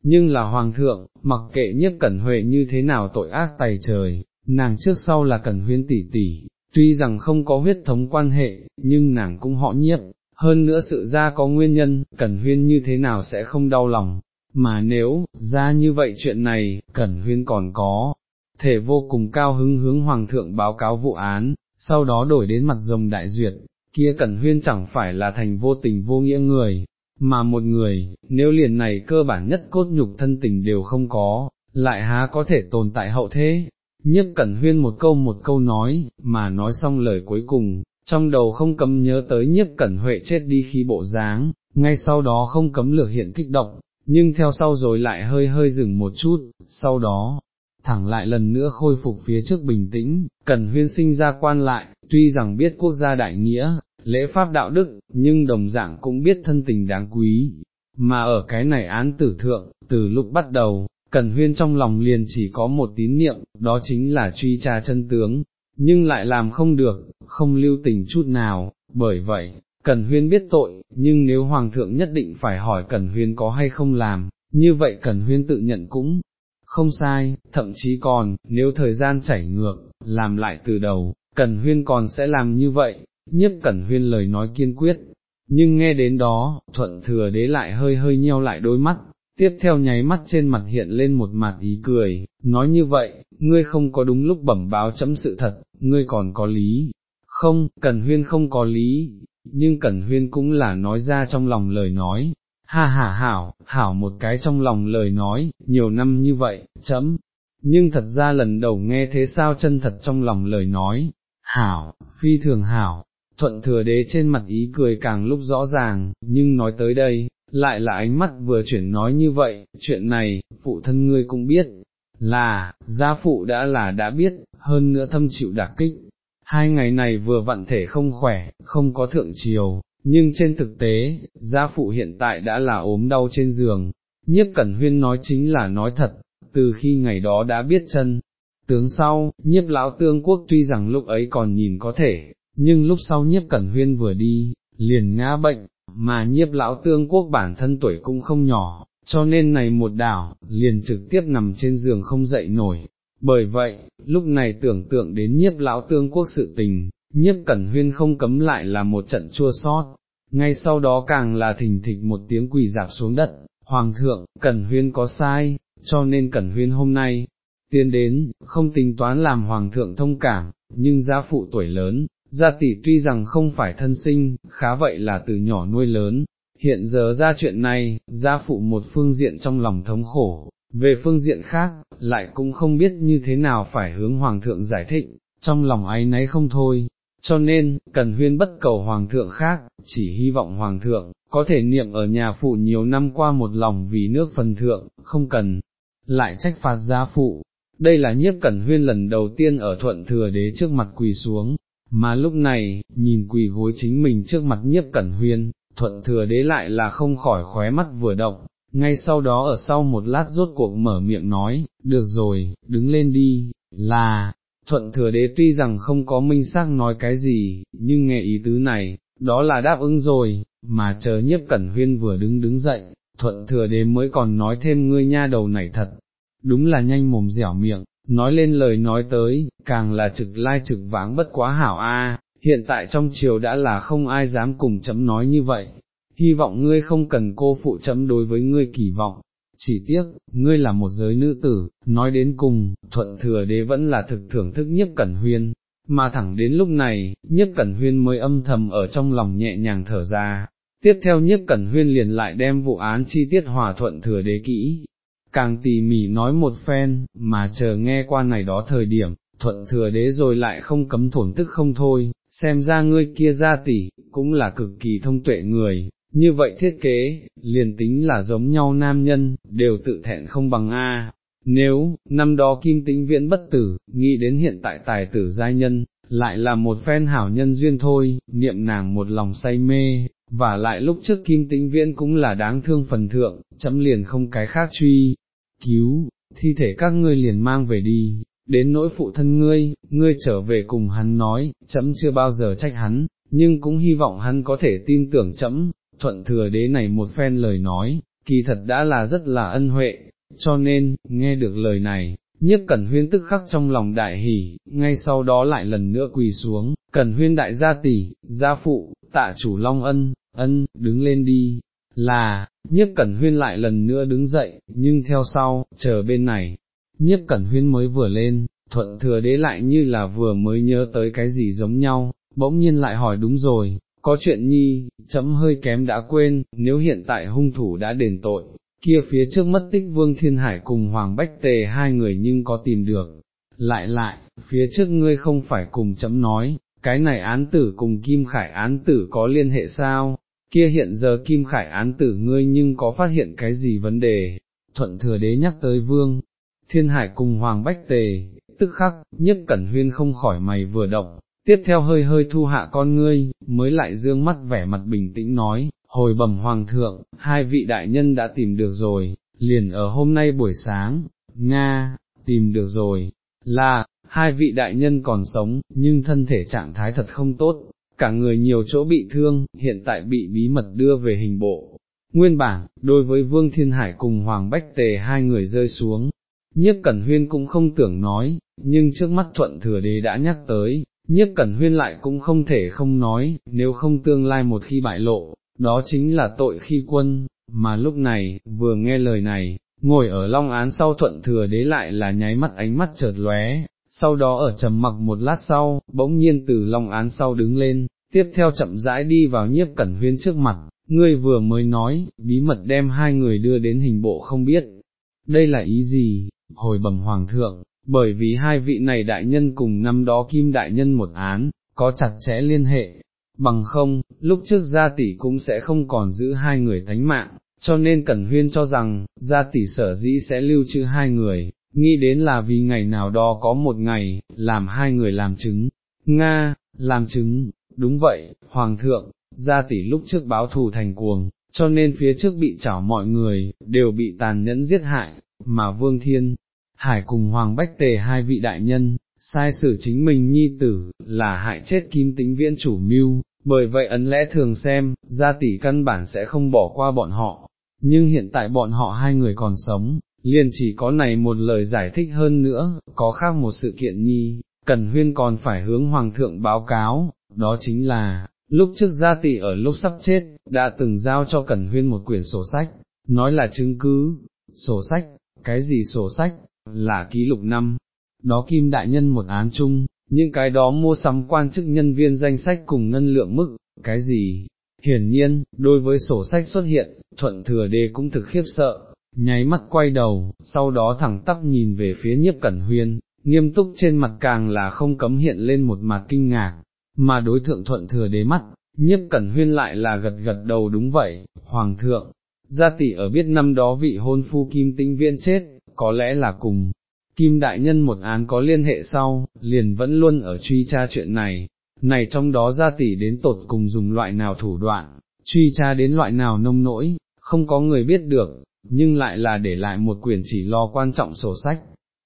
Nhưng là hoàng thượng, mặc kệ nhất Cẩn Huệ như thế nào tội ác tày trời, nàng trước sau là Cẩn Huyên tỷ tỷ, tuy rằng không có huyết thống quan hệ, nhưng nàng cũng họ nhiếp, hơn nữa sự ra có nguyên nhân, Cẩn Huyên như thế nào sẽ không đau lòng, mà nếu, ra như vậy chuyện này, Cẩn Huyên còn có, thể vô cùng cao hứng hướng Hoàng thượng báo cáo vụ án, sau đó đổi đến mặt rồng đại duyệt, kia Cẩn Huyên chẳng phải là thành vô tình vô nghĩa người, mà một người, nếu liền này cơ bản nhất cốt nhục thân tình đều không có, lại há có thể tồn tại hậu thế. Nhất Cẩn Huyên một câu một câu nói, mà nói xong lời cuối cùng, trong đầu không cấm nhớ tới nhiếp cẩn huệ chết đi khi bộ dáng, ngay sau đó không cấm lược hiện kích động, nhưng theo sau rồi lại hơi hơi dừng một chút, sau đó, thẳng lại lần nữa khôi phục phía trước bình tĩnh, cần huyên sinh ra quan lại, tuy rằng biết quốc gia đại nghĩa, lễ pháp đạo đức, nhưng đồng dạng cũng biết thân tình đáng quý, mà ở cái này án tử thượng, từ lúc bắt đầu, Cần Huyên trong lòng liền chỉ có một tín niệm, đó chính là truy tra chân tướng, nhưng lại làm không được, không lưu tình chút nào, bởi vậy, Cần Huyên biết tội, nhưng nếu Hoàng thượng nhất định phải hỏi Cần Huyên có hay không làm, như vậy Cần Huyên tự nhận cũng không sai, thậm chí còn, nếu thời gian chảy ngược, làm lại từ đầu, Cẩn Huyên còn sẽ làm như vậy, nhiếp Cẩn Huyên lời nói kiên quyết, nhưng nghe đến đó, thuận thừa đế lại hơi hơi nheo lại đôi mắt, tiếp theo nháy mắt trên mặt hiện lên một mặt ý cười, nói như vậy, ngươi không có đúng lúc bẩm báo chấm sự thật, ngươi còn có lý, không, Cẩn Huyên không có lý, nhưng Cẩn Huyên cũng là nói ra trong lòng lời nói, ha ha hảo, hảo một cái trong lòng lời nói, nhiều năm như vậy, chấm, nhưng thật ra lần đầu nghe thế sao chân thật trong lòng lời nói, hảo, phi thường hảo, thuận thừa đế trên mặt ý cười càng lúc rõ ràng, nhưng nói tới đây, lại là ánh mắt vừa chuyển nói như vậy, chuyện này, phụ thân ngươi cũng biết, là, gia phụ đã là đã biết, hơn nữa thâm chịu đả kích, hai ngày này vừa vặn thể không khỏe, không có thượng chiều, nhưng trên thực tế, gia phụ hiện tại đã là ốm đau trên giường, nhiếp cẩn huyên nói chính là nói thật, từ khi ngày đó đã biết chân. Tướng sau, nhiếp lão tương quốc tuy rằng lúc ấy còn nhìn có thể, nhưng lúc sau nhiếp cẩn huyên vừa đi, liền ngã bệnh, mà nhiếp lão tương quốc bản thân tuổi cũng không nhỏ, cho nên này một đảo, liền trực tiếp nằm trên giường không dậy nổi. Bởi vậy, lúc này tưởng tượng đến nhiếp lão tương quốc sự tình, nhiếp cẩn huyên không cấm lại là một trận chua sót, ngay sau đó càng là thình thịch một tiếng quỳ dạp xuống đất, Hoàng thượng, cẩn huyên có sai, cho nên cẩn huyên hôm nay, tiến đến, không tính toán làm Hoàng thượng thông cảm, nhưng gia phụ tuổi lớn, gia tỷ tuy rằng không phải thân sinh, khá vậy là từ nhỏ nuôi lớn, hiện giờ ra chuyện này, gia phụ một phương diện trong lòng thống khổ, về phương diện khác, lại cũng không biết như thế nào phải hướng Hoàng thượng giải thích, trong lòng ấy nấy không thôi, cho nên, cần huyên bất cầu Hoàng thượng khác, chỉ hy vọng Hoàng thượng, có thể niệm ở nhà phụ nhiều năm qua một lòng vì nước phần thượng, không cần, lại trách phạt gia phụ. Đây là nhiếp cẩn huyên lần đầu tiên ở thuận thừa đế trước mặt quỳ xuống, mà lúc này, nhìn quỳ gối chính mình trước mặt nhiếp cẩn huyên, thuận thừa đế lại là không khỏi khóe mắt vừa động, ngay sau đó ở sau một lát rốt cuộc mở miệng nói, được rồi, đứng lên đi, là, thuận thừa đế tuy rằng không có minh xác nói cái gì, nhưng nghe ý tứ này, đó là đáp ứng rồi, mà chờ nhiếp cẩn huyên vừa đứng đứng dậy, thuận thừa đế mới còn nói thêm ngươi nha đầu này thật, đúng là nhanh mồm dẻo miệng, nói lên lời nói tới, càng là trực lai trực váng bất quá hảo a. hiện tại trong triều đã là không ai dám cùng chấm nói như vậy, hy vọng ngươi không cần cô phụ chấm đối với ngươi kỳ vọng, chỉ tiếc, ngươi là một giới nữ tử, nói đến cùng, thuận thừa đế vẫn là thực thưởng thức nhiếp cẩn huyên, mà thẳng đến lúc này, nhiếp cẩn huyên mới âm thầm ở trong lòng nhẹ nhàng thở ra. Tiếp theo nhiếp cẩn huyên liền lại đem vụ án chi tiết hòa thuận thừa đế kỹ, càng tỉ mỉ nói một phen, mà chờ nghe qua này đó thời điểm, thuận thừa đế rồi lại không cấm thổn tức không thôi, xem ra ngươi kia ra tỷ, cũng là cực kỳ thông tuệ người, như vậy thiết kế, liền tính là giống nhau nam nhân, đều tự thẹn không bằng A. Nếu, năm đó kim tĩnh viễn bất tử, nghĩ đến hiện tại tài tử giai nhân, lại là một phen hảo nhân duyên thôi, niệm nàng một lòng say mê, và lại lúc trước kim tĩnh viễn cũng là đáng thương phần thượng, chấm liền không cái khác truy, cứu, thi thể các ngươi liền mang về đi, đến nỗi phụ thân ngươi, ngươi trở về cùng hắn nói, chấm chưa bao giờ trách hắn, nhưng cũng hy vọng hắn có thể tin tưởng chấm, thuận thừa đế này một phen lời nói, kỳ thật đã là rất là ân huệ, cho nên, nghe được lời này, nhiếp cẩn huyên tức khắc trong lòng đại hỉ, ngay sau đó lại lần nữa quỳ xuống, cẩn huyên đại gia tỷ, gia phụ, tạ chủ long ân, ân, đứng lên đi, là, nhiếp cẩn huyên lại lần nữa đứng dậy, nhưng theo sau, chờ bên này, nhiếp cẩn huyên mới vừa lên, thuận thừa đế lại như là vừa mới nhớ tới cái gì giống nhau, bỗng nhiên lại hỏi đúng rồi, có chuyện nhi, chấm hơi kém đã quên, nếu hiện tại hung thủ đã đền tội, kia phía trước mất tích Vương Thiên Hải cùng Hoàng Bách Tề hai người nhưng có tìm được, lại lại, phía trước ngươi không phải cùng chấm nói, cái này án tử cùng Kim Khải án tử có liên hệ sao, kia hiện giờ Kim Khải án tử ngươi nhưng có phát hiện cái gì vấn đề, thuận thừa đế nhắc tới Vương. Thiên Hải cùng Hoàng Bách Tề, tức khắc, nhất cẩn huyên không khỏi mày vừa động, tiếp theo hơi hơi thu hạ con ngươi, mới lại dương mắt vẻ mặt bình tĩnh nói, hồi bẩm hoàng thượng, hai vị đại nhân đã tìm được rồi, liền ở hôm nay buổi sáng, Nga, tìm được rồi, là, hai vị đại nhân còn sống, nhưng thân thể trạng thái thật không tốt, cả người nhiều chỗ bị thương, hiện tại bị bí mật đưa về hình bộ. Nguyên bản, đối với Vương Thiên Hải cùng Hoàng Bách Tề hai người rơi xuống, nhiếp cẩn huyên cũng không tưởng nói, nhưng trước mắt thuận thừa đế đã nhắc tới, nhiếp cẩn huyên lại cũng không thể không nói, nếu không tương lai một khi bại lộ, đó chính là tội khi quân, mà lúc này, vừa nghe lời này, ngồi ở long án sau thuận thừa đế lại là nháy mắt ánh mắt chợt lóe, sau đó ở trầm mặc một lát sau, bỗng nhiên từ long án sau đứng lên, tiếp theo chậm rãi đi vào nhiếp cẩn huyên trước mặt, ngươi vừa mới nói, bí mật đem hai người đưa đến hình bộ không biết, đây là ý gì, hồi bẩm hoàng thượng, bởi vì hai vị này đại nhân cùng năm đó kim đại nhân một án, có chặt chẽ liên hệ, bằng không, lúc trước gia tỷ cũng sẽ không còn giữ hai người thánh mạng, cho nên Cẩn Huyên cho rằng, gia tỷ sở dĩ sẽ lưu trữ hai người, nghĩ đến là vì ngày nào đó có một ngày, làm hai người làm chứng, Nga, làm chứng, đúng vậy, Hoàng thượng, gia tỷ lúc trước báo thù thành cuồng, cho nên phía trước bị chảo mọi người, đều bị tàn nhẫn giết hại, mà Vương Thiên, Hải cùng Hoàng Bách Tề hai vị đại nhân, sai xử chính mình nhi tử, là hại chết kim tính viễn chủ mưu, bởi vậy ấn lẽ thường xem, gia tỷ căn bản sẽ không bỏ qua bọn họ, nhưng hiện tại bọn họ hai người còn sống, liền chỉ có này một lời giải thích hơn nữa, có khác một sự kiện nhi, Cần Huyên còn phải hướng Hoàng thượng báo cáo, đó chính là, lúc trước gia tỷ ở lúc sắp chết, đã từng giao cho Cẩn Huyên một quyển sổ sách, nói là chứng cứ, sổ sách, cái gì sổ sách, là ký lục năm, đó Kim Đại Nhân một án chung, những cái đó mua sắm quan chức nhân viên danh sách cùng ngân lượng mức, cái gì, hiển nhiên, đối với sổ sách xuất hiện, thuận thừa đề cũng thực khiếp sợ, nháy mắt quay đầu, sau đó thẳng tắp nhìn về phía nhiếp cẩn huyên, nghiêm túc trên mặt càng là không cấm hiện lên một mặt kinh ngạc, mà đối thượng thuận thừa đế mắt, nhiếp cẩn huyên lại là gật gật đầu đúng vậy, hoàng thượng, gia tỷ ở biết năm đó vị hôn phu kim tĩnh viên chết, có lẽ là cùng, kim đại nhân một án có liên hệ sau, liền vẫn luôn ở truy tra chuyện này, này trong đó gia tỷ đến tột cùng dùng loại nào thủ đoạn, truy tra đến loại nào nông nỗi, không có người biết được, nhưng lại là để lại một quyển chỉ lo quan trọng sổ sách,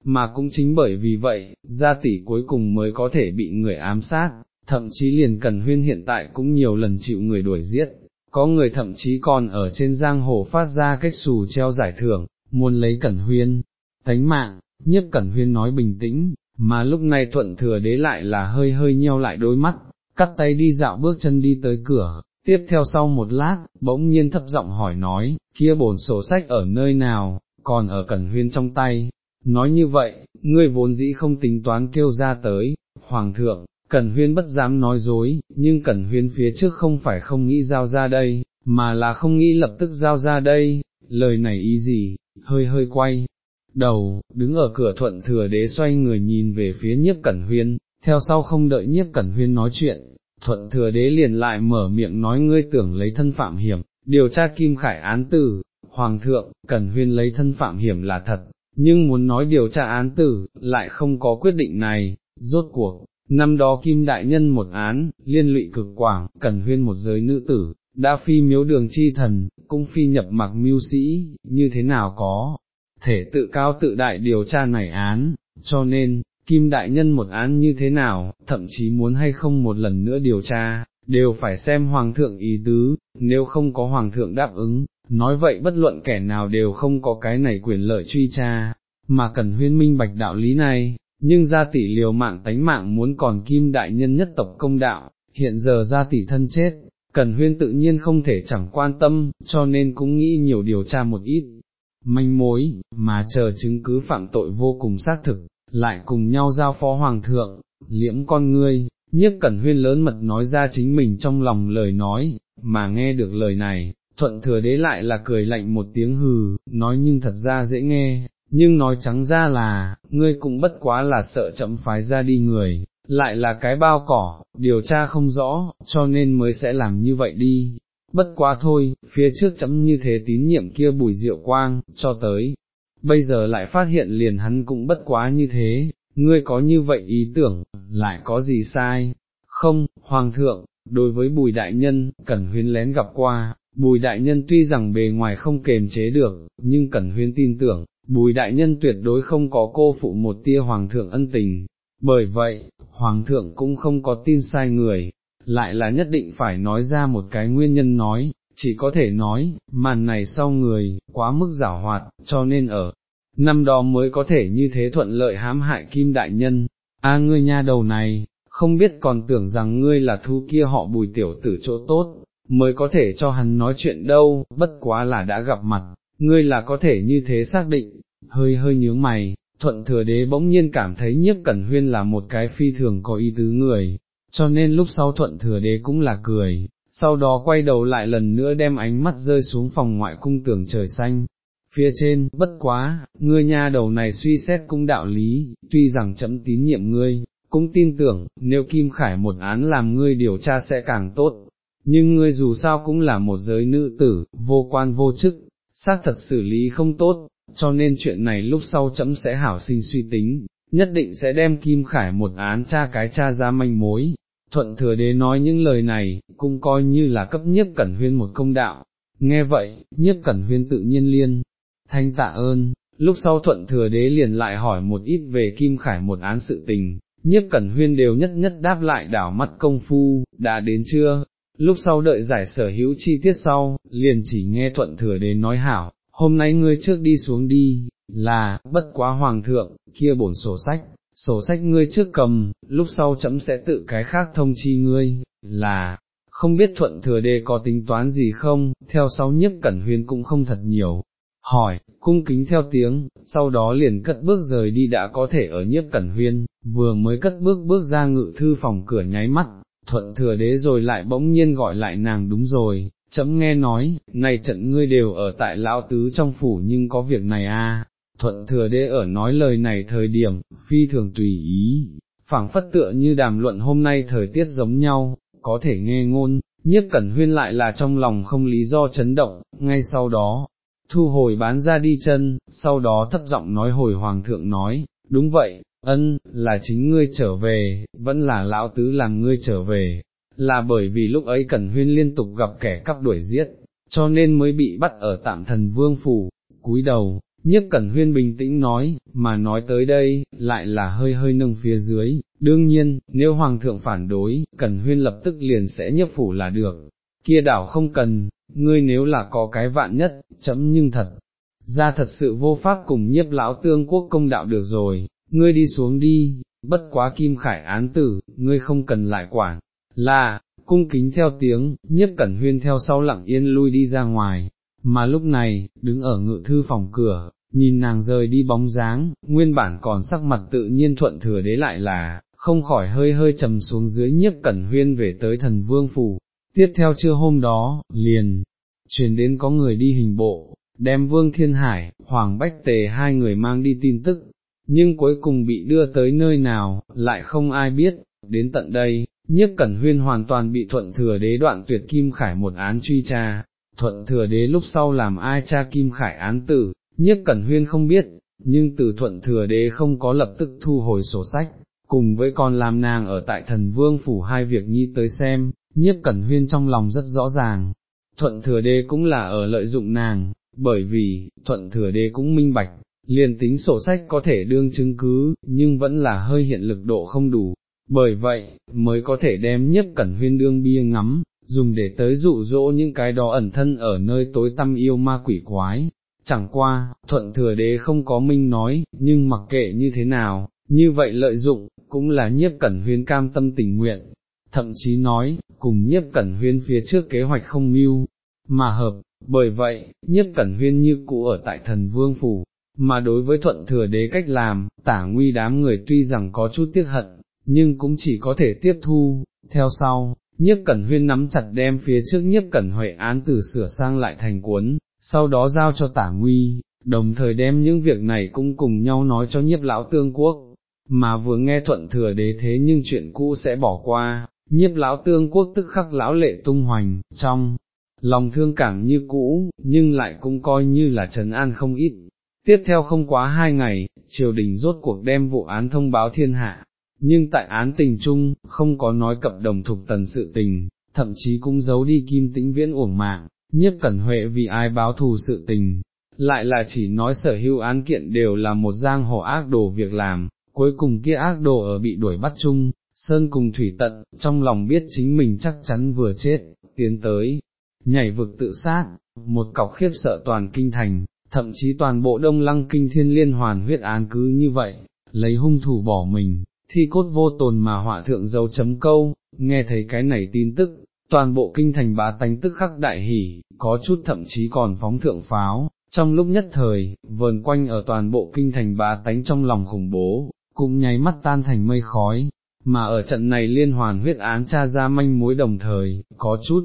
mà cũng chính bởi vì vậy, gia tỷ cuối cùng mới có thể bị người ám sát, thậm chí liền cần huyên hiện tại cũng nhiều lần chịu người đuổi giết, có người thậm chí còn ở trên giang hồ phát ra cách xù treo giải thưởng, muốn lấy cẩn huyên, tánh mạng, nhiếp cẩn huyên nói bình tĩnh, mà lúc này thuận thừa đế lại là hơi hơi nheo lại đôi mắt, cắt tay đi dạo bước chân đi tới cửa, tiếp theo sau một lát, bỗng nhiên thấp giọng hỏi nói, kia bổn sổ sách ở nơi nào, còn ở cẩn huyên trong tay, nói như vậy, ngươi vốn dĩ không tính toán kêu ra tới, hoàng thượng, cẩn huyên bất dám nói dối, nhưng cẩn huyên phía trước không phải không nghĩ giao ra đây, mà là không nghĩ lập tức giao ra đây, lời này ý gì, hơi hơi quay, đầu, đứng ở cửa thuận thừa đế xoay người nhìn về phía nhiếp cẩn huyên, theo sau không đợi nhiếp cẩn huyên nói chuyện, thuận thừa đế liền lại mở miệng nói ngươi tưởng lấy thân phạm hiểm, điều tra kim khải án tử, hoàng thượng, cần huyên lấy thân phạm hiểm là thật, nhưng muốn nói điều tra án tử, lại không có quyết định này, rốt cuộc. Năm đó Kim Đại Nhân một án, liên lụy cực quảng, cần huyên một giới nữ tử, đã phi miếu đường chi thần, cũng phi nhập mặc mưu sĩ, như thế nào có, thể tự cao tự đại điều tra này án, cho nên, Kim Đại Nhân một án như thế nào, thậm chí muốn hay không một lần nữa điều tra, đều phải xem Hoàng thượng ý tứ, nếu không có Hoàng thượng đáp ứng, nói vậy bất luận kẻ nào đều không có cái này quyền lợi truy tra, mà cần huyên minh bạch đạo lý này, nhưng gia tỷ liều mạng tánh mạng muốn còn Kim Đại Nhân nhất tộc công đạo, hiện giờ gia tỷ thân chết. Cần huyên tự nhiên không thể chẳng quan tâm, cho nên cũng nghĩ nhiều điều tra một ít, manh mối, mà chờ chứng cứ phạm tội vô cùng xác thực, lại cùng nhau giao phó hoàng thượng, liễm con ngươi, nhiếp cẩn huyên lớn mật nói ra chính mình trong lòng lời nói, mà nghe được lời này, thuận thừa đế lại là cười lạnh một tiếng hừ, nói nhưng thật ra dễ nghe, nhưng nói trắng ra là, ngươi cũng bất quá là sợ chậm phái ra đi người, lại là cái bao cỏ, điều tra không rõ, cho nên mới sẽ làm như vậy đi, bất quá thôi, phía trước chấm như thế tín nhiệm kia bùi diệu quang, cho tới, bây giờ lại phát hiện liền hắn cũng bất quá như thế, ngươi có như vậy ý tưởng, lại có gì sai, không, hoàng thượng, đối với bùi đại nhân, cẩn huyên lén gặp qua, bùi đại nhân tuy rằng bề ngoài không kềm chế được, nhưng cẩn huyên tin tưởng, bùi đại nhân tuyệt đối không có cô phụ một tia hoàng thượng ân tình, bởi vậy, hoàng thượng cũng không có tin sai người, lại là nhất định phải nói ra một cái nguyên nhân nói, chỉ có thể nói, màn này sau người, quá mức giả hoạt, cho nên ở, năm đó mới có thể như thế thuận lợi hãm hại kim đại nhân, a ngươi nha đầu này, không biết còn tưởng rằng ngươi là thu kia họ bùi tiểu tử chỗ tốt, mới có thể cho hắn nói chuyện đâu, bất quá là đã gặp mặt, ngươi là có thể như thế xác định, hơi hơi nhướng mày, thuận thừa đế bỗng nhiên cảm thấy nhiếp cẩn huyên là một cái phi thường có ý tứ người, cho nên lúc sau thuận thừa đế cũng là cười, sau đó quay đầu lại lần nữa đem ánh mắt rơi xuống phòng ngoại cung tưởng trời xanh. Phía trên, bất quá, ngươi nha đầu này suy xét cũng đạo lý, tuy rằng chậm tín nhiệm ngươi, cũng tin tưởng, nếu Kim Khải một án làm ngươi điều tra sẽ càng tốt, nhưng ngươi dù sao cũng là một giới nữ tử, vô quan vô chức, xác thật xử lý không tốt, cho nên chuyện này lúc sau chấm sẽ hảo sinh suy tính, nhất định sẽ đem Kim Khải một án tra cái tra ra manh mối. Thuận thừa đế nói những lời này, cũng coi như là cấp nhiếp cẩn huyên một công đạo. Nghe vậy, nhiếp cẩn huyên tự nhiên liên, thanh tạ ơn, lúc sau thuận thừa đế liền lại hỏi một ít về Kim Khải một án sự tình, nhiếp cẩn huyên đều nhất nhất đáp lại đảo mắt công phu, đã đến chưa, lúc sau đợi giải sở hữu chi tiết sau, liền chỉ nghe thuận thừa Đế nói hảo, hôm nay ngươi trước đi xuống đi, là, bất quá hoàng thượng, kia bổn sổ sách, sổ sách ngươi trước cầm, lúc sau chấm sẽ tự cái khác thông chi ngươi, là, không biết thuận thừa đề có tính toán gì không, theo sau nhiếp cẩn huyên cũng không thật nhiều. Hỏi, cung kính theo tiếng, sau đó liền cất bước rời đi đã có thể ở nhiếp cẩn huyên, vừa mới cất bước bước ra ngự thư phòng cửa nháy mắt, thuận thừa đế rồi lại bỗng nhiên gọi lại nàng đúng rồi, chấm nghe nói, này trận ngươi đều ở tại lão tứ trong phủ nhưng có việc này à, thuận thừa đế ở nói lời này thời điểm, phi thường tùy ý, phảng phất tựa như đàm luận hôm nay thời tiết giống nhau, có thể nghe ngôn, nhiếp cẩn huyên lại là trong lòng không lý do chấn động, ngay sau đó, thu hồi bán ra đi chân, sau đó thấp giọng nói hồi hoàng thượng nói, đúng vậy, ân, là chính ngươi trở về, vẫn là lão tứ làm ngươi trở về, là bởi vì lúc ấy Cẩn Huyên liên tục gặp kẻ cắp đuổi giết, cho nên mới bị bắt ở tạm thần vương phủ, cúi đầu, Nhất Cẩn Huyên bình tĩnh nói, mà nói tới đây, lại là hơi hơi nâng phía dưới, đương nhiên, nếu Hoàng thượng phản đối, Cẩn Huyên lập tức liền sẽ nhấp phủ là được, kia đảo không cần, ngươi nếu là có cái vạn nhất, chấm nhưng thật, ra thật sự vô pháp cùng nhiếp lão tương quốc công đạo được rồi, ngươi đi xuống đi, bất quá kim khải án tử, ngươi không cần lại quản, là, cung kính theo tiếng, nhiếp cẩn huyên theo sau lặng yên lui đi ra ngoài, mà lúc này, đứng ở ngự thư phòng cửa, nhìn nàng rời đi bóng dáng, nguyên bản còn sắc mặt tự nhiên thuận thừa đế lại là, không khỏi hơi hơi trầm xuống dưới nhiếp cẩn huyên về tới thần vương phủ, tiếp theo trưa hôm đó, liền, truyền đến có người đi hình bộ, đem vương thiên hải, hoàng bách tề hai người mang đi tin tức, nhưng cuối cùng bị đưa tới nơi nào, lại không ai biết, đến tận đây, nhiếp cẩn huyên hoàn toàn bị thuận thừa đế đoạn tuyệt kim khải một án truy tra, thuận thừa đế lúc sau làm ai tra kim khải án tử, nhiếp cẩn huyên không biết, nhưng từ thuận thừa đế không có lập tức thu hồi sổ sách, cùng với con làm nàng ở tại thần vương phủ hai việc nhi tới xem, nhiếp cẩn huyên trong lòng rất rõ ràng, thuận thừa đế cũng là ở lợi dụng nàng, bởi vì, thuận thừa đế cũng minh bạch, liền tính sổ sách có thể đương chứng cứ, nhưng vẫn là hơi hiện lực độ không đủ, bởi vậy, mới có thể đem nhiếp cẩn huyên đương bia ngắm, dùng để tới dụ dỗ những cái đó ẩn thân ở nơi tối tăm yêu ma quỷ quái. Chẳng qua, thuận thừa đế không có minh nói, nhưng mặc kệ như thế nào, như vậy lợi dụng, cũng là nhiếp cẩn huyên cam tâm tình nguyện, thậm chí nói, cùng nhiếp cẩn huyên phía trước kế hoạch không mưu, mà hợp, bởi vậy, nhiếp cẩn huyên như cũ ở tại thần vương phủ, mà đối với thuận thừa đế cách làm, tả nguy đám người tuy rằng có chút tiếc hận, nhưng cũng chỉ có thể tiếp thu, theo sau, nhiếp cẩn huyên nắm chặt đem phía trước nhiếp cẩn huệ án từ sửa sang lại thành cuốn, sau đó giao cho tả nguy, đồng thời đem những việc này cũng cùng nhau nói cho nhiếp lão tương quốc, mà vừa nghe thuận thừa đế thế nhưng chuyện cũ sẽ bỏ qua, nhiếp lão tương quốc tức khắc lão lệ tung hoành, trong lòng thương cảm như cũ, nhưng lại cũng coi như là trấn an không ít, Tiếp theo không quá hai ngày, triều đình rốt cuộc đem vụ án thông báo thiên hạ, nhưng tại án tình chung, không có nói cập đồng thục tần sự tình, thậm chí cũng giấu đi kim tĩnh viễn uổng mạng, nhiếp cẩn huệ vì ai báo thù sự tình, lại là chỉ nói sở hữu án kiện đều là một giang hồ ác đồ việc làm, cuối cùng kia ác đồ ở bị đuổi bắt chung, sơn cùng thủy tận, trong lòng biết chính mình chắc chắn vừa chết, tiến tới, nhảy vực tự sát, một cọc khiếp sợ toàn kinh thành, thậm chí toàn bộ đông lăng kinh thiên liên hoàn huyết án cứ như vậy, lấy hung thủ bỏ mình, thi cốt vô tồn mà họa thượng dấu chấm câu, nghe thấy cái này tin tức, toàn bộ kinh thành bá tánh tức khắc đại hỉ, có chút thậm chí còn phóng thượng pháo, trong lúc nhất thời, vờn quanh ở toàn bộ kinh thành bá tánh trong lòng khủng bố, cũng nháy mắt tan thành mây khói, mà ở trận này liên hoàn huyết án tra ra manh mối đồng thời, có chút,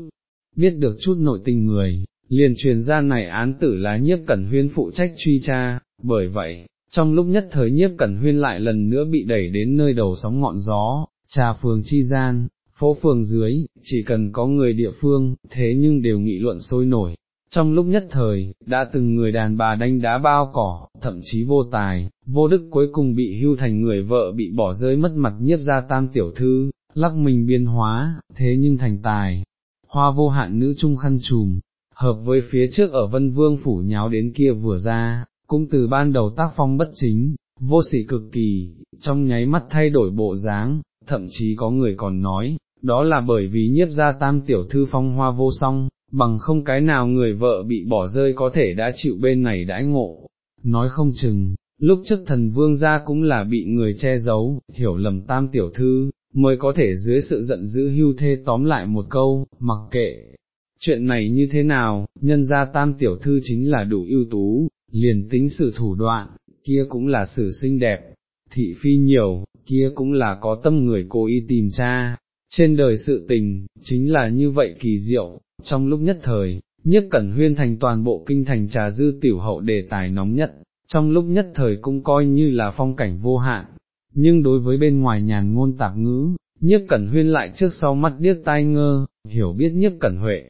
biết được chút nội tình người, liền truyền ra này án tử là nhiếp cẩn huyên phụ trách truy tra, bởi vậy, trong lúc nhất thời nhiếp cẩn huyên lại lần nữa bị đẩy đến nơi đầu sóng ngọn gió, trà phường chi gian, phố phường dưới, chỉ cần có người địa phương, thế nhưng đều nghị luận sôi nổi. Trong lúc nhất thời, đã từng người đàn bà đánh đá bao cỏ, thậm chí vô tài, vô đức cuối cùng bị hưu thành người vợ bị bỏ rơi mất mặt nhiếp ra tam tiểu thư, lắc mình biên hóa, thế nhưng thành tài. Hoa vô hạn nữ trung khăn trùm, hợp với phía trước ở vân vương phủ nháo đến kia vừa ra, cũng từ ban đầu tác phong bất chính, vô sỉ cực kỳ, trong nháy mắt thay đổi bộ dáng, thậm chí có người còn nói, đó là bởi vì nhiếp ra tam tiểu thư phong hoa vô song, bằng không cái nào người vợ bị bỏ rơi có thể đã chịu bên này đãi ngộ, nói không chừng, lúc trước thần vương gia cũng là bị người che giấu, hiểu lầm tam tiểu thư, mới có thể dưới sự giận dữ hưu thê tóm lại một câu, mặc kệ. Chuyện này như thế nào, nhân ra tam tiểu thư chính là đủ ưu tú, liền tính sự thủ đoạn, kia cũng là sự xinh đẹp, thị phi nhiều, kia cũng là có tâm người cố ý tìm cha, trên đời sự tình, chính là như vậy kỳ diệu, trong lúc nhất thời, nhiếp cẩn huyên thành toàn bộ kinh thành trà dư tiểu hậu đề tài nóng nhất, trong lúc nhất thời cũng coi như là phong cảnh vô hạn, nhưng đối với bên ngoài nhàn ngôn tạp ngữ, nhiếp cẩn huyên lại trước sau mắt điếc tai ngơ, hiểu biết nhiếp cẩn huệ.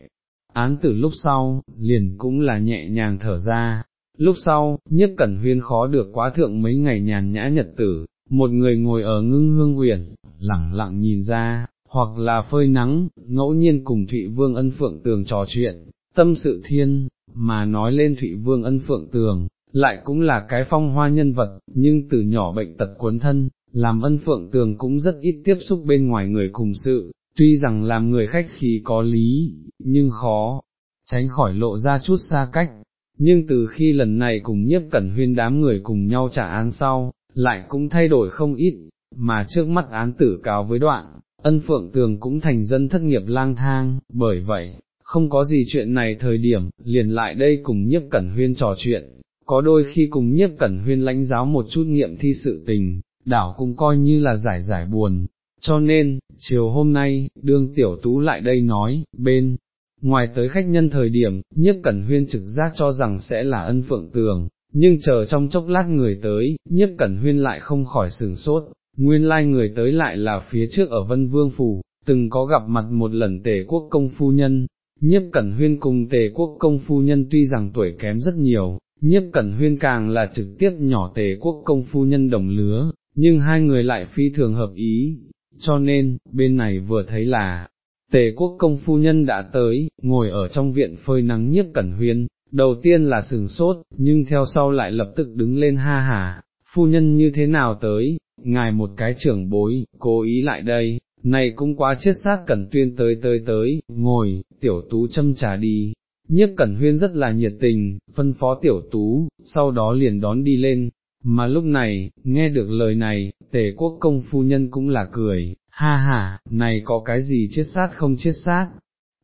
Án từ lúc sau, liền cũng là nhẹ nhàng thở ra, lúc sau, nhiếp cẩn huyên khó được quá thượng mấy ngày nhàn nhã nhật tử, một người ngồi ở ngưng hương huyền, lẳng lặng nhìn ra, hoặc là phơi nắng, ngẫu nhiên cùng Thụy Vương ân phượng tường trò chuyện, tâm sự thiên, mà nói lên Thụy Vương ân phượng tường, lại cũng là cái phong hoa nhân vật, nhưng từ nhỏ bệnh tật cuốn thân, làm ân phượng tường cũng rất ít tiếp xúc bên ngoài người cùng sự, tuy rằng làm người khách khí có lý, nhưng khó, tránh khỏi lộ ra chút xa cách. Nhưng từ khi lần này cùng nhiếp cẩn huyên đám người cùng nhau trả án sau, lại cũng thay đổi không ít, mà trước mắt án tử cáo với đoạn, ân phượng tường cũng thành dân thất nghiệp lang thang, bởi vậy, không có gì chuyện này thời điểm, liền lại đây cùng nhiếp cẩn huyên trò chuyện, có đôi khi cùng nhiếp cẩn huyên lãnh giáo một chút nghiệm thi sự tình, đảo cũng coi như là giải giải buồn, cho nên, chiều hôm nay, đương tiểu tú lại đây nói, bên, ngoài tới khách nhân thời điểm, nhiếp cẩn huyên trực giác cho rằng sẽ là ân phượng tường, nhưng chờ trong chốc lát người tới, nhiếp cẩn huyên lại không khỏi sừng sốt, nguyên lai người tới lại là phía trước ở Vân Vương Phủ, từng có gặp mặt một lần tề quốc công phu nhân, nhiếp cẩn huyên cùng tề quốc công phu nhân tuy rằng tuổi kém rất nhiều, nhiếp cẩn huyên càng là trực tiếp nhỏ tề quốc công phu nhân đồng lứa, nhưng hai người lại phi thường hợp ý, cho nên, bên này vừa thấy là, tề quốc công phu nhân đã tới, ngồi ở trong viện phơi nắng nhiếp cẩn huyên, đầu tiên là sừng sốt, nhưng theo sau lại lập tức đứng lên ha hà, phu nhân như thế nào tới, ngài một cái trưởng bối, cố ý lại đây, này cũng quá chết xác cẩn tuyên tới tới tới, ngồi, tiểu tú châm trà đi, nhiếp cẩn huyên rất là nhiệt tình, phân phó tiểu tú, sau đó liền đón đi lên, mà lúc này, nghe được lời này, tề quốc công phu nhân cũng là cười, ha ha, này có cái gì chết sát không chết sát,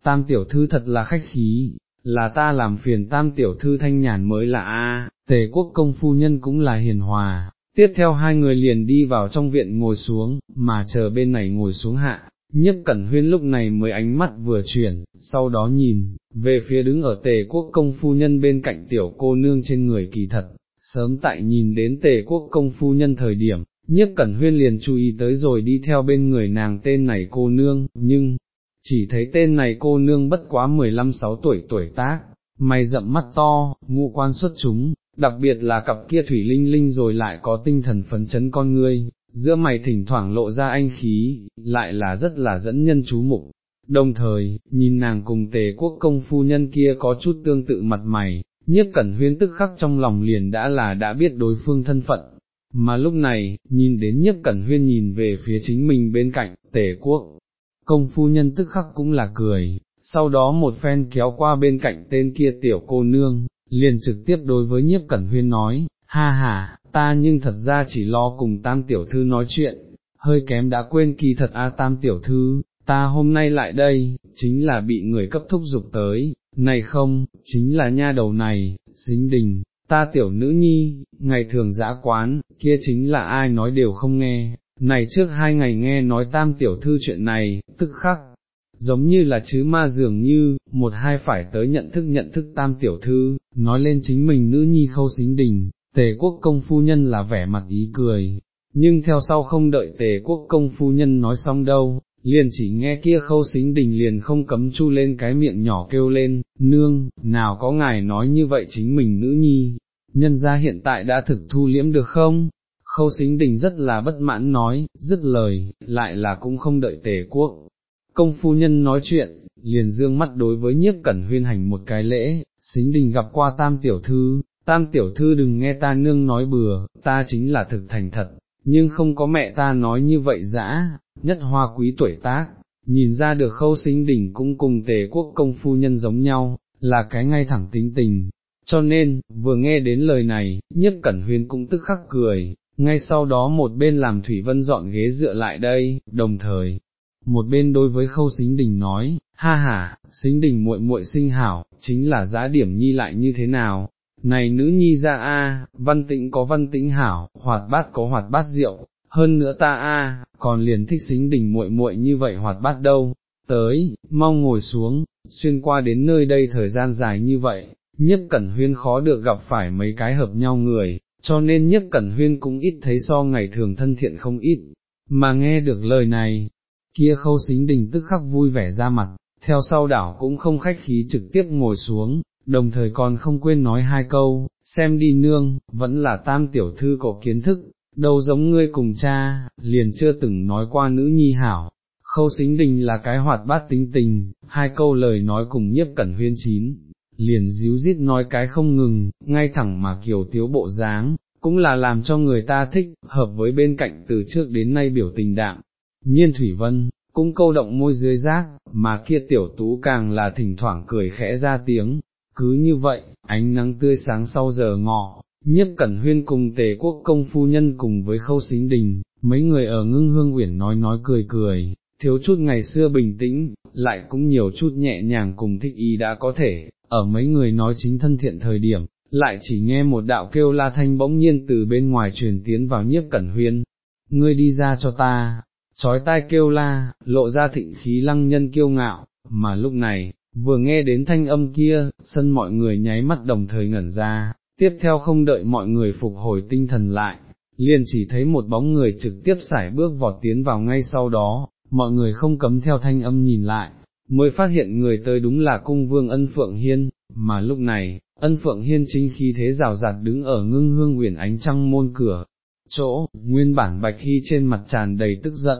tam tiểu thư thật là khách khí, là ta làm phiền tam tiểu thư thanh nhàn mới là a. tề quốc công phu nhân cũng là hiền hòa, tiếp theo hai người liền đi vào trong viện ngồi xuống, mà chờ bên này ngồi xuống hạ, nhiếp cẩn huyên lúc này mới ánh mắt vừa chuyển, sau đó nhìn, về phía đứng ở tề quốc công phu nhân bên cạnh tiểu cô nương trên người kỳ thật, sớm tại nhìn đến tề quốc công phu nhân thời điểm, nhiếp cẩn huyên liền chú ý tới rồi đi theo bên người nàng tên này cô nương, nhưng, chỉ thấy tên này cô nương bất quá 15-6 tuổi tuổi tác, mày rậm mắt to, ngũ quan xuất chúng, đặc biệt là cặp kia thủy linh linh rồi lại có tinh thần phấn chấn con ngươi, giữa mày thỉnh thoảng lộ ra anh khí, lại là rất là dẫn nhân chú mục. Đồng thời, nhìn nàng cùng tề quốc công phu nhân kia có chút tương tự mặt mày, nhiếp cẩn huyên tức khắc trong lòng liền đã là đã biết đối phương thân phận, mà lúc này, nhìn đến nhiếp cẩn huyên nhìn về phía chính mình bên cạnh, tề quốc, công phu nhân tức khắc cũng là cười, sau đó một phen kéo qua bên cạnh tên kia tiểu cô nương, liền trực tiếp đối với nhiếp cẩn huyên nói, ha ha, ta nhưng thật ra chỉ lo cùng tam tiểu thư nói chuyện, hơi kém đã quên kỳ thật A Tam tiểu thư, ta hôm nay lại đây, chính là bị người cấp thúc dục tới, này không, chính là nha đầu này, xính đình, ta tiểu nữ nhi, ngày thường dã quán, kia chính là ai nói đều không nghe, này trước hai ngày nghe nói tam tiểu thư chuyện này, tức khắc, giống như là chứ ma dường như, một hai phải tới nhận thức nhận thức tam tiểu thư, nói lên chính mình nữ nhi khâu xính đình, tề quốc công phu nhân là vẻ mặt ý cười, nhưng theo sau không đợi tề quốc công phu nhân nói xong đâu, liền chỉ nghe kia khâu xính đình liền không cấm chu lên cái miệng nhỏ kêu lên, nương, nào có ngài nói như vậy chính mình nữ nhi, nhân ra hiện tại đã thực thu liễm được không? Khâu xính đình rất là bất mãn nói, dứt lời, lại là cũng không đợi tề quốc. Công phu nhân nói chuyện, liền dương mắt đối với nhiếp cẩn huyên hành một cái lễ, xính đình gặp qua tam tiểu thư, tam tiểu thư đừng nghe ta nương nói bừa, ta chính là thực thành thật, nhưng không có mẹ ta nói như vậy dã, nhất hoa quý tuổi tác, nhìn ra được khâu xính đỉnh cũng cùng tề quốc công phu nhân giống nhau, là cái ngay thẳng tính tình. Cho nên, vừa nghe đến lời này, nhất cẩn huyên cũng tức khắc cười, ngay sau đó một bên làm Thủy Vân dọn ghế dựa lại đây, đồng thời, một bên đối với khâu xính đình nói, ha ha, xính đình muội muội sinh hảo, chính là giá điểm nhi lại như thế nào, này nữ nhi ra a, văn tĩnh có văn tĩnh hảo, hoạt bát có hoạt bát rượu, hơn nữa ta a, còn liền thích xính đình muội muội như vậy hoạt bát đâu, tới, mau ngồi xuống, xuyên qua đến nơi đây thời gian dài như vậy, nhất cẩn huyên khó được gặp phải mấy cái hợp nhau người, cho nên nhất cẩn huyên cũng ít thấy so ngày thường thân thiện không ít, mà nghe được lời này, kia khâu xính đình tức khắc vui vẻ ra mặt, theo sau đảo cũng không khách khí trực tiếp ngồi xuống, đồng thời còn không quên nói hai câu, xem đi nương, vẫn là tam tiểu thư có kiến thức, đâu giống ngươi cùng cha, liền chưa từng nói qua nữ nhi hảo. Khâu xính đình là cái hoạt bát tính tình, hai câu lời nói cùng nhiếp cẩn huyên chín, liền díu dít nói cái không ngừng, ngay thẳng mà kiểu tiếu bộ dáng, cũng là làm cho người ta thích, hợp với bên cạnh từ trước đến nay biểu tình đạm. Nhiên Thủy Vân, cũng câu động môi dưới rác, mà kia tiểu tú càng là thỉnh thoảng cười khẽ ra tiếng, cứ như vậy, ánh nắng tươi sáng sau giờ ngọ, nhiếp cẩn huyên cùng tề quốc công phu nhân cùng với khâu xính đình, mấy người ở ngưng hương uyển nói nói cười cười, thiếu chút ngày xưa bình tĩnh, lại cũng nhiều chút nhẹ nhàng cùng thích ý đã có thể, ở mấy người nói chính thân thiện thời điểm, lại chỉ nghe một đạo kêu la thanh bỗng nhiên từ bên ngoài truyền tiến vào nhiếp cẩn huyên, ngươi đi ra cho ta, trói tai kêu la, lộ ra thịnh khí lăng nhân kiêu ngạo, mà lúc này, vừa nghe đến thanh âm kia, sân mọi người nháy mắt đồng thời ngẩn ra, tiếp theo không đợi mọi người phục hồi tinh thần lại, liền chỉ thấy một bóng người trực tiếp xải bước vọt tiến vào ngay sau đó, mọi người không cấm theo thanh âm nhìn lại, mới phát hiện người tới đúng là cung vương ân phượng hiên, mà lúc này, ân phượng hiên chính khí thế rào rạt đứng ở ngưng hương uyển ánh trăng môn cửa, chỗ, nguyên bản bạch hy trên mặt tràn đầy tức giận,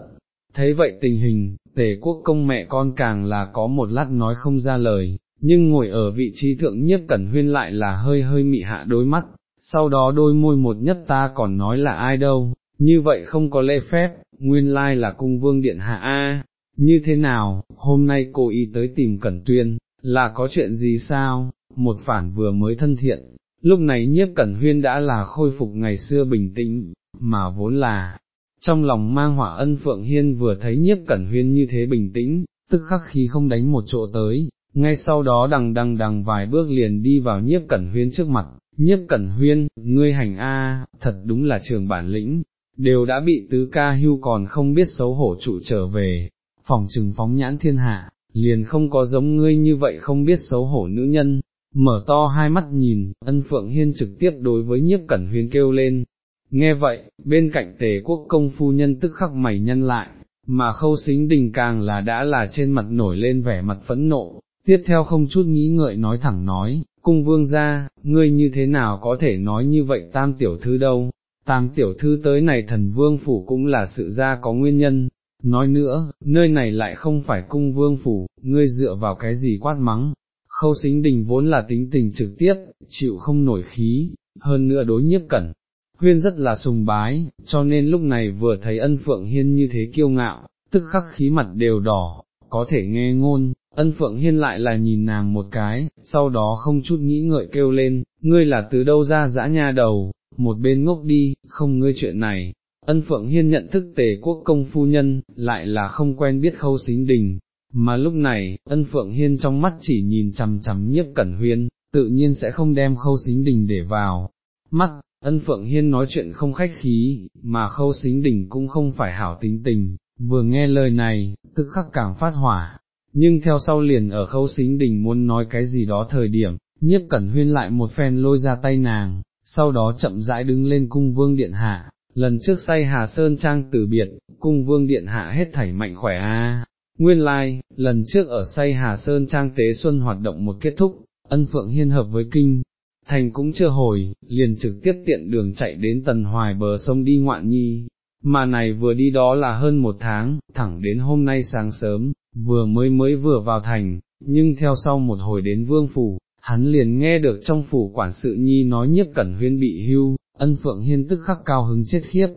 thấy vậy tình hình, tề quốc công mẹ con càng là có một lát nói không ra lời, nhưng ngồi ở vị trí thượng nhiếp cẩn huyên lại là hơi hơi mị hạ đôi mắt, sau đó đôi môi một nhất ta còn nói là ai đâu, như vậy không có lễ phép, nguyên lai là cung vương điện hạ A, như thế nào, hôm nay cô y tới tìm cẩn tuyên, là có chuyện gì sao, một phản vừa mới thân thiện, lúc này nhiếp cẩn huyên đã là khôi phục ngày xưa bình tĩnh, mà vốn là, trong lòng mang hỏa ân Phượng Hiên vừa thấy nhiếp cẩn huyên như thế bình tĩnh, tức khắc khi không đánh một chỗ tới, ngay sau đó đằng đằng đằng vài bước liền đi vào nhiếp cẩn huyên trước mặt, nhiếp cẩn huyên, ngươi hành A, thật đúng là trường bản lĩnh, đều đã bị tứ ca hưu còn không biết xấu hổ trụ trở về, phòng trừng phóng nhãn thiên hạ, liền không có giống ngươi như vậy không biết xấu hổ nữ nhân, mở to hai mắt nhìn, ân Phượng Hiên trực tiếp đối với nhiếp cẩn huyên kêu lên, Nghe vậy, bên cạnh tề quốc công phu nhân tức khắc mày nhân lại, mà khâu xính đình càng là đã là trên mặt nổi lên vẻ mặt phẫn nộ, tiếp theo không chút nghĩ ngợi nói thẳng nói, cung vương ra, ngươi như thế nào có thể nói như vậy tam tiểu thư đâu, tam tiểu thư tới này thần vương phủ cũng là sự ra có nguyên nhân, nói nữa, nơi này lại không phải cung vương phủ, ngươi dựa vào cái gì quát mắng, khâu xính đình vốn là tính tình trực tiếp, chịu không nổi khí, hơn nữa đối nhiếp cẩn. Huyên rất là sùng bái, cho nên lúc này vừa thấy ân phượng hiên như thế kiêu ngạo, tức khắc khí mặt đều đỏ, có thể nghe ngôn, ân phượng hiên lại là nhìn nàng một cái, sau đó không chút nghĩ ngợi kêu lên, ngươi là từ đâu ra dã nha đầu, một bên ngốc đi, không ngươi chuyện này, ân phượng hiên nhận thức tề quốc công phu nhân, lại là không quen biết khâu xính đình, mà lúc này, ân phượng hiên trong mắt chỉ nhìn chằm chằm nhiếp cẩn huyên, tự nhiên sẽ không đem khâu xính đình để vào. Mắt, ân phượng hiên nói chuyện không khách khí, mà khâu xính đình cũng không phải hảo tính tình, vừa nghe lời này, tức khắc càng phát hỏa, nhưng theo sau liền ở khâu xính đình muốn nói cái gì đó thời điểm, nhiếp cẩn huyên lại một phen lôi ra tay nàng, sau đó chậm rãi đứng lên cung vương điện hạ, lần trước say Hà Sơn Trang từ biệt, cung vương điện hạ hết thảy mạnh khỏe a. Nguyên lai, like, lần trước ở say Hà Sơn Trang Tế Xuân hoạt động một kết thúc, ân phượng hiên hợp với kinh, thành cũng chưa hồi, liền trực tiếp tiện đường chạy đến tần hoài bờ sông đi ngoạn nhi, mà này vừa đi đó là hơn một tháng, thẳng đến hôm nay sáng sớm, vừa mới mới vừa vào thành, nhưng theo sau một hồi đến vương phủ, hắn liền nghe được trong phủ quản sự nhi nói nhiếp cẩn huyên bị hưu, ân phượng hiên tức khắc cao hứng chết khiếp,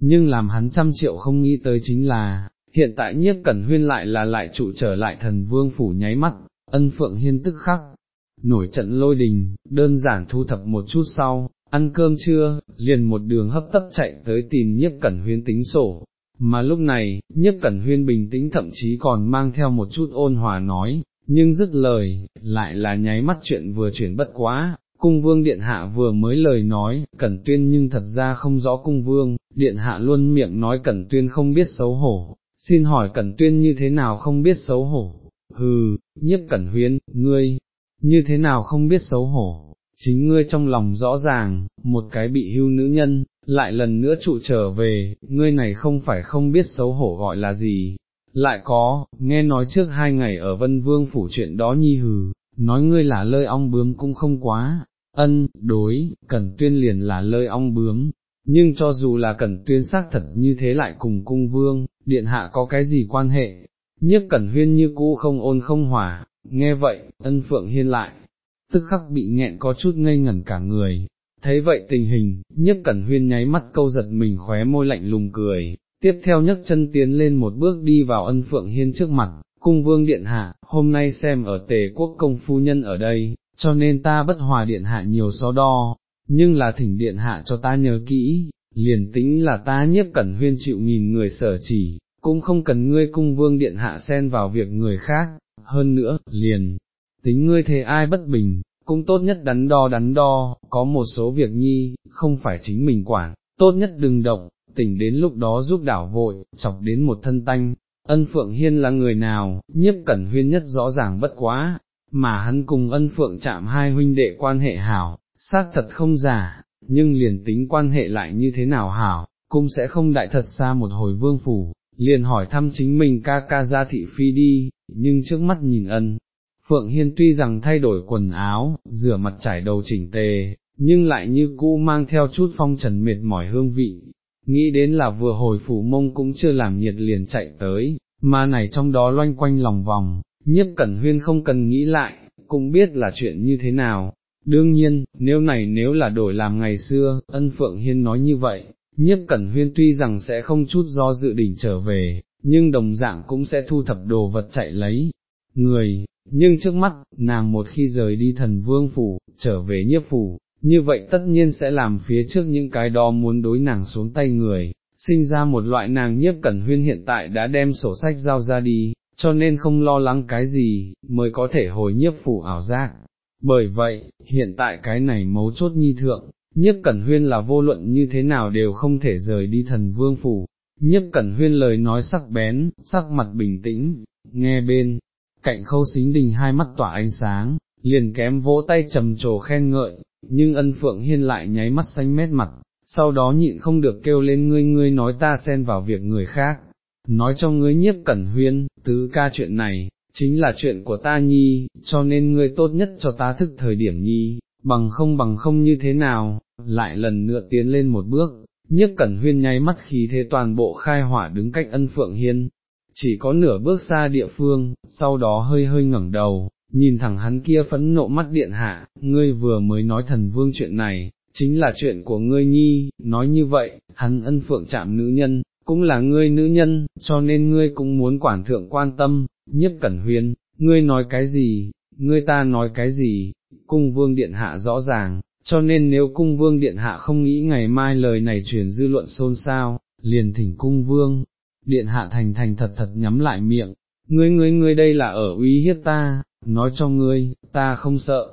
nhưng làm hắn trăm triệu không nghĩ tới chính là, hiện tại nhiếp cẩn huyên lại là lại trụ trở lại thần vương phủ nháy mắt, ân phượng hiên tức khắc, nổi trận lôi đình, đơn giản thu thập một chút sau, ăn cơm trưa, liền một đường hấp tấp chạy tới tìm nhiếp cẩn huyên tính sổ. Mà lúc này, nhiếp cẩn huyên bình tĩnh thậm chí còn mang theo một chút ôn hòa nói, nhưng dứt lời, lại là nháy mắt chuyện vừa chuyển bất quá, cung vương điện hạ vừa mới lời nói, cẩn tuyên nhưng thật ra không rõ cung vương, điện hạ luôn miệng nói cẩn tuyên không biết xấu hổ, xin hỏi cẩn tuyên như thế nào không biết xấu hổ, hừ, nhiếp cẩn huyến, ngươi, như thế nào không biết xấu hổ, chính ngươi trong lòng rõ ràng, một cái bị hưu nữ nhân, lại lần nữa trụ trở về, ngươi này không phải không biết xấu hổ gọi là gì, lại có, nghe nói trước hai ngày ở Vân Vương phủ chuyện đó nhi hừ, nói ngươi là lơi ong bướm cũng không quá, ân, đối, cẩn tuyên liền là lơi ong bướm, nhưng cho dù là cẩn tuyên xác thật như thế lại cùng cung vương, điện hạ có cái gì quan hệ, nhiếp cẩn huyên như cũ không ôn không hòa. nghe vậy, ân phượng hiên lại, tức khắc bị nghẹn có chút ngây ngẩn cả người, thấy vậy tình hình, nhiếp cẩn huyên nháy mắt câu giật mình khóe môi lạnh lùng cười, tiếp theo nhấc chân tiến lên một bước đi vào ân phượng hiên trước mặt, cung vương điện hạ, hôm nay xem ở tề quốc công phu nhân ở đây, cho nên ta bất hòa điện hạ nhiều so đo, nhưng là thỉnh điện hạ cho ta nhớ kỹ, liền tính là ta nhiếp cẩn huyên chịu nghìn người sở chỉ, cũng không cần ngươi cung vương điện hạ xen vào việc người khác, hơn nữa, liền, tính ngươi thế ai bất bình, cũng tốt nhất đắn đo đắn đo, có một số việc nhi, không phải chính mình quản, tốt nhất đừng động, tỉnh đến lúc đó giúp đảo vội, chọc đến một thân tanh, ân phượng hiên là người nào, nhiếp cẩn huyên nhất rõ ràng bất quá, mà hắn cùng ân phượng chạm hai huynh đệ quan hệ hảo, xác thật không giả, nhưng liền tính quan hệ lại như thế nào hảo, cũng sẽ không đại thật xa một hồi vương phủ, liền hỏi thăm chính mình ca ca ra thị phi đi, nhưng trước mắt nhìn ân. Phượng Hiên tuy rằng thay đổi quần áo, rửa mặt trải đầu chỉnh tề, nhưng lại như cũ mang theo chút phong trần mệt mỏi hương vị, nghĩ đến là vừa hồi phủ mông cũng chưa làm nhiệt liền chạy tới, mà này trong đó loanh quanh lòng vòng, nhiếp cẩn huyên không cần nghĩ lại, cũng biết là chuyện như thế nào. Đương nhiên, nếu này nếu là đổi làm ngày xưa, ân Phượng Hiên nói như vậy, nhiếp cẩn huyên tuy rằng sẽ không chút do dự đỉnh trở về, nhưng đồng dạng cũng sẽ thu thập đồ vật chạy lấy, người, nhưng trước mắt, nàng một khi rời đi thần vương phủ, trở về nhiếp phủ, như vậy tất nhiên sẽ làm phía trước những cái đó muốn đối nàng xuống tay người, sinh ra một loại nàng nhiếp cẩn huyên hiện tại đã đem sổ sách giao ra đi, cho nên không lo lắng cái gì, mới có thể hồi nhiếp phủ ảo giác. Bởi vậy, hiện tại cái này mấu chốt nhi thượng, nhiếp cẩn huyên là vô luận như thế nào đều không thể rời đi thần vương phủ. Nhiếp cẩn huyên lời nói sắc bén, sắc mặt bình tĩnh, nghe bên, cạnh khâu xính đình hai mắt tỏa ánh sáng, liền kém vỗ tay trầm trồ khen ngợi, nhưng ân phượng hiên lại nháy mắt xanh mét mặt, sau đó nhịn không được kêu lên ngươi ngươi nói ta xen vào việc người khác, nói cho ngươi nhiếp cẩn huyên, tứ ca chuyện này, chính là chuyện của ta nhi, cho nên ngươi tốt nhất cho ta thức thời điểm nhi, bằng không bằng không như thế nào, lại lần nữa tiến lên một bước, nhiếp cẩn huyên nháy mắt khí thế toàn bộ khai hỏa đứng cách ân phượng hiên, chỉ có nửa bước xa địa phương, sau đó hơi hơi ngẩng đầu, nhìn thẳng hắn kia phẫn nộ mắt điện hạ, ngươi vừa mới nói thần vương chuyện này, chính là chuyện của ngươi nhi, nói như vậy, hắn ân phượng chạm nữ nhân, cũng là ngươi nữ nhân, cho nên ngươi cũng muốn quản thượng quan tâm, nhất cẩn huyên, ngươi nói cái gì, ngươi ta nói cái gì, cung vương điện hạ rõ ràng, cho nên nếu cung vương điện hạ không nghĩ ngày mai lời này truyền dư luận xôn xao, liền thỉnh cung vương, điện hạ thành thành thật thật nhắm lại miệng, ngươi ngươi ngươi đây là ở uy hiếp ta, nói cho ngươi, ta không sợ.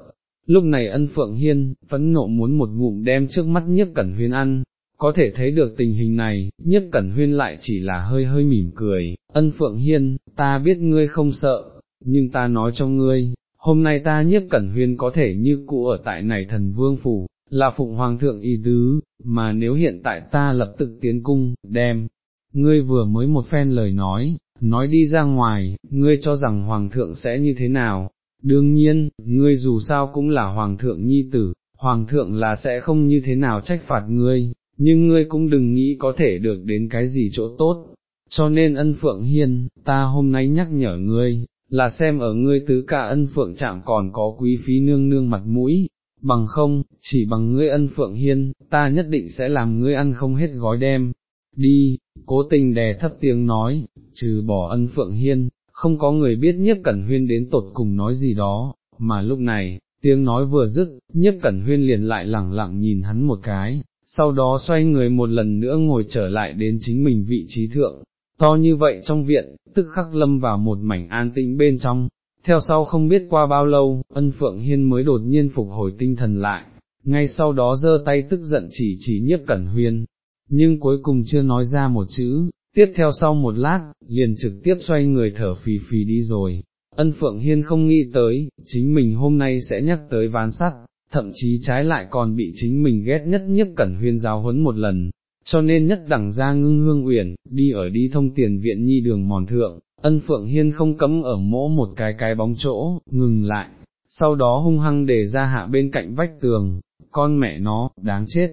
Lúc này ân phượng hiên, phẫn nộ muốn một ngụm đem trước mắt nhiếp cẩn huyên ăn, có thể thấy được tình hình này, nhiếp cẩn huyên lại chỉ là hơi hơi mỉm cười, ân phượng hiên, ta biết ngươi không sợ, nhưng ta nói cho ngươi, hôm nay ta nhiếp cẩn huyên có thể như cũ ở tại này thần vương phủ, là phụng hoàng thượng y tứ, mà nếu hiện tại ta lập tức tiến cung, đem, ngươi vừa mới một phen lời nói, nói đi ra ngoài, ngươi cho rằng hoàng thượng sẽ như thế nào, đương nhiên, ngươi dù sao cũng là hoàng thượng nhi tử, hoàng thượng là sẽ không như thế nào trách phạt ngươi, nhưng ngươi cũng đừng nghĩ có thể được đến cái gì chỗ tốt, cho nên ân phượng hiên, ta hôm nay nhắc nhở ngươi, là xem ở ngươi tứ cả ân phượng chạm còn có quý phí nương nương mặt mũi, bằng không, chỉ bằng ngươi ân phượng hiên, ta nhất định sẽ làm ngươi ăn không hết gói đem. Đi, cố tình đè thấp tiếng nói, trừ bỏ ân phượng hiên, không có người biết nhiếp cẩn huyên đến tột cùng nói gì đó, mà lúc này, tiếng nói vừa dứt, nhiếp cẩn huyên liền lại lẳng lặng nhìn hắn một cái, sau đó xoay người một lần nữa ngồi trở lại đến chính mình vị trí thượng, to như vậy trong viện, tức khắc lâm vào một mảnh an tĩnh bên trong, theo sau không biết qua bao lâu, ân phượng hiên mới đột nhiên phục hồi tinh thần lại, ngay sau đó giơ tay tức giận chỉ chỉ nhiếp cẩn huyên, nhưng cuối cùng chưa nói ra một chữ, tiếp theo sau một lát, liền trực tiếp xoay người thở phì phì đi rồi. Ân Phượng Hiên không nghĩ tới, chính mình hôm nay sẽ nhắc tới ván sắt, thậm chí trái lại còn bị chính mình ghét nhất nhất cẩn huyên giáo huấn một lần, cho nên nhất đẳng ra ngưng hương uyển, đi ở đi thông tiền viện nhi đường mòn thượng, ân phượng hiên không cấm ở mỗ một cái cái bóng chỗ, ngừng lại, sau đó hung hăng để ra hạ bên cạnh vách tường, con mẹ nó, đáng chết,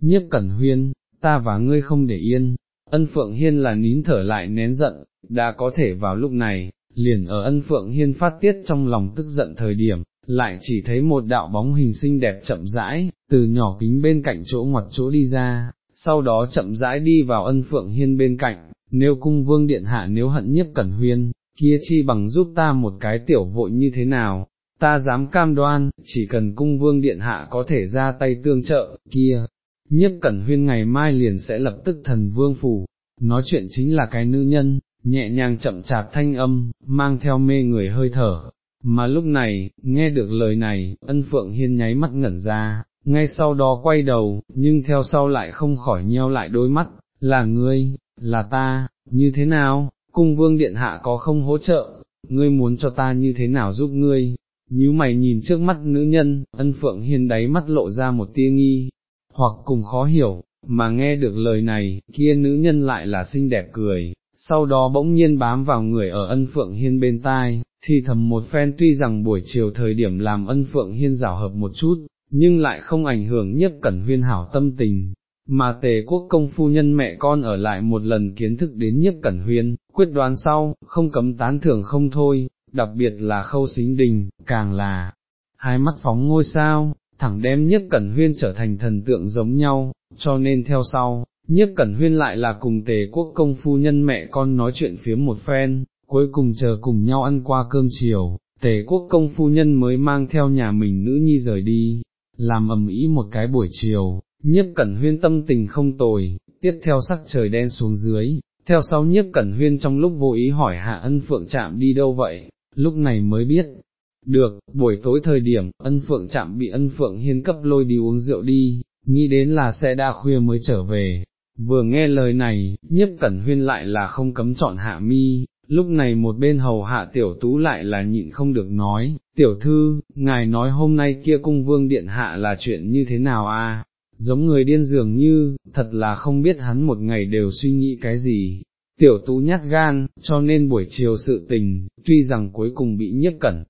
nhiếp cẩn huyên, ta và ngươi không để yên, ân phượng hiên là nín thở lại nén giận, đã có thể vào lúc này, liền ở ân phượng hiên phát tiết trong lòng tức giận thời điểm, lại chỉ thấy một đạo bóng hình xinh đẹp chậm rãi, từ nhỏ kính bên cạnh chỗ ngoặt chỗ đi ra, sau đó chậm rãi đi vào ân phượng hiên bên cạnh, nếu cung vương điện hạ nếu hận nhiếp cẩn huyên, kia chi bằng giúp ta một cái tiểu vội như thế nào, ta dám cam đoan, chỉ cần cung vương điện hạ có thể ra tay tương trợ, kia, nhiếp cẩn huyên ngày mai liền sẽ lập tức thần vương phủ, nói chuyện chính là cái nữ nhân, nhẹ nhàng chậm chạp thanh âm, mang theo mê người hơi thở, mà lúc này, nghe được lời này, ân phượng hiên nháy mắt ngẩn ra, ngay sau đó quay đầu, nhưng theo sau lại không khỏi nheo lại đôi mắt, là ngươi, là ta, như thế nào, cung vương điện hạ có không hỗ trợ, ngươi muốn cho ta như thế nào giúp ngươi, nhíu mày nhìn trước mắt nữ nhân, ân phượng hiên đáy mắt lộ ra một tia nghi, hoặc cùng khó hiểu, mà nghe được lời này, kia nữ nhân lại là xinh đẹp cười, sau đó bỗng nhiên bám vào người ở ân phượng hiên bên tai, thì thầm một phen tuy rằng buổi chiều thời điểm làm ân phượng hiên rào hợp một chút, nhưng lại không ảnh hưởng nhất cẩn huyên hảo tâm tình, mà tề quốc công phu nhân mẹ con ở lại một lần kiến thức đến nhiếp cẩn huyên, quyết đoán sau, không cấm tán thưởng không thôi, đặc biệt là khâu xính đình, càng là hai mắt phóng ngôi sao, thẳng đem nhiếp cẩn huyên trở thành thần tượng giống nhau, cho nên theo sau, nhiếp cẩn huyên lại là cùng tề quốc công phu nhân mẹ con nói chuyện phía một phen, cuối cùng chờ cùng nhau ăn qua cơm chiều, tề quốc công phu nhân mới mang theo nhà mình nữ nhi rời đi, làm ầm ĩ một cái buổi chiều, nhiếp cẩn huyên tâm tình không tồi, tiếp theo sắc trời đen xuống dưới, theo sau nhiếp cẩn huyên trong lúc vô ý hỏi hạ ân phượng chạm đi đâu vậy, lúc này mới biết. Được, buổi tối thời điểm, ân phượng chạm bị ân phượng hiên cấp lôi đi uống rượu đi, nghĩ đến là sẽ đa khuya mới trở về. Vừa nghe lời này, nhiếp cẩn huyên lại là không cấm chọn hạ mi, lúc này một bên hầu hạ tiểu tú lại là nhịn không được nói, tiểu thư, ngài nói hôm nay kia cung vương điện hạ là chuyện như thế nào a? giống người điên dường như, thật là không biết hắn một ngày đều suy nghĩ cái gì. Tiểu tú nhát gan, cho nên buổi chiều sự tình, tuy rằng cuối cùng bị nhiếp cẩn,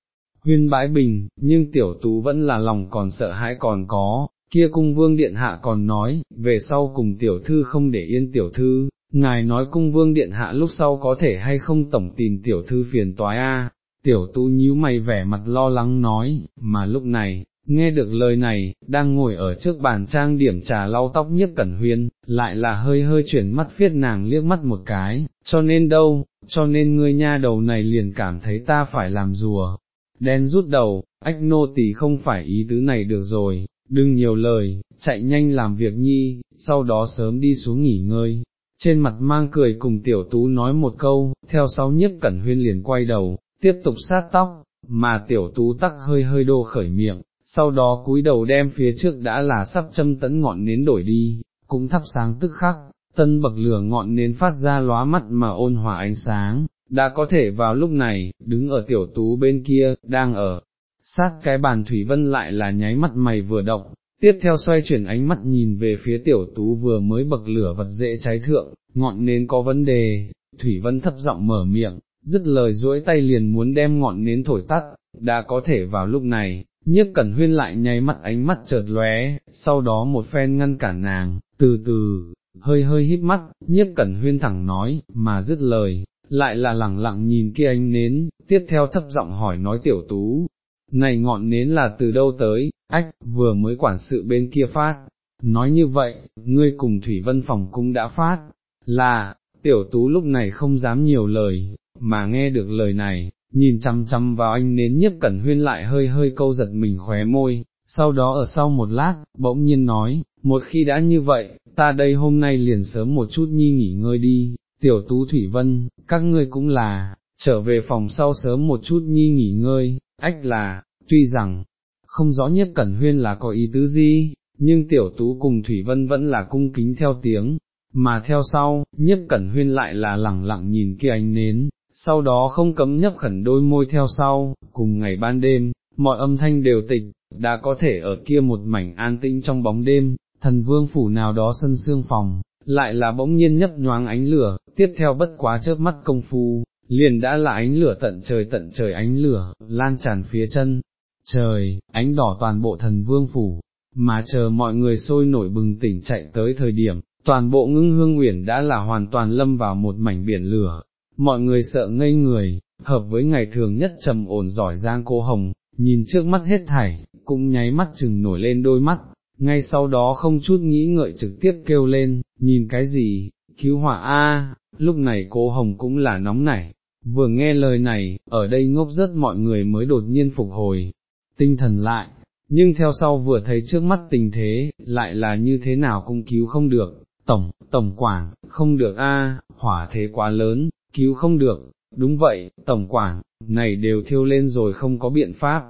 huyên bãi bình, nhưng tiểu tú vẫn là lòng còn sợ hãi còn có, kia cung vương điện hạ còn nói, về sau cùng tiểu thư không để yên tiểu thư, ngài nói cung vương điện hạ lúc sau có thể hay không tổng tìm tiểu thư phiền toái a. Tiểu tú nhíu mày vẻ mặt lo lắng nói, mà lúc này, nghe được lời này, đang ngồi ở trước bàn trang điểm trà lau tóc nhiếp cẩn huyên, lại là hơi hơi chuyển mắt phiết nàng liếc mắt một cái, cho nên đâu, cho nên ngươi nha đầu này liền cảm thấy ta phải làm rùa. Đen rút đầu, ách nô tỳ không phải ý tứ này được rồi, đừng nhiều lời, chạy nhanh làm việc nhi, sau đó sớm đi xuống nghỉ ngơi, trên mặt mang cười cùng tiểu tú nói một câu, theo sau nhiếp cẩn huyên liền quay đầu, tiếp tục sát tóc, mà tiểu tú tắc hơi hơi đô khởi miệng, sau đó cúi đầu đem phía trước đã là sắp châm tấn ngọn nến đổi đi, cũng thắp sáng tức khắc, tân bậc lửa ngọn nến phát ra lóa mắt mà ôn hòa ánh sáng, đã có thể vào lúc này, đứng ở tiểu tú bên kia, đang ở, sát cái bàn Thủy Vân lại là nháy mắt mày vừa động, tiếp theo xoay chuyển ánh mắt nhìn về phía tiểu tú vừa mới bậc lửa vật dễ cháy thượng, ngọn nến có vấn đề, Thủy Vân thấp giọng mở miệng, dứt lời duỗi tay liền muốn đem ngọn nến thổi tắt, đã có thể vào lúc này, nhiếp cẩn huyên lại nháy mắt ánh mắt chợt lóe, sau đó một phen ngăn cản nàng, từ từ, hơi hơi híp mắt, nhiếp cẩn huyên thẳng nói, mà dứt lời, lại là lẳng lặng nhìn kia ánh nến, tiếp theo thấp giọng hỏi nói tiểu tú, này ngọn nến là từ đâu tới, ách, vừa mới quản sự bên kia phát, nói như vậy, ngươi cùng Thủy Vân Phòng cũng đã phát, là, tiểu tú lúc này không dám nhiều lời, mà nghe được lời này, nhìn chăm chăm vào anh nến nhiếp cẩn huyên lại hơi hơi câu giật mình khóe môi, sau đó ở sau một lát, bỗng nhiên nói, một khi đã như vậy, ta đây hôm nay liền sớm một chút nhi nghỉ ngơi đi, tiểu tú Thủy Vân, các ngươi cũng là, trở về phòng sau sớm một chút nhi nghỉ ngơi, ách là, tuy rằng, không rõ nhất cẩn huyên là có ý tứ gì, nhưng tiểu tú cùng Thủy Vân vẫn là cung kính theo tiếng, mà theo sau, nhất cẩn huyên lại là lẳng lặng nhìn kia ánh nến, sau đó không cấm nhấp khẩn đôi môi theo sau, cùng ngày ban đêm, mọi âm thanh đều tịch, đã có thể ở kia một mảnh an tĩnh trong bóng đêm, thần vương phủ nào đó sân xương phòng, lại là bỗng nhiên nhấp nhoáng ánh lửa, tiếp theo bất quá chớp mắt công phu, liền đã là ánh lửa tận trời tận trời ánh lửa, lan tràn phía chân, trời, ánh đỏ toàn bộ thần vương phủ, mà chờ mọi người sôi nổi bừng tỉnh chạy tới thời điểm, toàn bộ ngưng hương uyển đã là hoàn toàn lâm vào một mảnh biển lửa, mọi người sợ ngây người, hợp với ngày thường nhất trầm ổn giỏi giang cô hồng, nhìn trước mắt hết thảy, cũng nháy mắt chừng nổi lên đôi mắt, ngay sau đó không chút nghĩ ngợi trực tiếp kêu lên, nhìn cái gì, cứu hỏa a lúc này cô Hồng cũng là nóng nảy, vừa nghe lời này, ở đây ngốc rất mọi người mới đột nhiên phục hồi, tinh thần lại, nhưng theo sau vừa thấy trước mắt tình thế, lại là như thế nào cũng cứu không được, tổng, tổng quảng, không được a, hỏa thế quá lớn, cứu không được, đúng vậy, tổng quảng, này đều thiêu lên rồi không có biện pháp,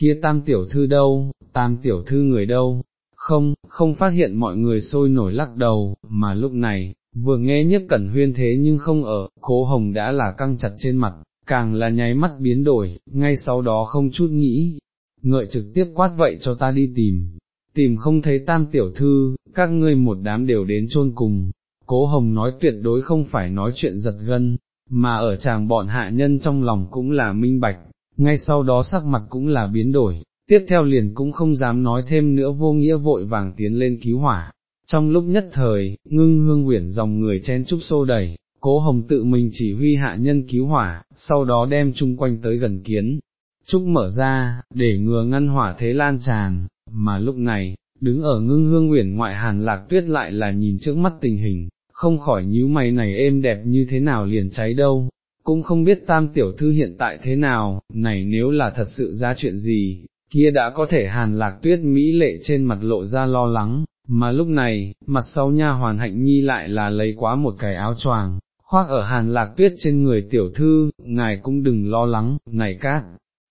kia tam tiểu thư đâu, tam tiểu thư người đâu, không, không phát hiện mọi người sôi nổi lắc đầu, mà lúc này, vừa nghe nhất cẩn huyên thế nhưng không ở, cố hồng đã là căng chặt trên mặt, càng là nháy mắt biến đổi, ngay sau đó không chút nghĩ, ngợi trực tiếp quát vậy cho ta đi tìm, tìm không thấy tam tiểu thư, các ngươi một đám đều đến chôn cùng, cố hồng nói tuyệt đối không phải nói chuyện giật gân, mà ở chàng bọn hạ nhân trong lòng cũng là minh bạch, ngay sau đó sắc mặt cũng là biến đổi, tiếp theo liền cũng không dám nói thêm nữa vô nghĩa vội vàng tiến lên cứu hỏa. Trong lúc nhất thời, ngưng hương quyển dòng người chen trúc xô đẩy, cố hồng tự mình chỉ huy hạ nhân cứu hỏa, sau đó đem chung quanh tới gần kiến, trúc mở ra, để ngừa ngăn hỏa thế lan tràn, mà lúc này, đứng ở ngưng hương uyển ngoại hàn lạc tuyết lại là nhìn trước mắt tình hình, không khỏi nhíu mày này êm đẹp như thế nào liền cháy đâu, cũng không biết tam tiểu thư hiện tại thế nào, này nếu là thật sự ra chuyện gì, kia đã có thể hàn lạc tuyết mỹ lệ trên mặt lộ ra lo lắng, mà lúc này, mặt sau nha hoàn hạnh nhi lại là lấy quá một cái áo choàng, khoác ở hàn lạc tuyết trên người tiểu thư, ngài cũng đừng lo lắng, này cát.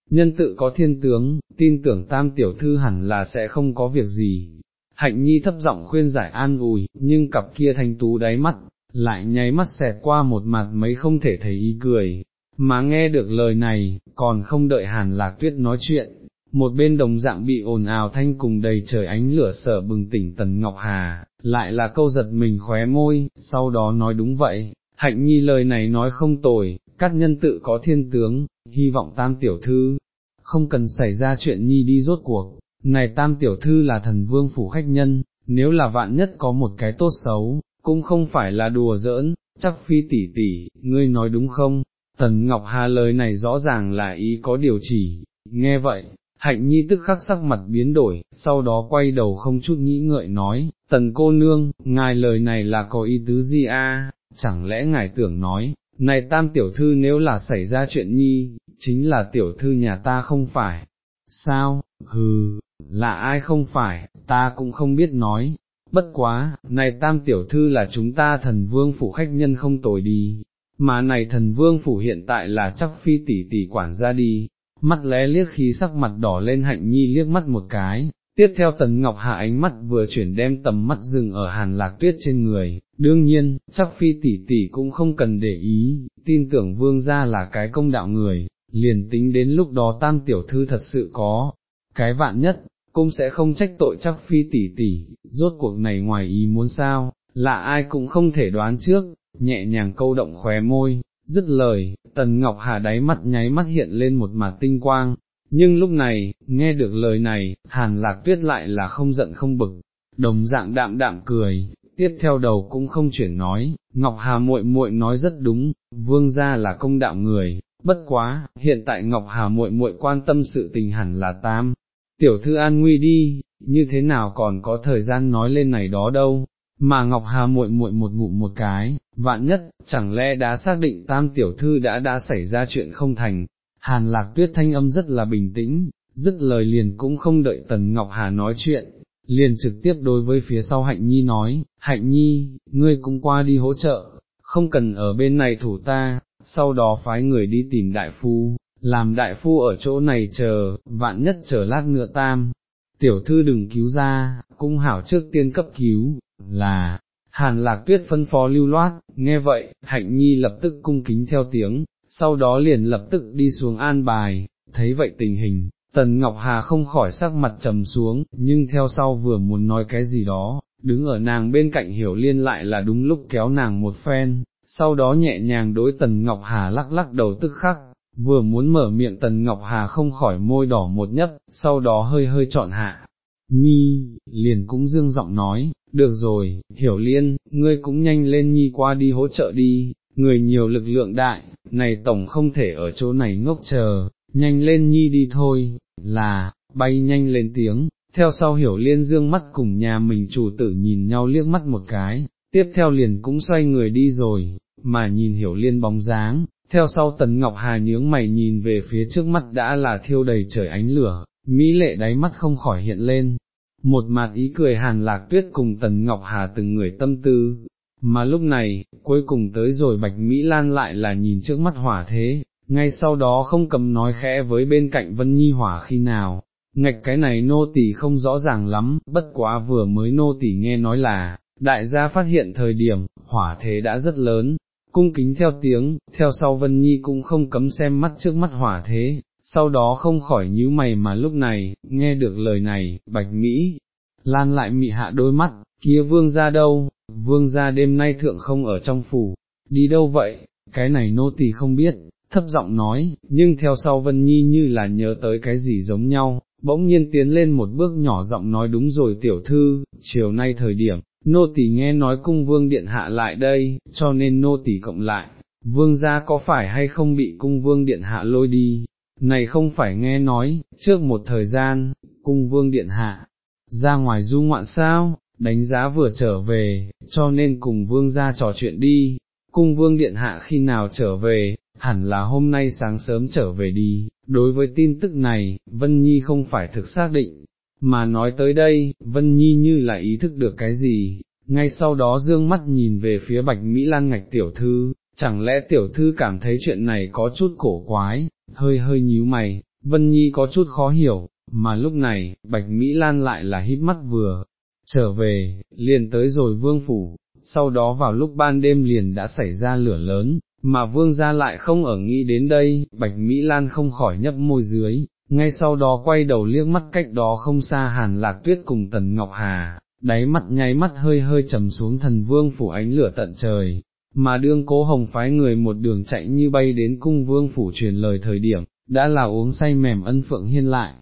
Nhân tự có thiên tướng, tin tưởng tam tiểu thư hẳn là sẽ không có việc gì. Hạnh nhi thấp giọng khuyên giải an ủi, nhưng cặp kia thanh tú đáy mắt, lại nháy mắt xẹt qua một mặt mấy không thể thấy ý cười, mà nghe được lời này, còn không đợi hàn lạc tuyết nói chuyện, một bên đồng dạng bị ồn ào thanh cùng đầy trời ánh lửa sở bừng tỉnh Tần Ngọc Hà, lại là câu giật mình khóe môi, sau đó nói đúng vậy, hạnh nhi lời này nói không tồi, các nhân tự có thiên tướng, hy vọng tam tiểu thư, không cần xảy ra chuyện nhi đi rốt cuộc, này tam tiểu thư là thần vương phủ khách nhân, nếu là vạn nhất có một cái tốt xấu, cũng không phải là đùa giỡn, chắc phi tỷ tỷ, ngươi nói đúng không? Tần Ngọc Hà lời này rõ ràng là ý có điều chỉ, nghe vậy, hạnh nhi tức khắc sắc mặt biến đổi, sau đó quay đầu không chút nghĩ ngợi nói, tần cô nương, ngài lời này là có ý tứ gì a? chẳng lẽ ngài tưởng nói, này tam tiểu thư nếu là xảy ra chuyện nhi, chính là tiểu thư nhà ta không phải, sao, hừ, là ai không phải, ta cũng không biết nói, bất quá, này tam tiểu thư là chúng ta thần vương phủ khách nhân không tồi đi, mà này thần vương phủ hiện tại là chắc phi tỷ tỷ quản gia đi, mắt lé liếc khí sắc mặt đỏ lên hạnh nhi liếc mắt một cái, tiếp theo tần ngọc hạ ánh mắt vừa chuyển đem tầm mắt dừng ở hàn lạc tuyết trên người, đương nhiên, chắc phi tỷ tỷ cũng không cần để ý, tin tưởng vương gia là cái công đạo người, liền tính đến lúc đó tam tiểu thư thật sự có, cái vạn nhất, cũng sẽ không trách tội chắc phi tỷ tỷ, rốt cuộc này ngoài ý muốn sao, là ai cũng không thể đoán trước, nhẹ nhàng câu động khóe môi, dứt lời, tần ngọc hà đáy mắt nháy mắt hiện lên một mặt tinh quang, nhưng lúc này, nghe được lời này, hàn lạc tuyết lại là không giận không bực, đồng dạng đạm đạm cười, tiếp theo đầu cũng không chuyển nói, Ngọc Hà muội muội nói rất đúng, vương gia là công đạo người, bất quá, hiện tại Ngọc Hà muội muội quan tâm sự tình hẳn là tam, tiểu thư an nguy đi, như thế nào còn có thời gian nói lên này đó đâu, mà Ngọc Hà muội muội một ngụm một cái, vạn nhất, chẳng lẽ đã xác định tam tiểu thư đã đã xảy ra chuyện không thành, hàn lạc tuyết thanh âm rất là bình tĩnh, dứt lời liền cũng không đợi Tần Ngọc Hà nói chuyện, liền trực tiếp đối với phía sau Hạnh Nhi nói, Hạnh Nhi, ngươi cũng qua đi hỗ trợ, không cần ở bên này thủ ta, sau đó phái người đi tìm đại phu, làm đại phu ở chỗ này chờ, vạn nhất chờ lát nữa tam, tiểu thư đừng cứu ra, cung hảo trước tiên cấp cứu, là, hàn lạc tuyết phân phó lưu loát, nghe vậy, hạnh nhi lập tức cung kính theo tiếng, sau đó liền lập tức đi xuống an bài, thấy vậy tình hình, tần Ngọc Hà không khỏi sắc mặt trầm xuống, nhưng theo sau vừa muốn nói cái gì đó, đứng ở nàng bên cạnh hiểu liên lại là đúng lúc kéo nàng một phen, sau đó nhẹ nhàng đối tần Ngọc Hà lắc lắc đầu tức khắc, vừa muốn mở miệng tần Ngọc Hà không khỏi môi đỏ một nhấp, sau đó hơi hơi chọn hạ. Nhi, liền cũng dương giọng nói, được rồi, hiểu liên, ngươi cũng nhanh lên Nhi qua đi hỗ trợ đi, người nhiều lực lượng đại, này tổng không thể ở chỗ này ngốc chờ, nhanh lên Nhi đi thôi, là, bay nhanh lên tiếng, theo sau hiểu liên dương mắt cùng nhà mình chủ tử nhìn nhau liếc mắt một cái, tiếp theo liền cũng xoay người đi rồi, mà nhìn hiểu liên bóng dáng, theo sau Tần Ngọc Hà nhướng mày nhìn về phía trước mắt đã là thiêu đầy trời ánh lửa, Mỹ lệ đáy mắt không khỏi hiện lên, một mặt ý cười hàn lạc tuyết cùng Tần Ngọc Hà từng người tâm tư, mà lúc này, cuối cùng tới rồi Bạch Mỹ Lan lại là nhìn trước mắt hỏa thế, ngay sau đó không cầm nói khẽ với bên cạnh Vân Nhi hỏa khi nào, ngạch cái này nô tỳ không rõ ràng lắm, bất quá vừa mới nô tỳ nghe nói là, đại gia phát hiện thời điểm, hỏa thế đã rất lớn, cung kính theo tiếng, theo sau Vân Nhi cũng không cấm xem mắt trước mắt hỏa thế, sau đó không khỏi nhíu mày mà lúc này, nghe được lời này, bạch Mỹ, lan lại mị hạ đôi mắt, kia vương ra đâu, vương ra đêm nay thượng không ở trong phủ, đi đâu vậy, cái này nô tỳ không biết, thấp giọng nói, nhưng theo sau Vân Nhi như là nhớ tới cái gì giống nhau, bỗng nhiên tiến lên một bước nhỏ giọng nói đúng rồi tiểu thư, chiều nay thời điểm, nô tỳ nghe nói cung vương điện hạ lại đây, cho nên nô tỳ cộng lại, vương gia có phải hay không bị cung vương điện hạ lôi đi, này không phải nghe nói, trước một thời gian, cung vương điện hạ, ra ngoài du ngoạn sao, đánh giá vừa trở về, cho nên cùng vương ra trò chuyện đi, cung vương điện hạ khi nào trở về, hẳn là hôm nay sáng sớm trở về đi, đối với tin tức này, Vân Nhi không phải thực xác định, mà nói tới đây, Vân Nhi như là ý thức được cái gì, ngay sau đó dương mắt nhìn về phía Bạch Mỹ Lan ngạch tiểu thư, chẳng lẽ tiểu thư cảm thấy chuyện này có chút cổ quái, hơi hơi nhíu mày, Vân Nhi có chút khó hiểu, mà lúc này, Bạch Mỹ Lan lại là hít mắt vừa, trở về, liền tới rồi vương phủ, sau đó vào lúc ban đêm liền đã xảy ra lửa lớn, mà vương gia lại không ở nghĩ đến đây, Bạch Mỹ Lan không khỏi nhấp môi dưới, ngay sau đó quay đầu liếc mắt cách đó không xa hàn lạc tuyết cùng tần ngọc hà, đáy mắt nháy mắt hơi hơi trầm xuống thần vương phủ ánh lửa tận trời, mà đương cố hồng phái người một đường chạy như bay đến cung vương phủ truyền lời thời điểm, đã là uống say mềm ân phượng hiên lại,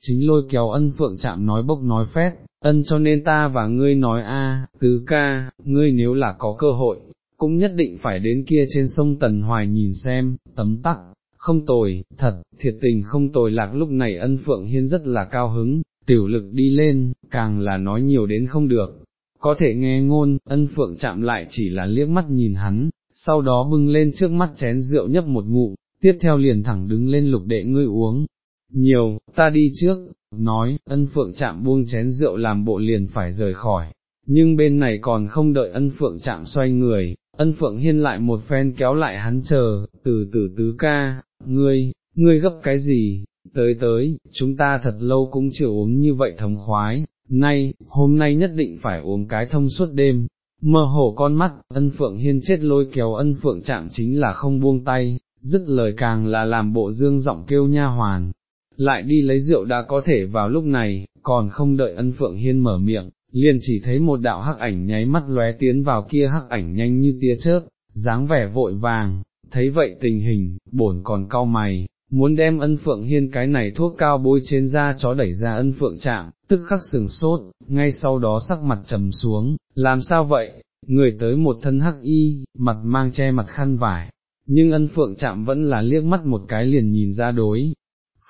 chính lôi kéo ân phượng chạm nói bốc nói phét, ân cho nên ta và ngươi nói a, tứ ca, ngươi nếu là có cơ hội, cũng nhất định phải đến kia trên sông Tần Hoài nhìn xem, tấm tắc, không tồi, thật, thiệt tình không tồi lạc lúc này ân phượng hiên rất là cao hứng, tiểu lực đi lên, càng là nói nhiều đến không được, có thể nghe ngôn, ân phượng chạm lại chỉ là liếc mắt nhìn hắn, sau đó bưng lên trước mắt chén rượu nhấp một ngụm, tiếp theo liền thẳng đứng lên lục đệ ngươi uống, nhiều, ta đi trước, nói, ân phượng chạm buông chén rượu làm bộ liền phải rời khỏi, nhưng bên này còn không đợi ân phượng chạm xoay người, ân phượng hiên lại một phen kéo lại hắn chờ, từ từ tứ ca, ngươi, ngươi gấp cái gì, tới tới, chúng ta thật lâu cũng chưa uống như vậy thống khoái, nay, hôm nay nhất định phải uống cái thông suốt đêm, mơ hồ con mắt, ân phượng hiên chết lôi kéo ân phượng chạm chính là không buông tay, dứt lời càng là làm bộ dương giọng kêu nha hoàn, lại đi lấy rượu đã có thể vào lúc này, còn không đợi ân phượng hiên mở miệng, liền chỉ thấy một đạo hắc ảnh nháy mắt lóe tiến vào kia hắc ảnh nhanh như tia chớp, dáng vẻ vội vàng, thấy vậy tình hình, bổn còn cau mày, muốn đem ân phượng hiên cái này thuốc cao bôi trên da chó đẩy ra ân phượng chạm, tức khắc sừng sốt, ngay sau đó sắc mặt trầm xuống, làm sao vậy, người tới một thân hắc y, mặt mang che mặt khăn vải, nhưng ân phượng chạm vẫn là liếc mắt một cái liền nhìn ra đối.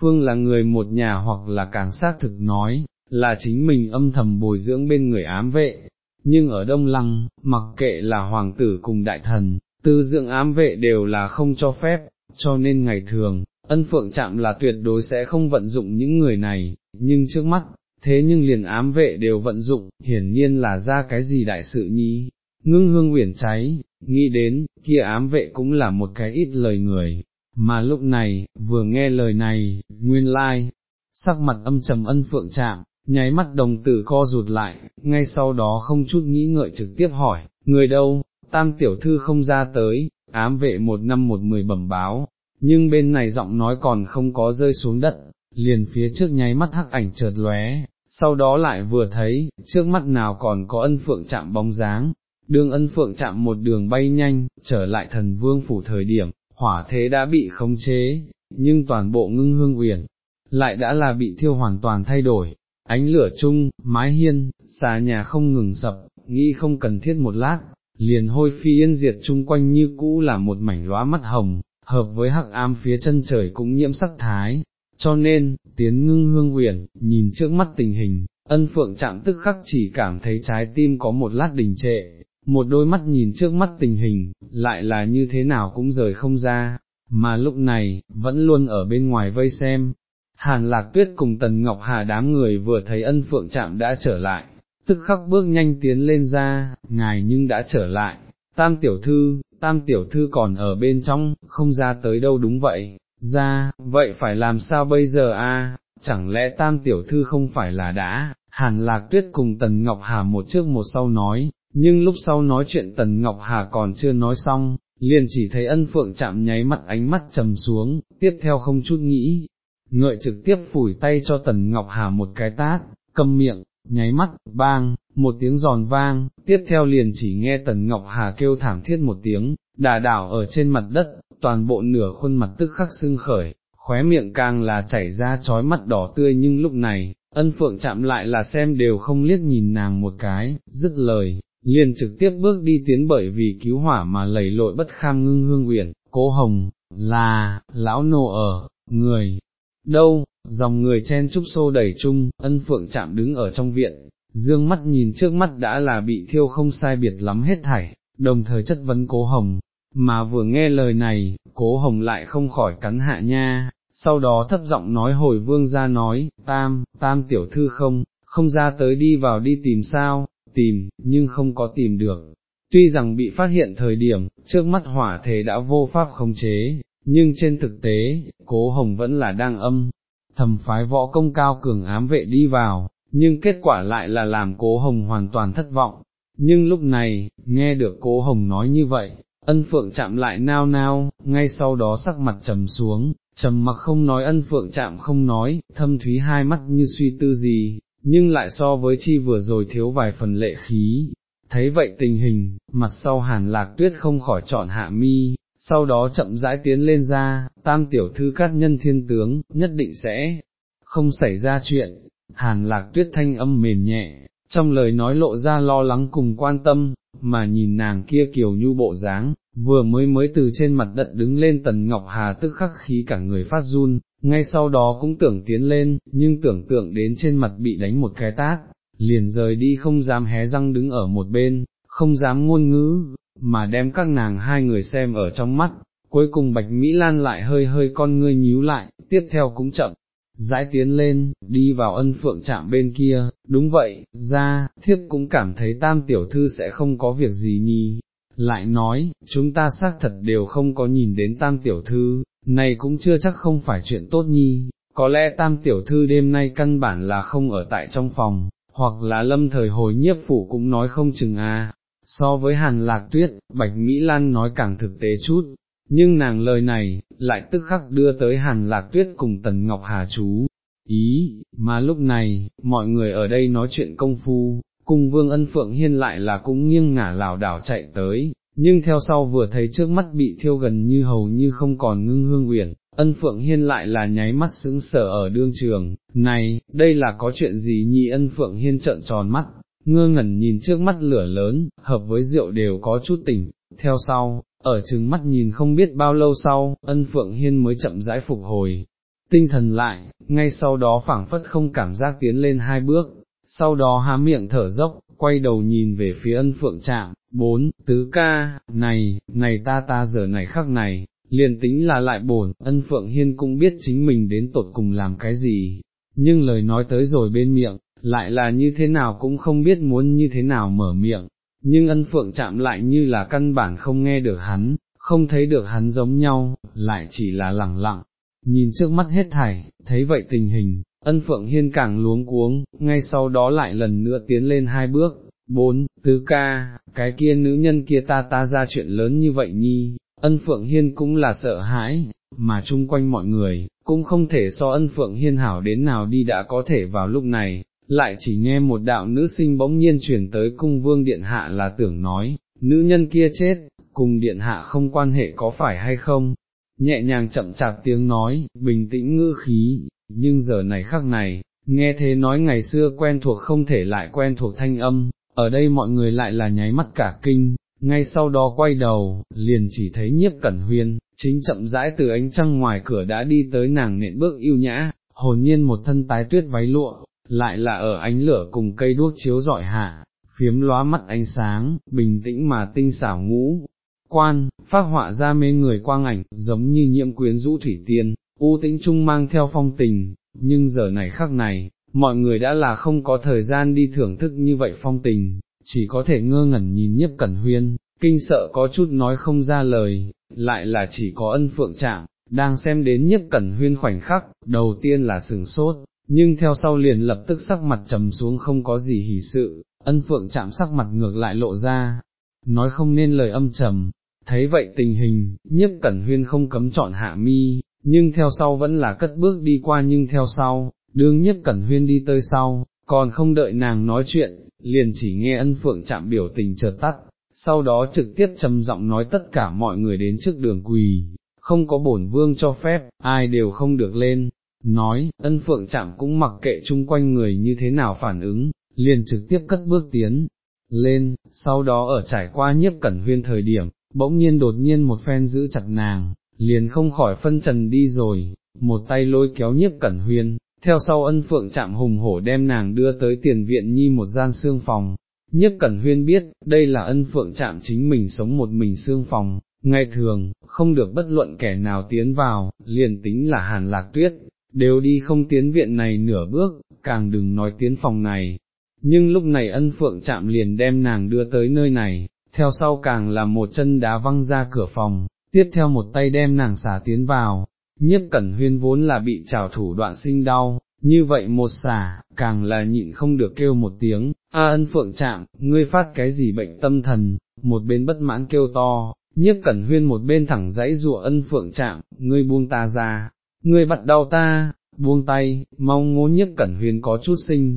Phương là người một nhà hoặc là càng xác thực nói, là chính mình âm thầm bồi dưỡng bên người ám vệ, nhưng ở Đông Lăng, mặc kệ là hoàng tử cùng đại thần, tư dưỡng ám vệ đều là không cho phép, cho nên ngày thường, ân phượng chạm là tuyệt đối sẽ không vận dụng những người này, nhưng trước mắt, thế nhưng liền ám vệ đều vận dụng, hiển nhiên là ra cái gì đại sự nhí. ngưng hương uyển cháy, nghĩ đến, kia ám vệ cũng là một cái ít lời người, mà lúc này, vừa nghe lời này, nguyên lai, like, sắc mặt âm trầm ân phượng chạm, nháy mắt đồng tử co rụt lại, ngay sau đó không chút nghĩ ngợi trực tiếp hỏi, người đâu, tam tiểu thư không ra tới, ám vệ một năm một mười bẩm báo, nhưng bên này giọng nói còn không có rơi xuống đất, liền phía trước nháy mắt hắc ảnh chợt lóe, sau đó lại vừa thấy, trước mắt nào còn có ân phượng chạm bóng dáng, đường ân phượng chạm một đường bay nhanh, trở lại thần vương phủ thời điểm, hỏa thế đã bị khống chế, nhưng toàn bộ ngưng hương uyển, lại đã là bị thiêu hoàn toàn thay đổi, ánh lửa chung, mái hiên, xà nhà không ngừng sập, nghĩ không cần thiết một lát, liền hôi phi yên diệt chung quanh như cũ là một mảnh lóa mắt hồng, hợp với hắc am phía chân trời cũng nhiễm sắc thái, cho nên, tiến ngưng hương uyển, nhìn trước mắt tình hình, ân phượng chạm tức khắc chỉ cảm thấy trái tim có một lát đình trệ, một đôi mắt nhìn trước mắt tình hình, lại là như thế nào cũng rời không ra, mà lúc này, vẫn luôn ở bên ngoài vây xem. Hàn lạc tuyết cùng tần ngọc hà đám người vừa thấy ân phượng chạm đã trở lại, tức khắc bước nhanh tiến lên ra, ngài nhưng đã trở lại, tam tiểu thư, tam tiểu thư còn ở bên trong, không ra tới đâu đúng vậy, ra, vậy phải làm sao bây giờ a? chẳng lẽ tam tiểu thư không phải là đã, hàn lạc tuyết cùng tần ngọc hà một trước một sau nói, nhưng lúc sau nói chuyện tần ngọc hà còn chưa nói xong, liền chỉ thấy ân phượng chạm nháy mắt ánh mắt trầm xuống, tiếp theo không chút nghĩ, ngợi trực tiếp phủi tay cho tần ngọc hà một cái tát, cầm miệng, nháy mắt, bang, một tiếng giòn vang, tiếp theo liền chỉ nghe Tần Ngọc Hà kêu thảm thiết một tiếng, đà đảo ở trên mặt đất, toàn bộ nửa khuôn mặt tức khắc sưng khởi, khóe miệng càng là chảy ra trói mắt đỏ tươi nhưng lúc này, ân phượng chạm lại là xem đều không liếc nhìn nàng một cái, dứt lời, liền trực tiếp bước đi tiến bởi vì cứu hỏa mà lầy lội bất kham ngưng hương uyển, cố hồng, là, lão nô ở, người, đâu, dòng người chen trúc xô đẩy chung, ân phượng chạm đứng ở trong viện, dương mắt nhìn trước mắt đã là bị thiêu không sai biệt lắm hết thảy, đồng thời chất vấn cố hồng, mà vừa nghe lời này, cố hồng lại không khỏi cắn hạ nha, sau đó thấp giọng nói hồi vương ra nói, tam, tam tiểu thư không, không ra tới đi vào đi tìm sao, tìm, nhưng không có tìm được. Tuy rằng bị phát hiện thời điểm, trước mắt hỏa thế đã vô pháp khống chế, nhưng trên thực tế, cố hồng vẫn là đang âm, thầm phái võ công cao cường ám vệ đi vào, nhưng kết quả lại là làm cố hồng hoàn toàn thất vọng. Nhưng lúc này, nghe được cố hồng nói như vậy, ân phượng chạm lại nao nao, ngay sau đó sắc mặt trầm xuống, trầm mặc không nói ân phượng chạm không nói, thâm thúy hai mắt như suy tư gì, nhưng lại so với chi vừa rồi thiếu vài phần lệ khí. Thấy vậy tình hình, mặt sau hàn lạc tuyết không khỏi chọn hạ mi, sau đó chậm rãi tiến lên ra, tam tiểu thư cát nhân thiên tướng, nhất định sẽ không xảy ra chuyện, hàn lạc tuyết thanh âm mềm nhẹ, trong lời nói lộ ra lo lắng cùng quan tâm, mà nhìn nàng kia kiều nhu bộ dáng, vừa mới mới từ trên mặt đất đứng lên tần ngọc hà tức khắc khí cả người phát run, ngay sau đó cũng tưởng tiến lên, nhưng tưởng tượng đến trên mặt bị đánh một cái tát, liền rời đi không dám hé răng đứng ở một bên, không dám ngôn ngữ, mà đem các nàng hai người xem ở trong mắt, cuối cùng Bạch Mỹ Lan lại hơi hơi con ngươi nhíu lại, tiếp theo cũng chậm, rãi tiến lên, đi vào ân phượng chạm bên kia, đúng vậy, ra, thiếp cũng cảm thấy tam tiểu thư sẽ không có việc gì nhì. lại nói, chúng ta xác thật đều không có nhìn đến tam tiểu thư, này cũng chưa chắc không phải chuyện tốt nhi, có lẽ tam tiểu thư đêm nay căn bản là không ở tại trong phòng, hoặc là lâm thời hồi nhiếp phủ cũng nói không chừng à, so với hàn lạc tuyết, bạch Mỹ Lan nói càng thực tế chút, nhưng nàng lời này, lại tức khắc đưa tới hàn lạc tuyết cùng tần ngọc hà chú. Ý, mà lúc này, mọi người ở đây nói chuyện công phu, cùng vương ân phượng hiên lại là cũng nghiêng ngả lảo đảo chạy tới, nhưng theo sau vừa thấy trước mắt bị thiêu gần như hầu như không còn ngưng hương uyển, ân phượng hiên lại là nháy mắt sững sờ ở đương trường, này, đây là có chuyện gì nhi ân phượng hiên trợn tròn mắt, ngơ ngẩn nhìn trước mắt lửa lớn, hợp với rượu đều có chút tỉnh, theo sau, ở trừng mắt nhìn không biết bao lâu sau, ân phượng hiên mới chậm rãi phục hồi, tinh thần lại, ngay sau đó phảng phất không cảm giác tiến lên hai bước, sau đó há miệng thở dốc, quay đầu nhìn về phía ân phượng trạm, bốn, tứ ca, này, này ta ta giờ này khắc này, liền tính là lại bổn, ân phượng hiên cũng biết chính mình đến tột cùng làm cái gì, nhưng lời nói tới rồi bên miệng, lại là như thế nào cũng không biết muốn như thế nào mở miệng, nhưng ân phượng chạm lại như là căn bản không nghe được hắn, không thấy được hắn giống nhau, lại chỉ là lẳng lặng, nhìn trước mắt hết thảy, thấy vậy tình hình, ân phượng hiên càng luống cuống, ngay sau đó lại lần nữa tiến lên hai bước, bốn, tứ ca, cái kia nữ nhân kia ta ta ra chuyện lớn như vậy nhi, ân phượng hiên cũng là sợ hãi, mà chung quanh mọi người, cũng không thể so ân phượng hiên hảo đến nào đi đã có thể vào lúc này, lại chỉ nghe một đạo nữ sinh bỗng nhiên chuyển tới cung vương điện hạ là tưởng nói, nữ nhân kia chết, cùng điện hạ không quan hệ có phải hay không, nhẹ nhàng chậm chạp tiếng nói, bình tĩnh ngữ khí, nhưng giờ này khắc này, nghe thế nói ngày xưa quen thuộc không thể lại quen thuộc thanh âm, ở đây mọi người lại là nháy mắt cả kinh, ngay sau đó quay đầu, liền chỉ thấy nhiếp cẩn huyên, chính chậm rãi từ ánh trăng ngoài cửa đã đi tới nàng nện bước yêu nhã, hồn nhiên một thân tái tuyết váy lụa, lại là ở ánh lửa cùng cây đuốc chiếu dọi hạ, phiếm lóa mắt ánh sáng, bình tĩnh mà tinh xảo ngũ. Quan, phát họa ra mê người quang ảnh, giống như nhiễm quyến rũ thủy tiên, u tĩnh trung mang theo phong tình, nhưng giờ này khắc này, mọi người đã là không có thời gian đi thưởng thức như vậy phong tình, chỉ có thể ngơ ngẩn nhìn nhiếp cẩn huyên, kinh sợ có chút nói không ra lời, lại là chỉ có ân phượng trạng, đang xem đến nhiếp cẩn huyên khoảnh khắc, đầu tiên là sừng sốt, nhưng theo sau liền lập tức sắc mặt trầm xuống không có gì hỉ sự, ân phượng chạm sắc mặt ngược lại lộ ra, nói không nên lời âm trầm, thấy vậy tình hình, nhiếp cẩn huyên không cấm chọn hạ mi, nhưng theo sau vẫn là cất bước đi qua nhưng theo sau, đương nhiếp cẩn huyên đi tới sau, còn không đợi nàng nói chuyện, liền chỉ nghe ân phượng chạm biểu tình chợt tắt, sau đó trực tiếp trầm giọng nói tất cả mọi người đến trước đường quỳ, không có bổn vương cho phép, ai đều không được lên, nói, ân phượng chạm cũng mặc kệ chung quanh người như thế nào phản ứng, liền trực tiếp cất bước tiến lên, sau đó ở trải qua nhiếp cẩn huyên thời điểm, bỗng nhiên đột nhiên một phen giữ chặt nàng, liền không khỏi phân trần đi rồi, một tay lôi kéo nhiếp cẩn huyên, theo sau ân phượng chạm hùng hổ đem nàng đưa tới tiền viện nhi một gian xương phòng. Nhiếp Cẩn Huyên biết, đây là ân phượng chạm chính mình sống một mình xương phòng, ngày thường, không được bất luận kẻ nào tiến vào, liền tính là hàn lạc tuyết, đều đi không tiến viện này nửa bước, càng đừng nói tiến phòng này. Nhưng lúc này ân phượng chạm liền đem nàng đưa tới nơi này, theo sau càng là một chân đá văng ra cửa phòng, tiếp theo một tay đem nàng xả tiến vào, nhiếp cẩn huyên vốn là bị trào thủ đoạn sinh đau, như vậy một xả, càng là nhịn không được kêu một tiếng, a ân phượng chạm, ngươi phát cái gì bệnh tâm thần, một bên bất mãn kêu to, nhiếp cẩn huyên một bên thẳng dãy rụa ân phượng chạm, ngươi buông ta ra, ngươi bắt đau ta, buông tay, mong ngô nhiếp cẩn huyền có chút sinh,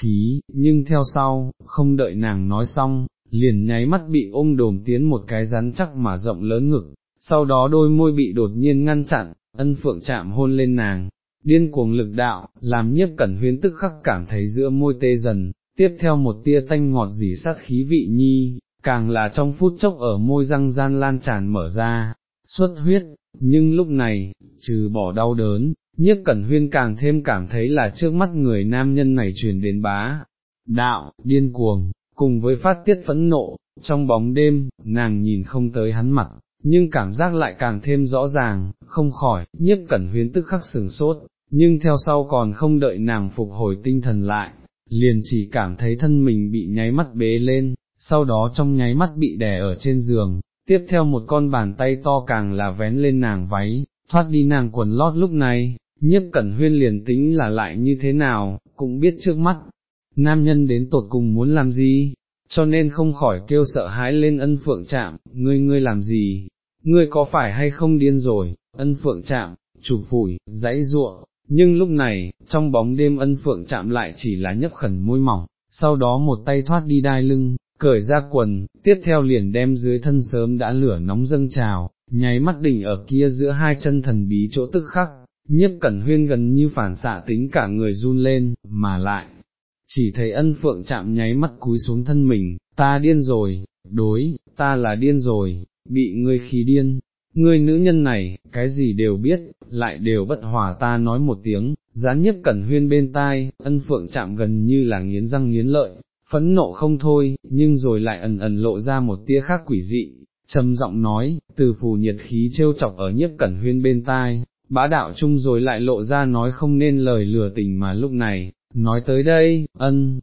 khí, nhưng theo sau, không đợi nàng nói xong, liền nháy mắt bị ôm đồm tiến một cái rắn chắc mà rộng lớn ngực, sau đó đôi môi bị đột nhiên ngăn chặn, ân phượng chạm hôn lên nàng, điên cuồng lực đạo, làm nhiếp cẩn huyền tức khắc cảm thấy giữa môi tê dần, tiếp theo một tia tanh ngọt dỉ sát khí vị nhi, càng là trong phút chốc ở môi răng gian lan tràn mở ra, xuất huyết, nhưng lúc này, trừ bỏ đau đớn, nhiếp cẩn huyên càng thêm cảm thấy là trước mắt người nam nhân này truyền đến bá, đạo, điên cuồng, cùng với phát tiết phẫn nộ, trong bóng đêm, nàng nhìn không tới hắn mặt, nhưng cảm giác lại càng thêm rõ ràng, không khỏi, nhiếp cẩn huyên tức khắc sừng sốt, nhưng theo sau còn không đợi nàng phục hồi tinh thần lại, liền chỉ cảm thấy thân mình bị nháy mắt bế lên, sau đó trong nháy mắt bị đè ở trên giường, tiếp theo một con bàn tay to càng là vén lên nàng váy, thoát đi nàng quần lót lúc này, nhiếp cẩn huyên liền tính là lại như thế nào, cũng biết trước mắt, nam nhân đến tột cùng muốn làm gì, cho nên không khỏi kêu sợ hãi lên ân phượng chạm, ngươi ngươi làm gì, ngươi có phải hay không điên rồi, ân phượng chạm, chủ phủi, dãy ruộng, nhưng lúc này, trong bóng đêm ân phượng chạm lại chỉ là nhấp khẩn môi mỏng, sau đó một tay thoát đi đai lưng, cởi ra quần, tiếp theo liền đem dưới thân sớm đã lửa nóng dâng trào, nháy mắt đỉnh ở kia giữa hai chân thần bí chỗ tức khắc, nhiếp cẩn huyên gần như phản xạ tính cả người run lên, mà lại, chỉ thấy ân phượng chạm nháy mắt cúi xuống thân mình, ta điên rồi, đối, ta là điên rồi, bị ngươi khí điên, ngươi nữ nhân này, cái gì đều biết, lại đều bất hòa ta nói một tiếng, gián nhiếp cẩn huyên bên tai, ân phượng chạm gần như là nghiến răng nghiến lợi, phẫn nộ không thôi, nhưng rồi lại ẩn ẩn lộ ra một tia khác quỷ dị, trầm giọng nói, từ phù nhiệt khí trêu chọc ở nhiếp cẩn huyên bên tai, bá đạo chung rồi lại lộ ra nói không nên lời lừa tình mà lúc này, nói tới đây, ân,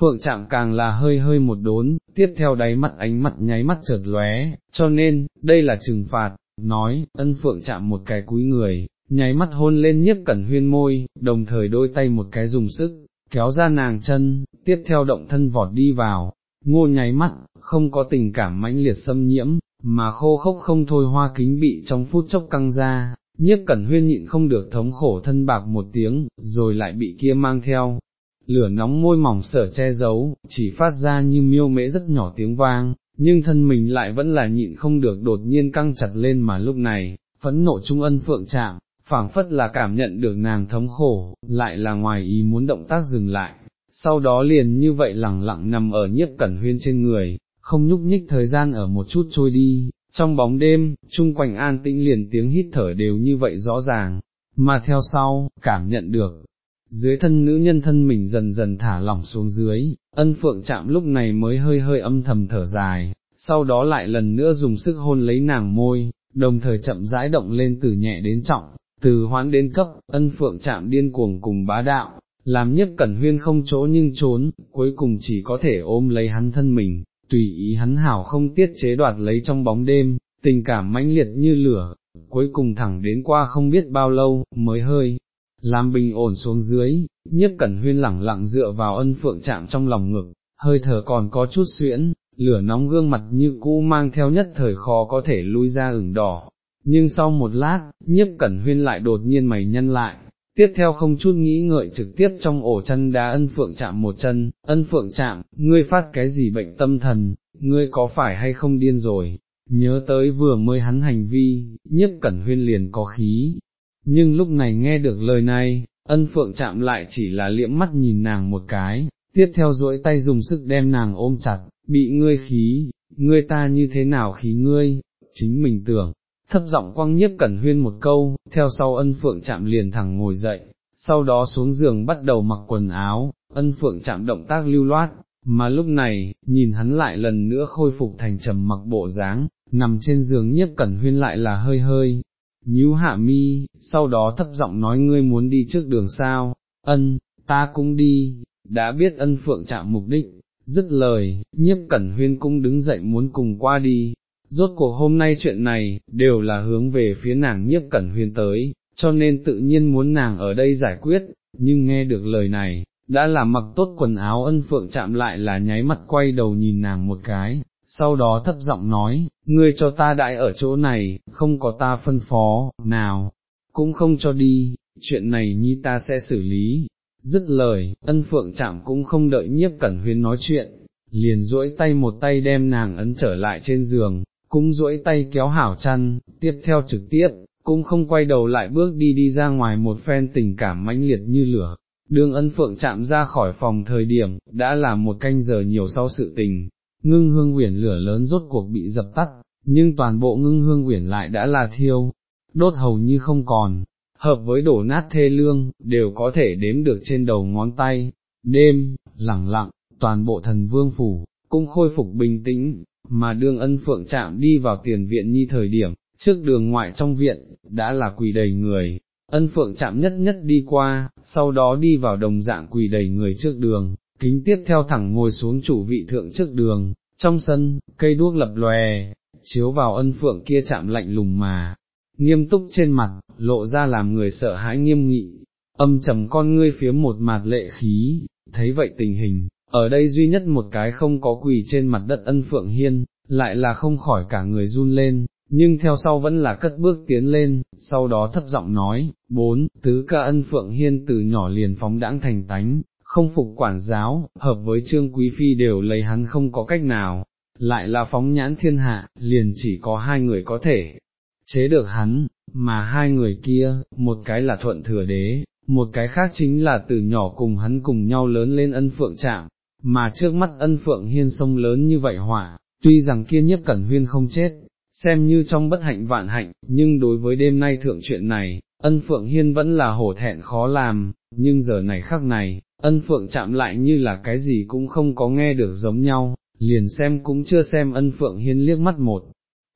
phượng chạm càng là hơi hơi một đốn, tiếp theo đáy mắt ánh mắt nháy mắt chợt lóe, cho nên, đây là trừng phạt, nói, ân phượng chạm một cái cúi người, nháy mắt hôn lên nhiếp cẩn huyên môi, đồng thời đôi tay một cái dùng sức, kéo ra nàng chân, tiếp theo động thân vọt đi vào, ngô nháy mắt, không có tình cảm mãnh liệt xâm nhiễm, mà khô khốc không thôi hoa kính bị trong phút chốc căng ra, nhiếp cẩn huyên nhịn không được thống khổ thân bạc một tiếng, rồi lại bị kia mang theo. Lửa nóng môi mỏng sở che giấu, chỉ phát ra như miêu mễ rất nhỏ tiếng vang, nhưng thân mình lại vẫn là nhịn không được đột nhiên căng chặt lên mà lúc này, phẫn nộ trung ân phượng chạm, phảng phất là cảm nhận được nàng thống khổ, lại là ngoài ý muốn động tác dừng lại, sau đó liền như vậy lẳng lặng nằm ở nhiếp cẩn huyên trên người, không nhúc nhích thời gian ở một chút trôi đi, trong bóng đêm, chung quanh an tĩnh liền tiếng hít thở đều như vậy rõ ràng, mà theo sau, cảm nhận được, dưới thân nữ nhân thân mình dần dần thả lỏng xuống dưới, ân phượng chạm lúc này mới hơi hơi âm thầm thở dài, sau đó lại lần nữa dùng sức hôn lấy nàng môi, đồng thời chậm rãi động lên từ nhẹ đến trọng, từ hoán đến cấp, ân phượng chạm điên cuồng cùng bá đạo, làm nhất cẩn huyên không chỗ nhưng trốn, cuối cùng chỉ có thể ôm lấy hắn thân mình, tùy ý hắn hảo không tiết chế đoạt lấy trong bóng đêm, tình cảm mãnh liệt như lửa, cuối cùng thẳng đến qua không biết bao lâu, mới hơi, làm bình ổn xuống dưới, nhất cẩn huyên lẳng lặng dựa vào ân phượng chạm trong lòng ngực, hơi thở còn có chút xuyễn, lửa nóng gương mặt như cũ mang theo nhất thời khó có thể lui ra ửng đỏ, nhưng sau một lát, nhiếp cẩn huyên lại đột nhiên mày nhân lại, tiếp theo không chút nghĩ ngợi trực tiếp trong ổ chân đá ân phượng chạm một chân, ân phượng chạm, ngươi phát cái gì bệnh tâm thần, ngươi có phải hay không điên rồi, nhớ tới vừa mới hắn hành vi, nhiếp cẩn huyên liền có khí, nhưng lúc này nghe được lời này, ân phượng chạm lại chỉ là liễm mắt nhìn nàng một cái, tiếp theo duỗi tay dùng sức đem nàng ôm chặt, bị ngươi khí, ngươi ta như thế nào khí ngươi, chính mình tưởng, thấp giọng quăng nhiếp cẩn huyên một câu, theo sau ân phượng chạm liền thẳng ngồi dậy, sau đó xuống giường bắt đầu mặc quần áo, ân phượng chạm động tác lưu loát, mà lúc này, nhìn hắn lại lần nữa khôi phục thành trầm mặc bộ dáng, nằm trên giường nhiếp cẩn huyên lại là hơi hơi, nhíu hạ mi, sau đó thấp giọng nói ngươi muốn đi trước đường sao, ân, ta cũng đi, đã biết ân phượng chạm mục đích, dứt lời, nhiếp cẩn huyên cũng đứng dậy muốn cùng qua đi, rốt cuộc hôm nay chuyện này, đều là hướng về phía nàng nhiếp cẩn huyên tới, cho nên tự nhiên muốn nàng ở đây giải quyết, nhưng nghe được lời này, đã là mặc tốt quần áo ân phượng chạm lại là nháy mắt quay đầu nhìn nàng một cái, sau đó thấp giọng nói, ngươi cho ta đại ở chỗ này, không có ta phân phó, nào, cũng không cho đi, chuyện này nhi ta sẽ xử lý. Dứt lời, ân phượng chạm cũng không đợi nhiếp cẩn huyên nói chuyện, liền duỗi tay một tay đem nàng ấn trở lại trên giường, cũng duỗi tay kéo hảo chăn, tiếp theo trực tiếp, cũng không quay đầu lại bước đi đi ra ngoài một phen tình cảm mãnh liệt như lửa. Đường ân phượng chạm ra khỏi phòng thời điểm, đã là một canh giờ nhiều sau sự tình, ngưng hương uyển lửa lớn rốt cuộc bị dập tắt, nhưng toàn bộ ngưng hương uyển lại đã là thiêu, đốt hầu như không còn, hợp với đổ nát thê lương, đều có thể đếm được trên đầu ngón tay, đêm, lẳng lặng, toàn bộ thần vương phủ, cũng khôi phục bình tĩnh, mà đương ân phượng chạm đi vào tiền viện nhi thời điểm, trước đường ngoại trong viện, đã là quỳ đầy người, ân phượng chạm nhất nhất đi qua, sau đó đi vào đồng dạng quỳ đầy người trước đường, kính tiếp theo thẳng ngồi xuống chủ vị thượng trước đường, trong sân, cây đuốc lập lòe, chiếu vào ân phượng kia chạm lạnh lùng mà, nghiêm túc trên mặt, lộ ra làm người sợ hãi nghiêm nghị, âm trầm con ngươi phía một mặt lệ khí, thấy vậy tình hình, ở đây duy nhất một cái không có quỳ trên mặt đất ân phượng hiên, lại là không khỏi cả người run lên, nhưng theo sau vẫn là cất bước tiến lên, sau đó thấp giọng nói, bốn, tứ ca ân phượng hiên từ nhỏ liền phóng đãng thành tánh, không phục quản giáo, hợp với trương quý phi đều lấy hắn không có cách nào, lại là phóng nhãn thiên hạ, liền chỉ có hai người có thể chế được hắn, mà hai người kia, một cái là thuận thừa đế, một cái khác chính là từ nhỏ cùng hắn cùng nhau lớn lên ân phượng trạm, mà trước mắt ân phượng hiên sông lớn như vậy hỏa, tuy rằng kia nhất cẩn huyên không chết, xem như trong bất hạnh vạn hạnh, nhưng đối với đêm nay thượng chuyện này, ân phượng hiên vẫn là hổ thẹn khó làm, nhưng giờ này khắc này, ân phượng chạm lại như là cái gì cũng không có nghe được giống nhau, liền xem cũng chưa xem ân phượng hiên liếc mắt một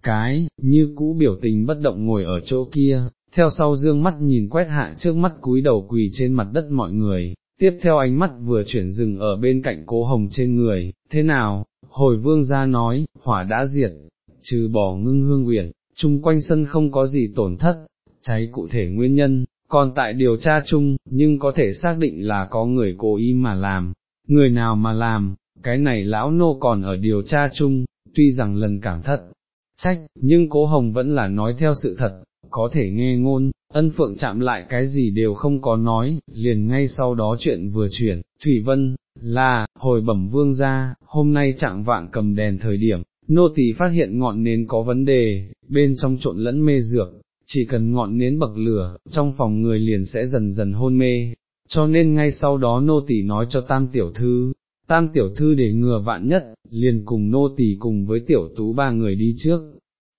cái, như cũ biểu tình bất động ngồi ở chỗ kia, theo sau dương mắt nhìn quét hạ trước mắt cúi đầu quỳ trên mặt đất mọi người, tiếp theo ánh mắt vừa chuyển dừng ở bên cạnh cố hồng trên người, thế nào, hồi vương ra nói, hỏa đã diệt, trừ bỏ ngưng hương uyển, chung quanh sân không có gì tổn thất, cháy cụ thể nguyên nhân, còn tại điều tra chung, nhưng có thể xác định là có người cố ý mà làm, người nào mà làm, cái này lão nô còn ở điều tra chung, tuy rằng lần cảm thất, trách, nhưng cố hồng vẫn là nói theo sự thật, có thể nghe ngôn, ân phượng chạm lại cái gì đều không có nói, liền ngay sau đó chuyện vừa chuyển, Thủy Vân, là, hồi bẩm vương ra, hôm nay trạng vạng cầm đèn thời điểm, nô tỳ phát hiện ngọn nến có vấn đề, bên trong trộn lẫn mê dược, chỉ cần ngọn nến bậc lửa, trong phòng người liền sẽ dần dần hôn mê, cho nên ngay sau đó nô tỳ nói cho tam tiểu thư, tam tiểu thư để ngừa vạn nhất, liền cùng nô tỳ cùng với tiểu tú ba người đi trước,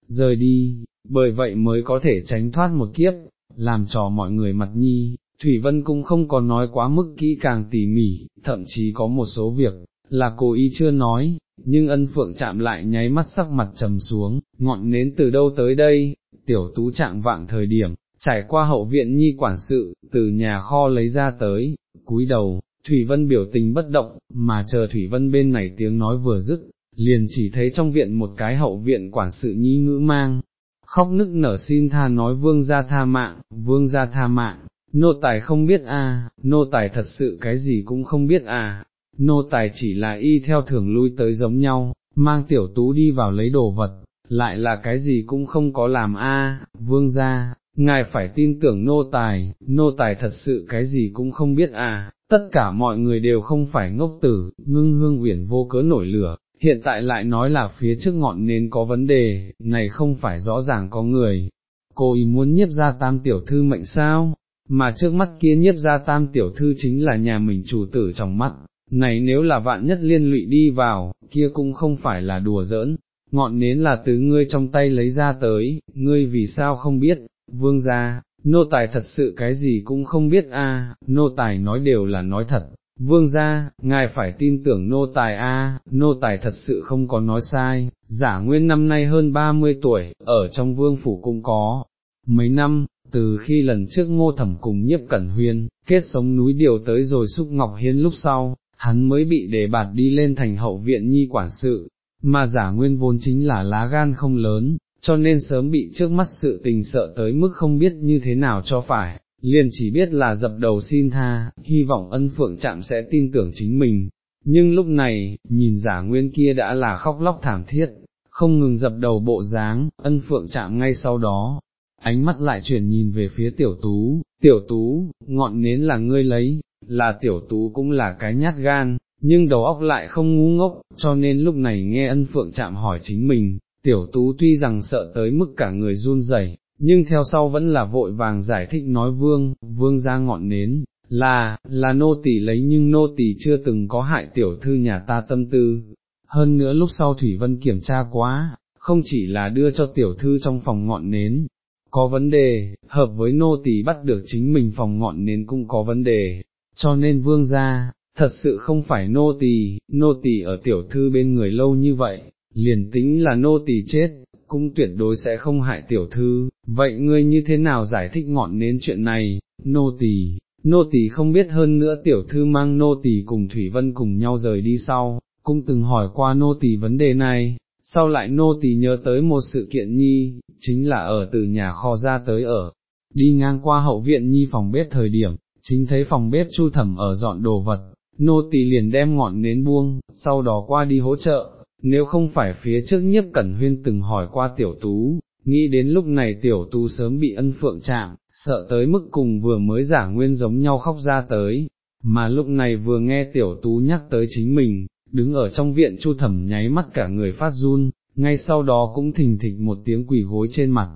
rời đi, bởi vậy mới có thể tránh thoát một kiếp, làm trò mọi người mặt nhi. Thủy Vân cũng không có nói quá mức kỹ càng tỉ mỉ, thậm chí có một số việc, là cô ý chưa nói, nhưng ân phượng chạm lại nháy mắt sắc mặt trầm xuống, ngọn nến từ đâu tới đây, tiểu tú trạng vạng thời điểm, trải qua hậu viện nhi quản sự, từ nhà kho lấy ra tới, cúi đầu, Thủy Vân biểu tình bất động, mà chờ Thủy Vân bên này tiếng nói vừa dứt, liền chỉ thấy trong viện một cái hậu viện quản sự nhi ngữ mang, khóc nức nở xin tha nói vương gia tha mạng, vương gia tha mạng, nô tài không biết a, nô tài thật sự cái gì cũng không biết à, nô tài chỉ là y theo thường lui tới giống nhau, mang tiểu tú đi vào lấy đồ vật, lại là cái gì cũng không có làm a, vương gia, ngài phải tin tưởng nô tài, nô tài thật sự cái gì cũng không biết à, tất cả mọi người đều không phải ngốc tử, ngưng hương uyển vô cớ nổi lửa, hiện tại lại nói là phía trước ngọn nến có vấn đề, này không phải rõ ràng có người, cô ý muốn nhiếp ra tam tiểu thư mệnh sao, mà trước mắt kia nhiếp ra tam tiểu thư chính là nhà mình chủ tử trong mắt, này nếu là vạn nhất liên lụy đi vào, kia cũng không phải là đùa giỡn, ngọn nến là từ ngươi trong tay lấy ra tới, ngươi vì sao không biết, vương gia, nô tài thật sự cái gì cũng không biết a, nô tài nói đều là nói thật, vương gia, ngài phải tin tưởng nô tài a, nô tài thật sự không có nói sai, giả nguyên năm nay hơn 30 tuổi, ở trong vương phủ cũng có, mấy năm, từ khi lần trước ngô thẩm cùng nhiếp cẩn huyên, kết sống núi điều tới rồi xúc ngọc hiến lúc sau, hắn mới bị đề bạt đi lên thành hậu viện nhi quản sự, mà giả nguyên vốn chính là lá gan không lớn, cho nên sớm bị trước mắt sự tình sợ tới mức không biết như thế nào cho phải, liền chỉ biết là dập đầu xin tha, hy vọng ân phượng chạm sẽ tin tưởng chính mình, nhưng lúc này, nhìn giả nguyên kia đã là khóc lóc thảm thiết, không ngừng dập đầu bộ dáng, ân phượng chạm ngay sau đó, ánh mắt lại chuyển nhìn về phía tiểu tú, tiểu tú, ngọn nến là ngươi lấy, là tiểu tú cũng là cái nhát gan, nhưng đầu óc lại không ngu ngốc, cho nên lúc này nghe ân phượng chạm hỏi chính mình, tiểu tú tuy rằng sợ tới mức cả người run rẩy, nhưng theo sau vẫn là vội vàng giải thích nói vương, vương ra ngọn nến, là, là nô tỳ lấy nhưng nô tỳ chưa từng có hại tiểu thư nhà ta tâm tư. Hơn nữa lúc sau Thủy Vân kiểm tra quá, không chỉ là đưa cho tiểu thư trong phòng ngọn nến, có vấn đề, hợp với nô tỳ bắt được chính mình phòng ngọn nến cũng có vấn đề, cho nên vương ra, thật sự không phải nô tỳ, nô tỳ ở tiểu thư bên người lâu như vậy, liền tính là nô tỳ chết, cũng tuyệt đối sẽ không hại tiểu thư, vậy ngươi như thế nào giải thích ngọn nến chuyện này, nô tỳ, nô tỳ không biết hơn nữa tiểu thư mang nô tỳ cùng Thủy Vân cùng nhau rời đi sau, cũng từng hỏi qua nô tỳ vấn đề này, sau lại nô tỳ nhớ tới một sự kiện nhi, chính là ở từ nhà kho ra tới ở, đi ngang qua hậu viện nhi phòng bếp thời điểm, chính thấy phòng bếp chu thẩm ở dọn đồ vật, nô tỳ liền đem ngọn nến buông, sau đó qua đi hỗ trợ, nếu không phải phía trước nhiếp cẩn huyên từng hỏi qua tiểu tú, nghĩ đến lúc này tiểu tú sớm bị ân phượng chạm, sợ tới mức cùng vừa mới giả nguyên giống nhau khóc ra tới, mà lúc này vừa nghe tiểu tú nhắc tới chính mình, đứng ở trong viện chu thẩm nháy mắt cả người phát run, ngay sau đó cũng thình thịch một tiếng quỳ gối trên mặt.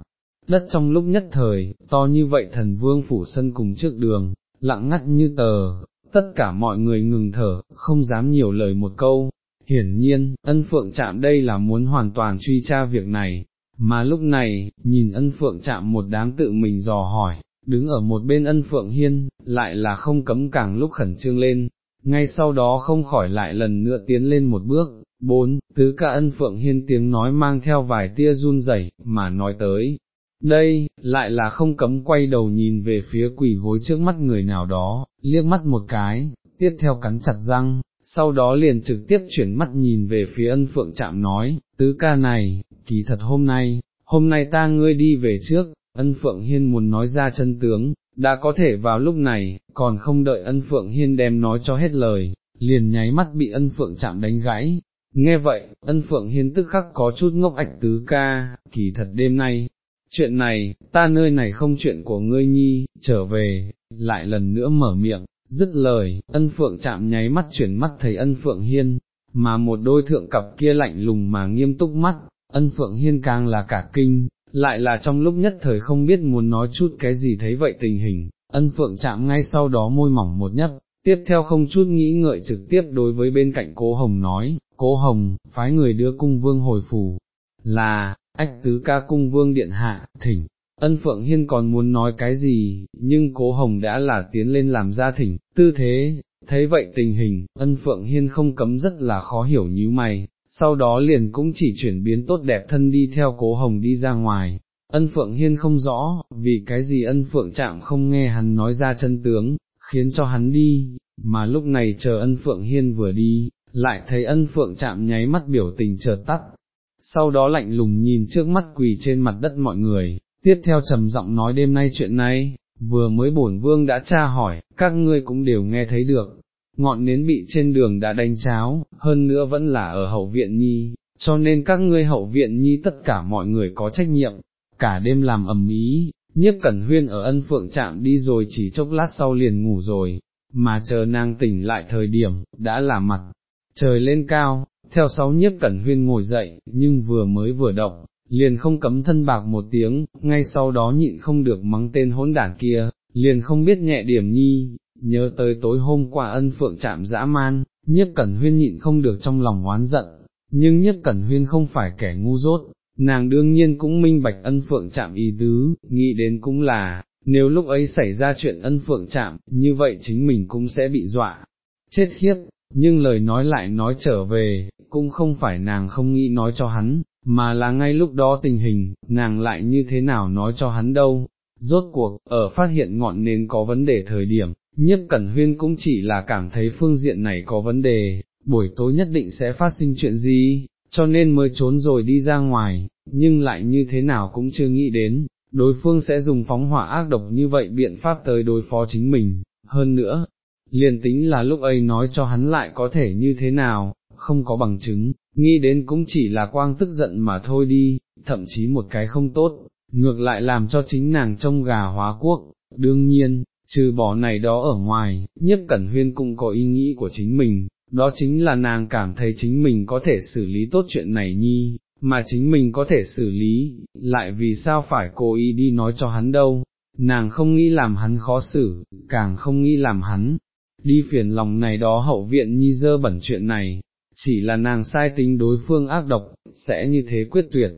Đất trong lúc nhất thời, to như vậy thần vương phủ sân cùng trước đường, lặng ngắt như tờ, tất cả mọi người ngừng thở, không dám nhiều lời một câu. Hiển nhiên, ân phượng chạm đây là muốn hoàn toàn truy tra việc này, mà lúc này, nhìn ân phượng chạm một đám tự mình dò hỏi, đứng ở một bên ân phượng hiên, lại là không cấm càng lúc khẩn trương lên, ngay sau đó không khỏi lại lần nữa tiến lên một bước, bốn, tứ ca ân phượng hiên tiếng nói mang theo vài tia run rẩy mà nói tới. Đây, lại là không cấm quay đầu nhìn về phía quỷ gối trước mắt người nào đó, liếc mắt một cái, tiếp theo cắn chặt răng, sau đó liền trực tiếp chuyển mắt nhìn về phía ân phượng chạm nói, tứ ca này, kỳ thật hôm nay, hôm nay ta ngươi đi về trước, ân phượng hiên muốn nói ra chân tướng, đã có thể vào lúc này, còn không đợi ân phượng hiên đem nói cho hết lời, liền nháy mắt bị ân phượng chạm đánh gãy. Nghe vậy, ân phượng hiên tức khắc có chút ngốc ạch tứ ca, kỳ thật đêm nay, chuyện này, ta nơi này không chuyện của ngươi nhi, trở về, lại lần nữa mở miệng, dứt lời, ân phượng chạm nháy mắt chuyển mắt thấy ân phượng hiên, mà một đôi thượng cặp kia lạnh lùng mà nghiêm túc mắt, ân phượng hiên càng là cả kinh, lại là trong lúc nhất thời không biết muốn nói chút cái gì thấy vậy tình hình, ân phượng chạm ngay sau đó môi mỏng một nhấp, tiếp theo không chút nghĩ ngợi trực tiếp đối với bên cạnh cố hồng nói, cố hồng, phái người đưa cung vương hồi phủ, là, ách tứ ca cung vương điện hạ, thỉnh. Ân Phượng Hiên còn muốn nói cái gì, nhưng cố hồng đã là tiến lên làm ra thỉnh, tư thế, thấy vậy tình hình, ân Phượng Hiên không cấm rất là khó hiểu như mày, sau đó liền cũng chỉ chuyển biến tốt đẹp thân đi theo cố hồng đi ra ngoài. Ân Phượng Hiên không rõ, vì cái gì ân Phượng chạm không nghe hắn nói ra chân tướng, khiến cho hắn đi, mà lúc này chờ ân Phượng Hiên vừa đi, lại thấy ân Phượng chạm nháy mắt biểu tình chợt tắt, sau đó lạnh lùng nhìn trước mắt quỳ trên mặt đất mọi người, tiếp theo trầm giọng nói đêm nay chuyện này, vừa mới bổn vương đã tra hỏi, các ngươi cũng đều nghe thấy được, ngọn nến bị trên đường đã đánh cháo, hơn nữa vẫn là ở hậu viện nhi, cho nên các ngươi hậu viện nhi tất cả mọi người có trách nhiệm, cả đêm làm ầm ý, nhiếp cẩn huyên ở ân phượng trạm đi rồi chỉ chốc lát sau liền ngủ rồi, mà chờ nàng tỉnh lại thời điểm, đã là mặt, trời lên cao, theo sáu nhiếp cẩn huyên ngồi dậy, nhưng vừa mới vừa động, liền không cấm thân bạc một tiếng, ngay sau đó nhịn không được mắng tên hỗn đản kia, liền không biết nhẹ điểm nhi, nhớ tới tối hôm qua ân phượng chạm dã man, nhiếp cẩn huyên nhịn không được trong lòng oán giận, nhưng nhiếp cẩn huyên không phải kẻ ngu dốt, nàng đương nhiên cũng minh bạch ân phượng chạm ý tứ, nghĩ đến cũng là, nếu lúc ấy xảy ra chuyện ân phượng chạm, như vậy chính mình cũng sẽ bị dọa, chết khiếp, nhưng lời nói lại nói trở về, cũng không phải nàng không nghĩ nói cho hắn, mà là ngay lúc đó tình hình, nàng lại như thế nào nói cho hắn đâu. Rốt cuộc, ở phát hiện ngọn nến có vấn đề thời điểm, nhiếp cẩn huyên cũng chỉ là cảm thấy phương diện này có vấn đề, buổi tối nhất định sẽ phát sinh chuyện gì, cho nên mới trốn rồi đi ra ngoài, nhưng lại như thế nào cũng chưa nghĩ đến, đối phương sẽ dùng phóng hỏa ác độc như vậy biện pháp tới đối phó chính mình, hơn nữa, liền tính là lúc ấy nói cho hắn lại có thể như thế nào, không có bằng chứng, nghĩ đến cũng chỉ là quang tức giận mà thôi đi, thậm chí một cái không tốt, ngược lại làm cho chính nàng trông gà hóa quốc, đương nhiên, trừ bỏ này đó ở ngoài, nhất cẩn huyên cũng có ý nghĩ của chính mình, đó chính là nàng cảm thấy chính mình có thể xử lý tốt chuyện này nhi, mà chính mình có thể xử lý, lại vì sao phải cố ý đi nói cho hắn đâu, nàng không nghĩ làm hắn khó xử, càng không nghĩ làm hắn, đi phiền lòng này đó hậu viện nhi dơ bẩn chuyện này, chỉ là nàng sai tính đối phương ác độc, sẽ như thế quyết tuyệt.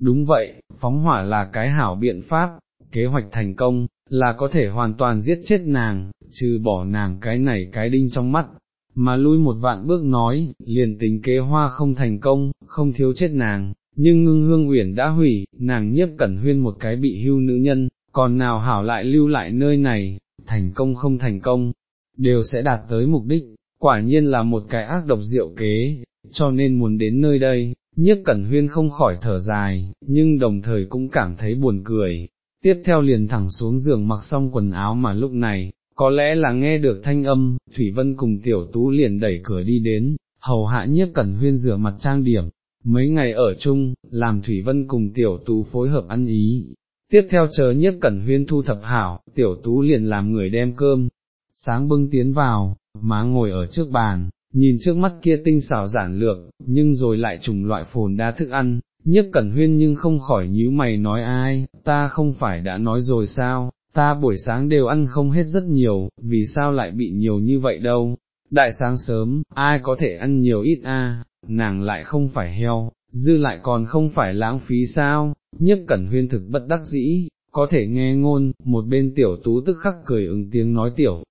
Đúng vậy, phóng hỏa là cái hảo biện pháp, kế hoạch thành công, là có thể hoàn toàn giết chết nàng, trừ bỏ nàng cái này cái đinh trong mắt. mà lui một vạn bước nói, liền tính kế hoa không thành công, không thiếu chết nàng, nhưng ngưng hương uyển đã hủy, nàng nhiếp cẩn huyên một cái bị hưu nữ nhân, còn nào hảo lại lưu lại nơi này, thành công không thành công, đều sẽ đạt tới mục đích, quả nhiên là một cái ác độc diệu kế, cho nên muốn đến nơi đây, nhiếp cẩn huyên không khỏi thở dài, nhưng đồng thời cũng cảm thấy buồn cười, tiếp theo liền thẳng xuống giường mặc xong quần áo mà lúc này, có lẽ là nghe được thanh âm, Thủy Vân cùng tiểu tú liền đẩy cửa đi đến, hầu hạ nhiếp cẩn huyên rửa mặt trang điểm, mấy ngày ở chung, làm Thủy Vân cùng tiểu tú phối hợp ăn ý. Tiếp theo chờ nhiếp cẩn huyên thu thập hảo, tiểu tú liền làm người đem cơm, sáng bưng tiến vào, má ngồi ở trước bàn, nhìn trước mắt kia tinh xảo giản lược, nhưng rồi lại trùng loại phồn đa thức ăn, nhiếp cẩn huyên nhưng không khỏi nhíu mày nói ai, ta không phải đã nói rồi sao, ta buổi sáng đều ăn không hết rất nhiều, vì sao lại bị nhiều như vậy đâu, đại sáng sớm, ai có thể ăn nhiều ít a? nàng lại không phải heo, dư lại còn không phải lãng phí sao, nhất cẩn huyên thực bất đắc dĩ, có thể nghe ngôn, một bên tiểu tú tức khắc cười ứng tiếng nói tiểu.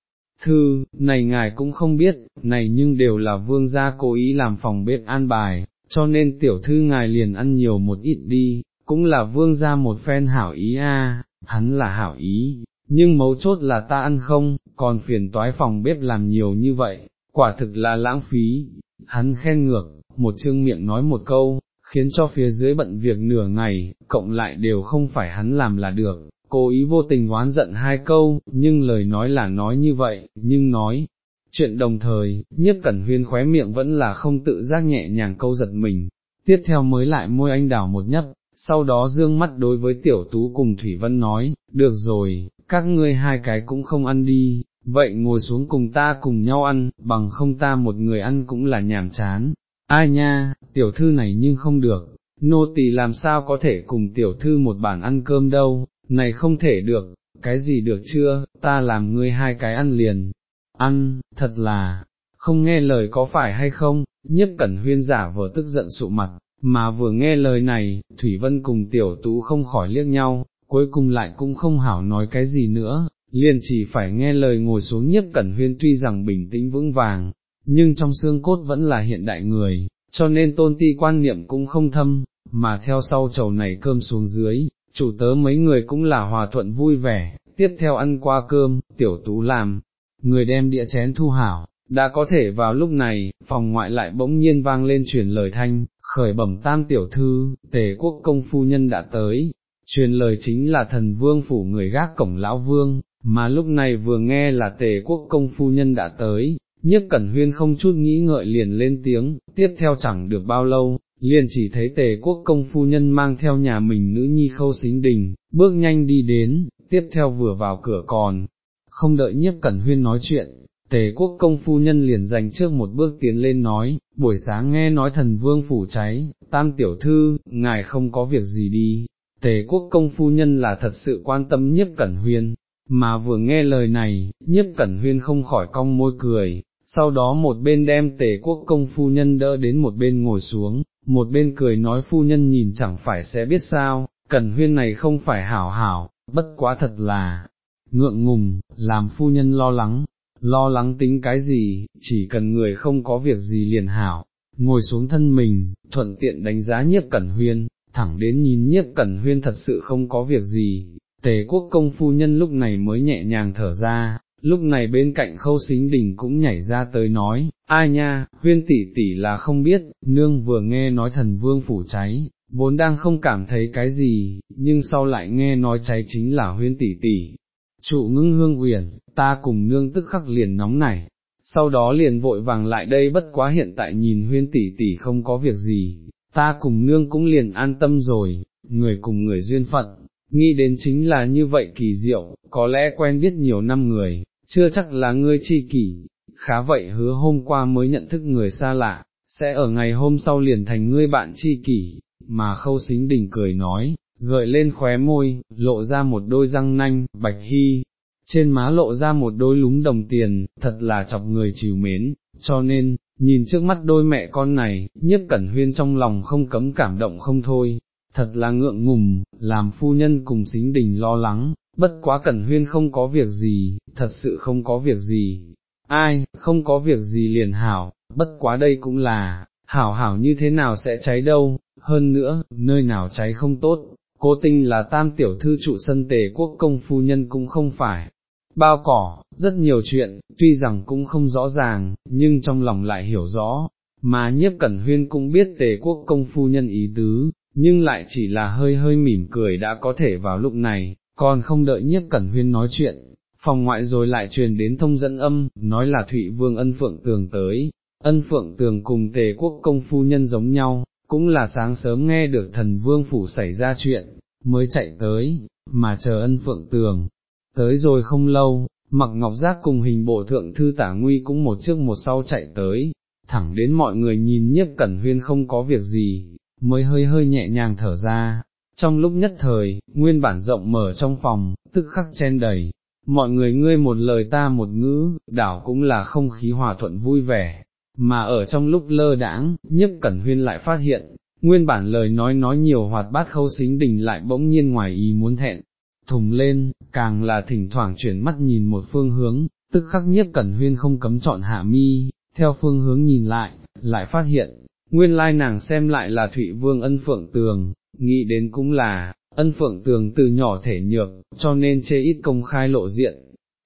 Thư, này ngài cũng không biết, này nhưng đều là vương gia cố ý làm phòng bếp an bài, cho nên tiểu thư ngài liền ăn nhiều một ít đi, cũng là vương gia một phen hảo ý a, hắn là hảo ý, nhưng mấu chốt là ta ăn không, còn phiền toái phòng bếp làm nhiều như vậy, quả thực là lãng phí, hắn khen ngược, một chương miệng nói một câu, khiến cho phía dưới bận việc nửa ngày, cộng lại đều không phải hắn làm là được, cố ý vô tình oán giận hai câu, nhưng lời nói là nói như vậy, nhưng nói, chuyện đồng thời, nhiếp cẩn huyên khóe miệng vẫn là không tự giác nhẹ nhàng câu giật mình, tiếp theo mới lại môi anh đảo một nhấp, sau đó dương mắt đối với tiểu tú cùng Thủy Vân nói, được rồi, các ngươi hai cái cũng không ăn đi, vậy ngồi xuống cùng ta cùng nhau ăn, bằng không ta một người ăn cũng là nhàm chán, ai nha, tiểu thư này nhưng không được, nô tỳ làm sao có thể cùng tiểu thư một bản ăn cơm đâu, này không thể được, cái gì được chưa, ta làm ngươi hai cái ăn liền, ăn, thật là, không nghe lời có phải hay không, nhiếp cẩn huyên giả vừa tức giận sụ mặt, mà vừa nghe lời này, Thủy Vân cùng tiểu tú không khỏi liếc nhau, cuối cùng lại cũng không hảo nói cái gì nữa, liền chỉ phải nghe lời ngồi xuống nhiếp cẩn huyên tuy rằng bình tĩnh vững vàng, nhưng trong xương cốt vẫn là hiện đại người, cho nên tôn ti quan niệm cũng không thâm, mà theo sau chầu này cơm xuống dưới, chủ tớ mấy người cũng là hòa thuận vui vẻ, tiếp theo ăn qua cơm, tiểu tú làm, người đem địa chén thu hảo, đã có thể vào lúc này, phòng ngoại lại bỗng nhiên vang lên truyền lời thanh, khởi bẩm tam tiểu thư, tề quốc công phu nhân đã tới, truyền lời chính là thần vương phủ người gác cổng lão vương, mà lúc này vừa nghe là tề quốc công phu nhân đã tới, nhiếp cẩn huyên không chút nghĩ ngợi liền lên tiếng, tiếp theo chẳng được bao lâu, liền chỉ thấy tề quốc công phu nhân mang theo nhà mình nữ nhi khâu xính đình, bước nhanh đi đến, tiếp theo vừa vào cửa còn, không đợi nhiếp cẩn huyên nói chuyện, tề quốc công phu nhân liền dành trước một bước tiến lên nói, buổi sáng nghe nói thần vương phủ cháy, tam tiểu thư, ngài không có việc gì đi, tề quốc công phu nhân là thật sự quan tâm nhiếp cẩn huyên, mà vừa nghe lời này, nhiếp cẩn huyên không khỏi cong môi cười, sau đó một bên đem tề quốc công phu nhân đỡ đến một bên ngồi xuống, một bên cười nói phu nhân nhìn chẳng phải sẽ biết sao, cẩn huyên này không phải hảo hảo, bất quá thật là, ngượng ngùng, làm phu nhân lo lắng, lo lắng tính cái gì, chỉ cần người không có việc gì liền hảo, ngồi xuống thân mình, thuận tiện đánh giá nhiếp cẩn huyên, thẳng đến nhìn nhiếp cẩn huyên thật sự không có việc gì, tề quốc công phu nhân lúc này mới nhẹ nhàng thở ra, lúc này bên cạnh khâu xính đình cũng nhảy ra tới nói, ai nha, huyên tỷ tỷ là không biết, nương vừa nghe nói thần vương phủ cháy, vốn đang không cảm thấy cái gì, nhưng sau lại nghe nói cháy chính là huyên tỷ tỷ. Trụ ngưng hương uyển, ta cùng nương tức khắc liền nóng nảy, sau đó liền vội vàng lại đây bất quá hiện tại nhìn huyên tỷ tỷ không có việc gì, ta cùng nương cũng liền an tâm rồi, người cùng người duyên phận, nghĩ đến chính là như vậy kỳ diệu, có lẽ quen biết nhiều năm người, chưa chắc là ngươi chi kỷ, khá vậy hứa hôm qua mới nhận thức người xa lạ, sẽ ở ngày hôm sau liền thành ngươi bạn chi kỷ, mà khâu xính đỉnh cười nói, gợi lên khóe môi, lộ ra một đôi răng nanh, bạch hy, trên má lộ ra một đôi lúng đồng tiền, thật là chọc người chiều mến, cho nên, nhìn trước mắt đôi mẹ con này, nhiếp cẩn huyên trong lòng không cấm cảm động không thôi, thật là ngượng ngùng, làm phu nhân cùng xính đình lo lắng, bất quá cẩn huyên không có việc gì, thật sự không có việc gì. ai, không có việc gì liền hảo, bất quá đây cũng là, hảo hảo như thế nào sẽ cháy đâu, hơn nữa, nơi nào cháy không tốt, cố tình là tam tiểu thư trụ sân tề quốc công phu nhân cũng không phải. Bao cỏ, rất nhiều chuyện, tuy rằng cũng không rõ ràng, nhưng trong lòng lại hiểu rõ, mà nhiếp cẩn huyên cũng biết tề quốc công phu nhân ý tứ, nhưng lại chỉ là hơi hơi mỉm cười đã có thể vào lúc này, còn không đợi nhiếp cẩn huyên nói chuyện, phòng ngoại rồi lại truyền đến thông dẫn âm, nói là Thụy Vương ân phượng tường tới, ân phượng tường cùng tề quốc công phu nhân giống nhau, cũng là sáng sớm nghe được thần vương phủ xảy ra chuyện, mới chạy tới, mà chờ ân phượng tường, tới rồi không lâu, mặc ngọc giác cùng hình bộ thượng thư tả nguy cũng một trước một sau chạy tới, thẳng đến mọi người nhìn nhiếp cẩn huyên không có việc gì, mới hơi hơi nhẹ nhàng thở ra. Trong lúc nhất thời, nguyên bản rộng mở trong phòng, tức khắc chen đầy, mọi người ngươi một lời ta một ngữ, đảo cũng là không khí hòa thuận vui vẻ, mà ở trong lúc lơ đãng, nhiếp cẩn huyên lại phát hiện, nguyên bản lời nói nói nhiều hoạt bát khâu xính đình lại bỗng nhiên ngoài ý muốn thẹn, thùng lên, càng là thỉnh thoảng chuyển mắt nhìn một phương hướng, tức khắc nhiếp cẩn huyên không cấm chọn hạ mi, theo phương hướng nhìn lại, lại phát hiện, nguyên lai nàng xem lại là Thụy Vương ân phượng tường, nghĩ đến cũng là, ân phượng tường từ nhỏ thể nhược, cho nên chê ít công khai lộ diện,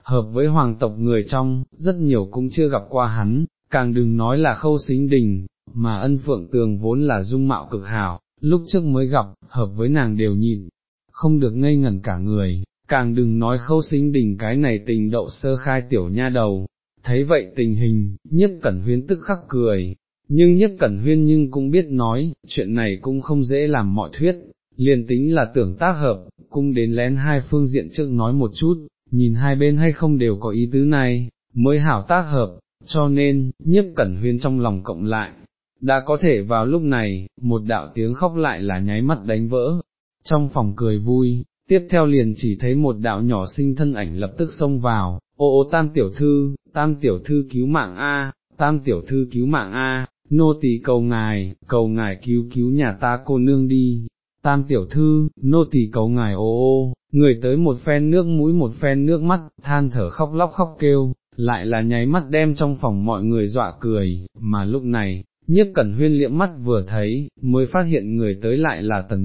hợp với hoàng tộc người trong, rất nhiều cũng chưa gặp qua hắn, càng đừng nói là khâu xính đình, mà ân phượng tường vốn là dung mạo cực hảo, lúc trước mới gặp, hợp với nàng đều nhìn, không được ngây ngẩn cả người, càng đừng nói khâu xính đình cái này tình đậu sơ khai tiểu nha đầu. Thấy vậy tình hình, nhất cẩn huyên tức khắc cười, nhưng nhất cẩn huyên nhưng cũng biết nói, chuyện này cũng không dễ làm mọi thuyết, liền tính là tưởng tác hợp, cũng đến lén hai phương diện trước nói một chút, nhìn hai bên hay không đều có ý tứ này, mới hảo tác hợp, cho nên, nhiếp cẩn huyên trong lòng cộng lại, đã có thể vào lúc này, một đạo tiếng khóc lại là nháy mắt đánh vỡ, trong phòng cười vui, tiếp theo liền chỉ thấy một đạo nhỏ sinh thân ảnh lập tức xông vào, ô ô tam tiểu thư, tam tiểu thư cứu mạng A, tam tiểu thư cứu mạng A, nô tỳ cầu ngài, cầu ngài cứu cứu nhà ta cô nương đi, tam tiểu thư, nô tỳ cầu ngài ô ô, người tới một phen nước mũi một phen nước mắt, than thở khóc lóc khóc kêu, lại là nháy mắt đem trong phòng mọi người dọa cười, mà lúc này, nhiếp cẩn huyên liệm mắt vừa thấy, mới phát hiện người tới lại là tần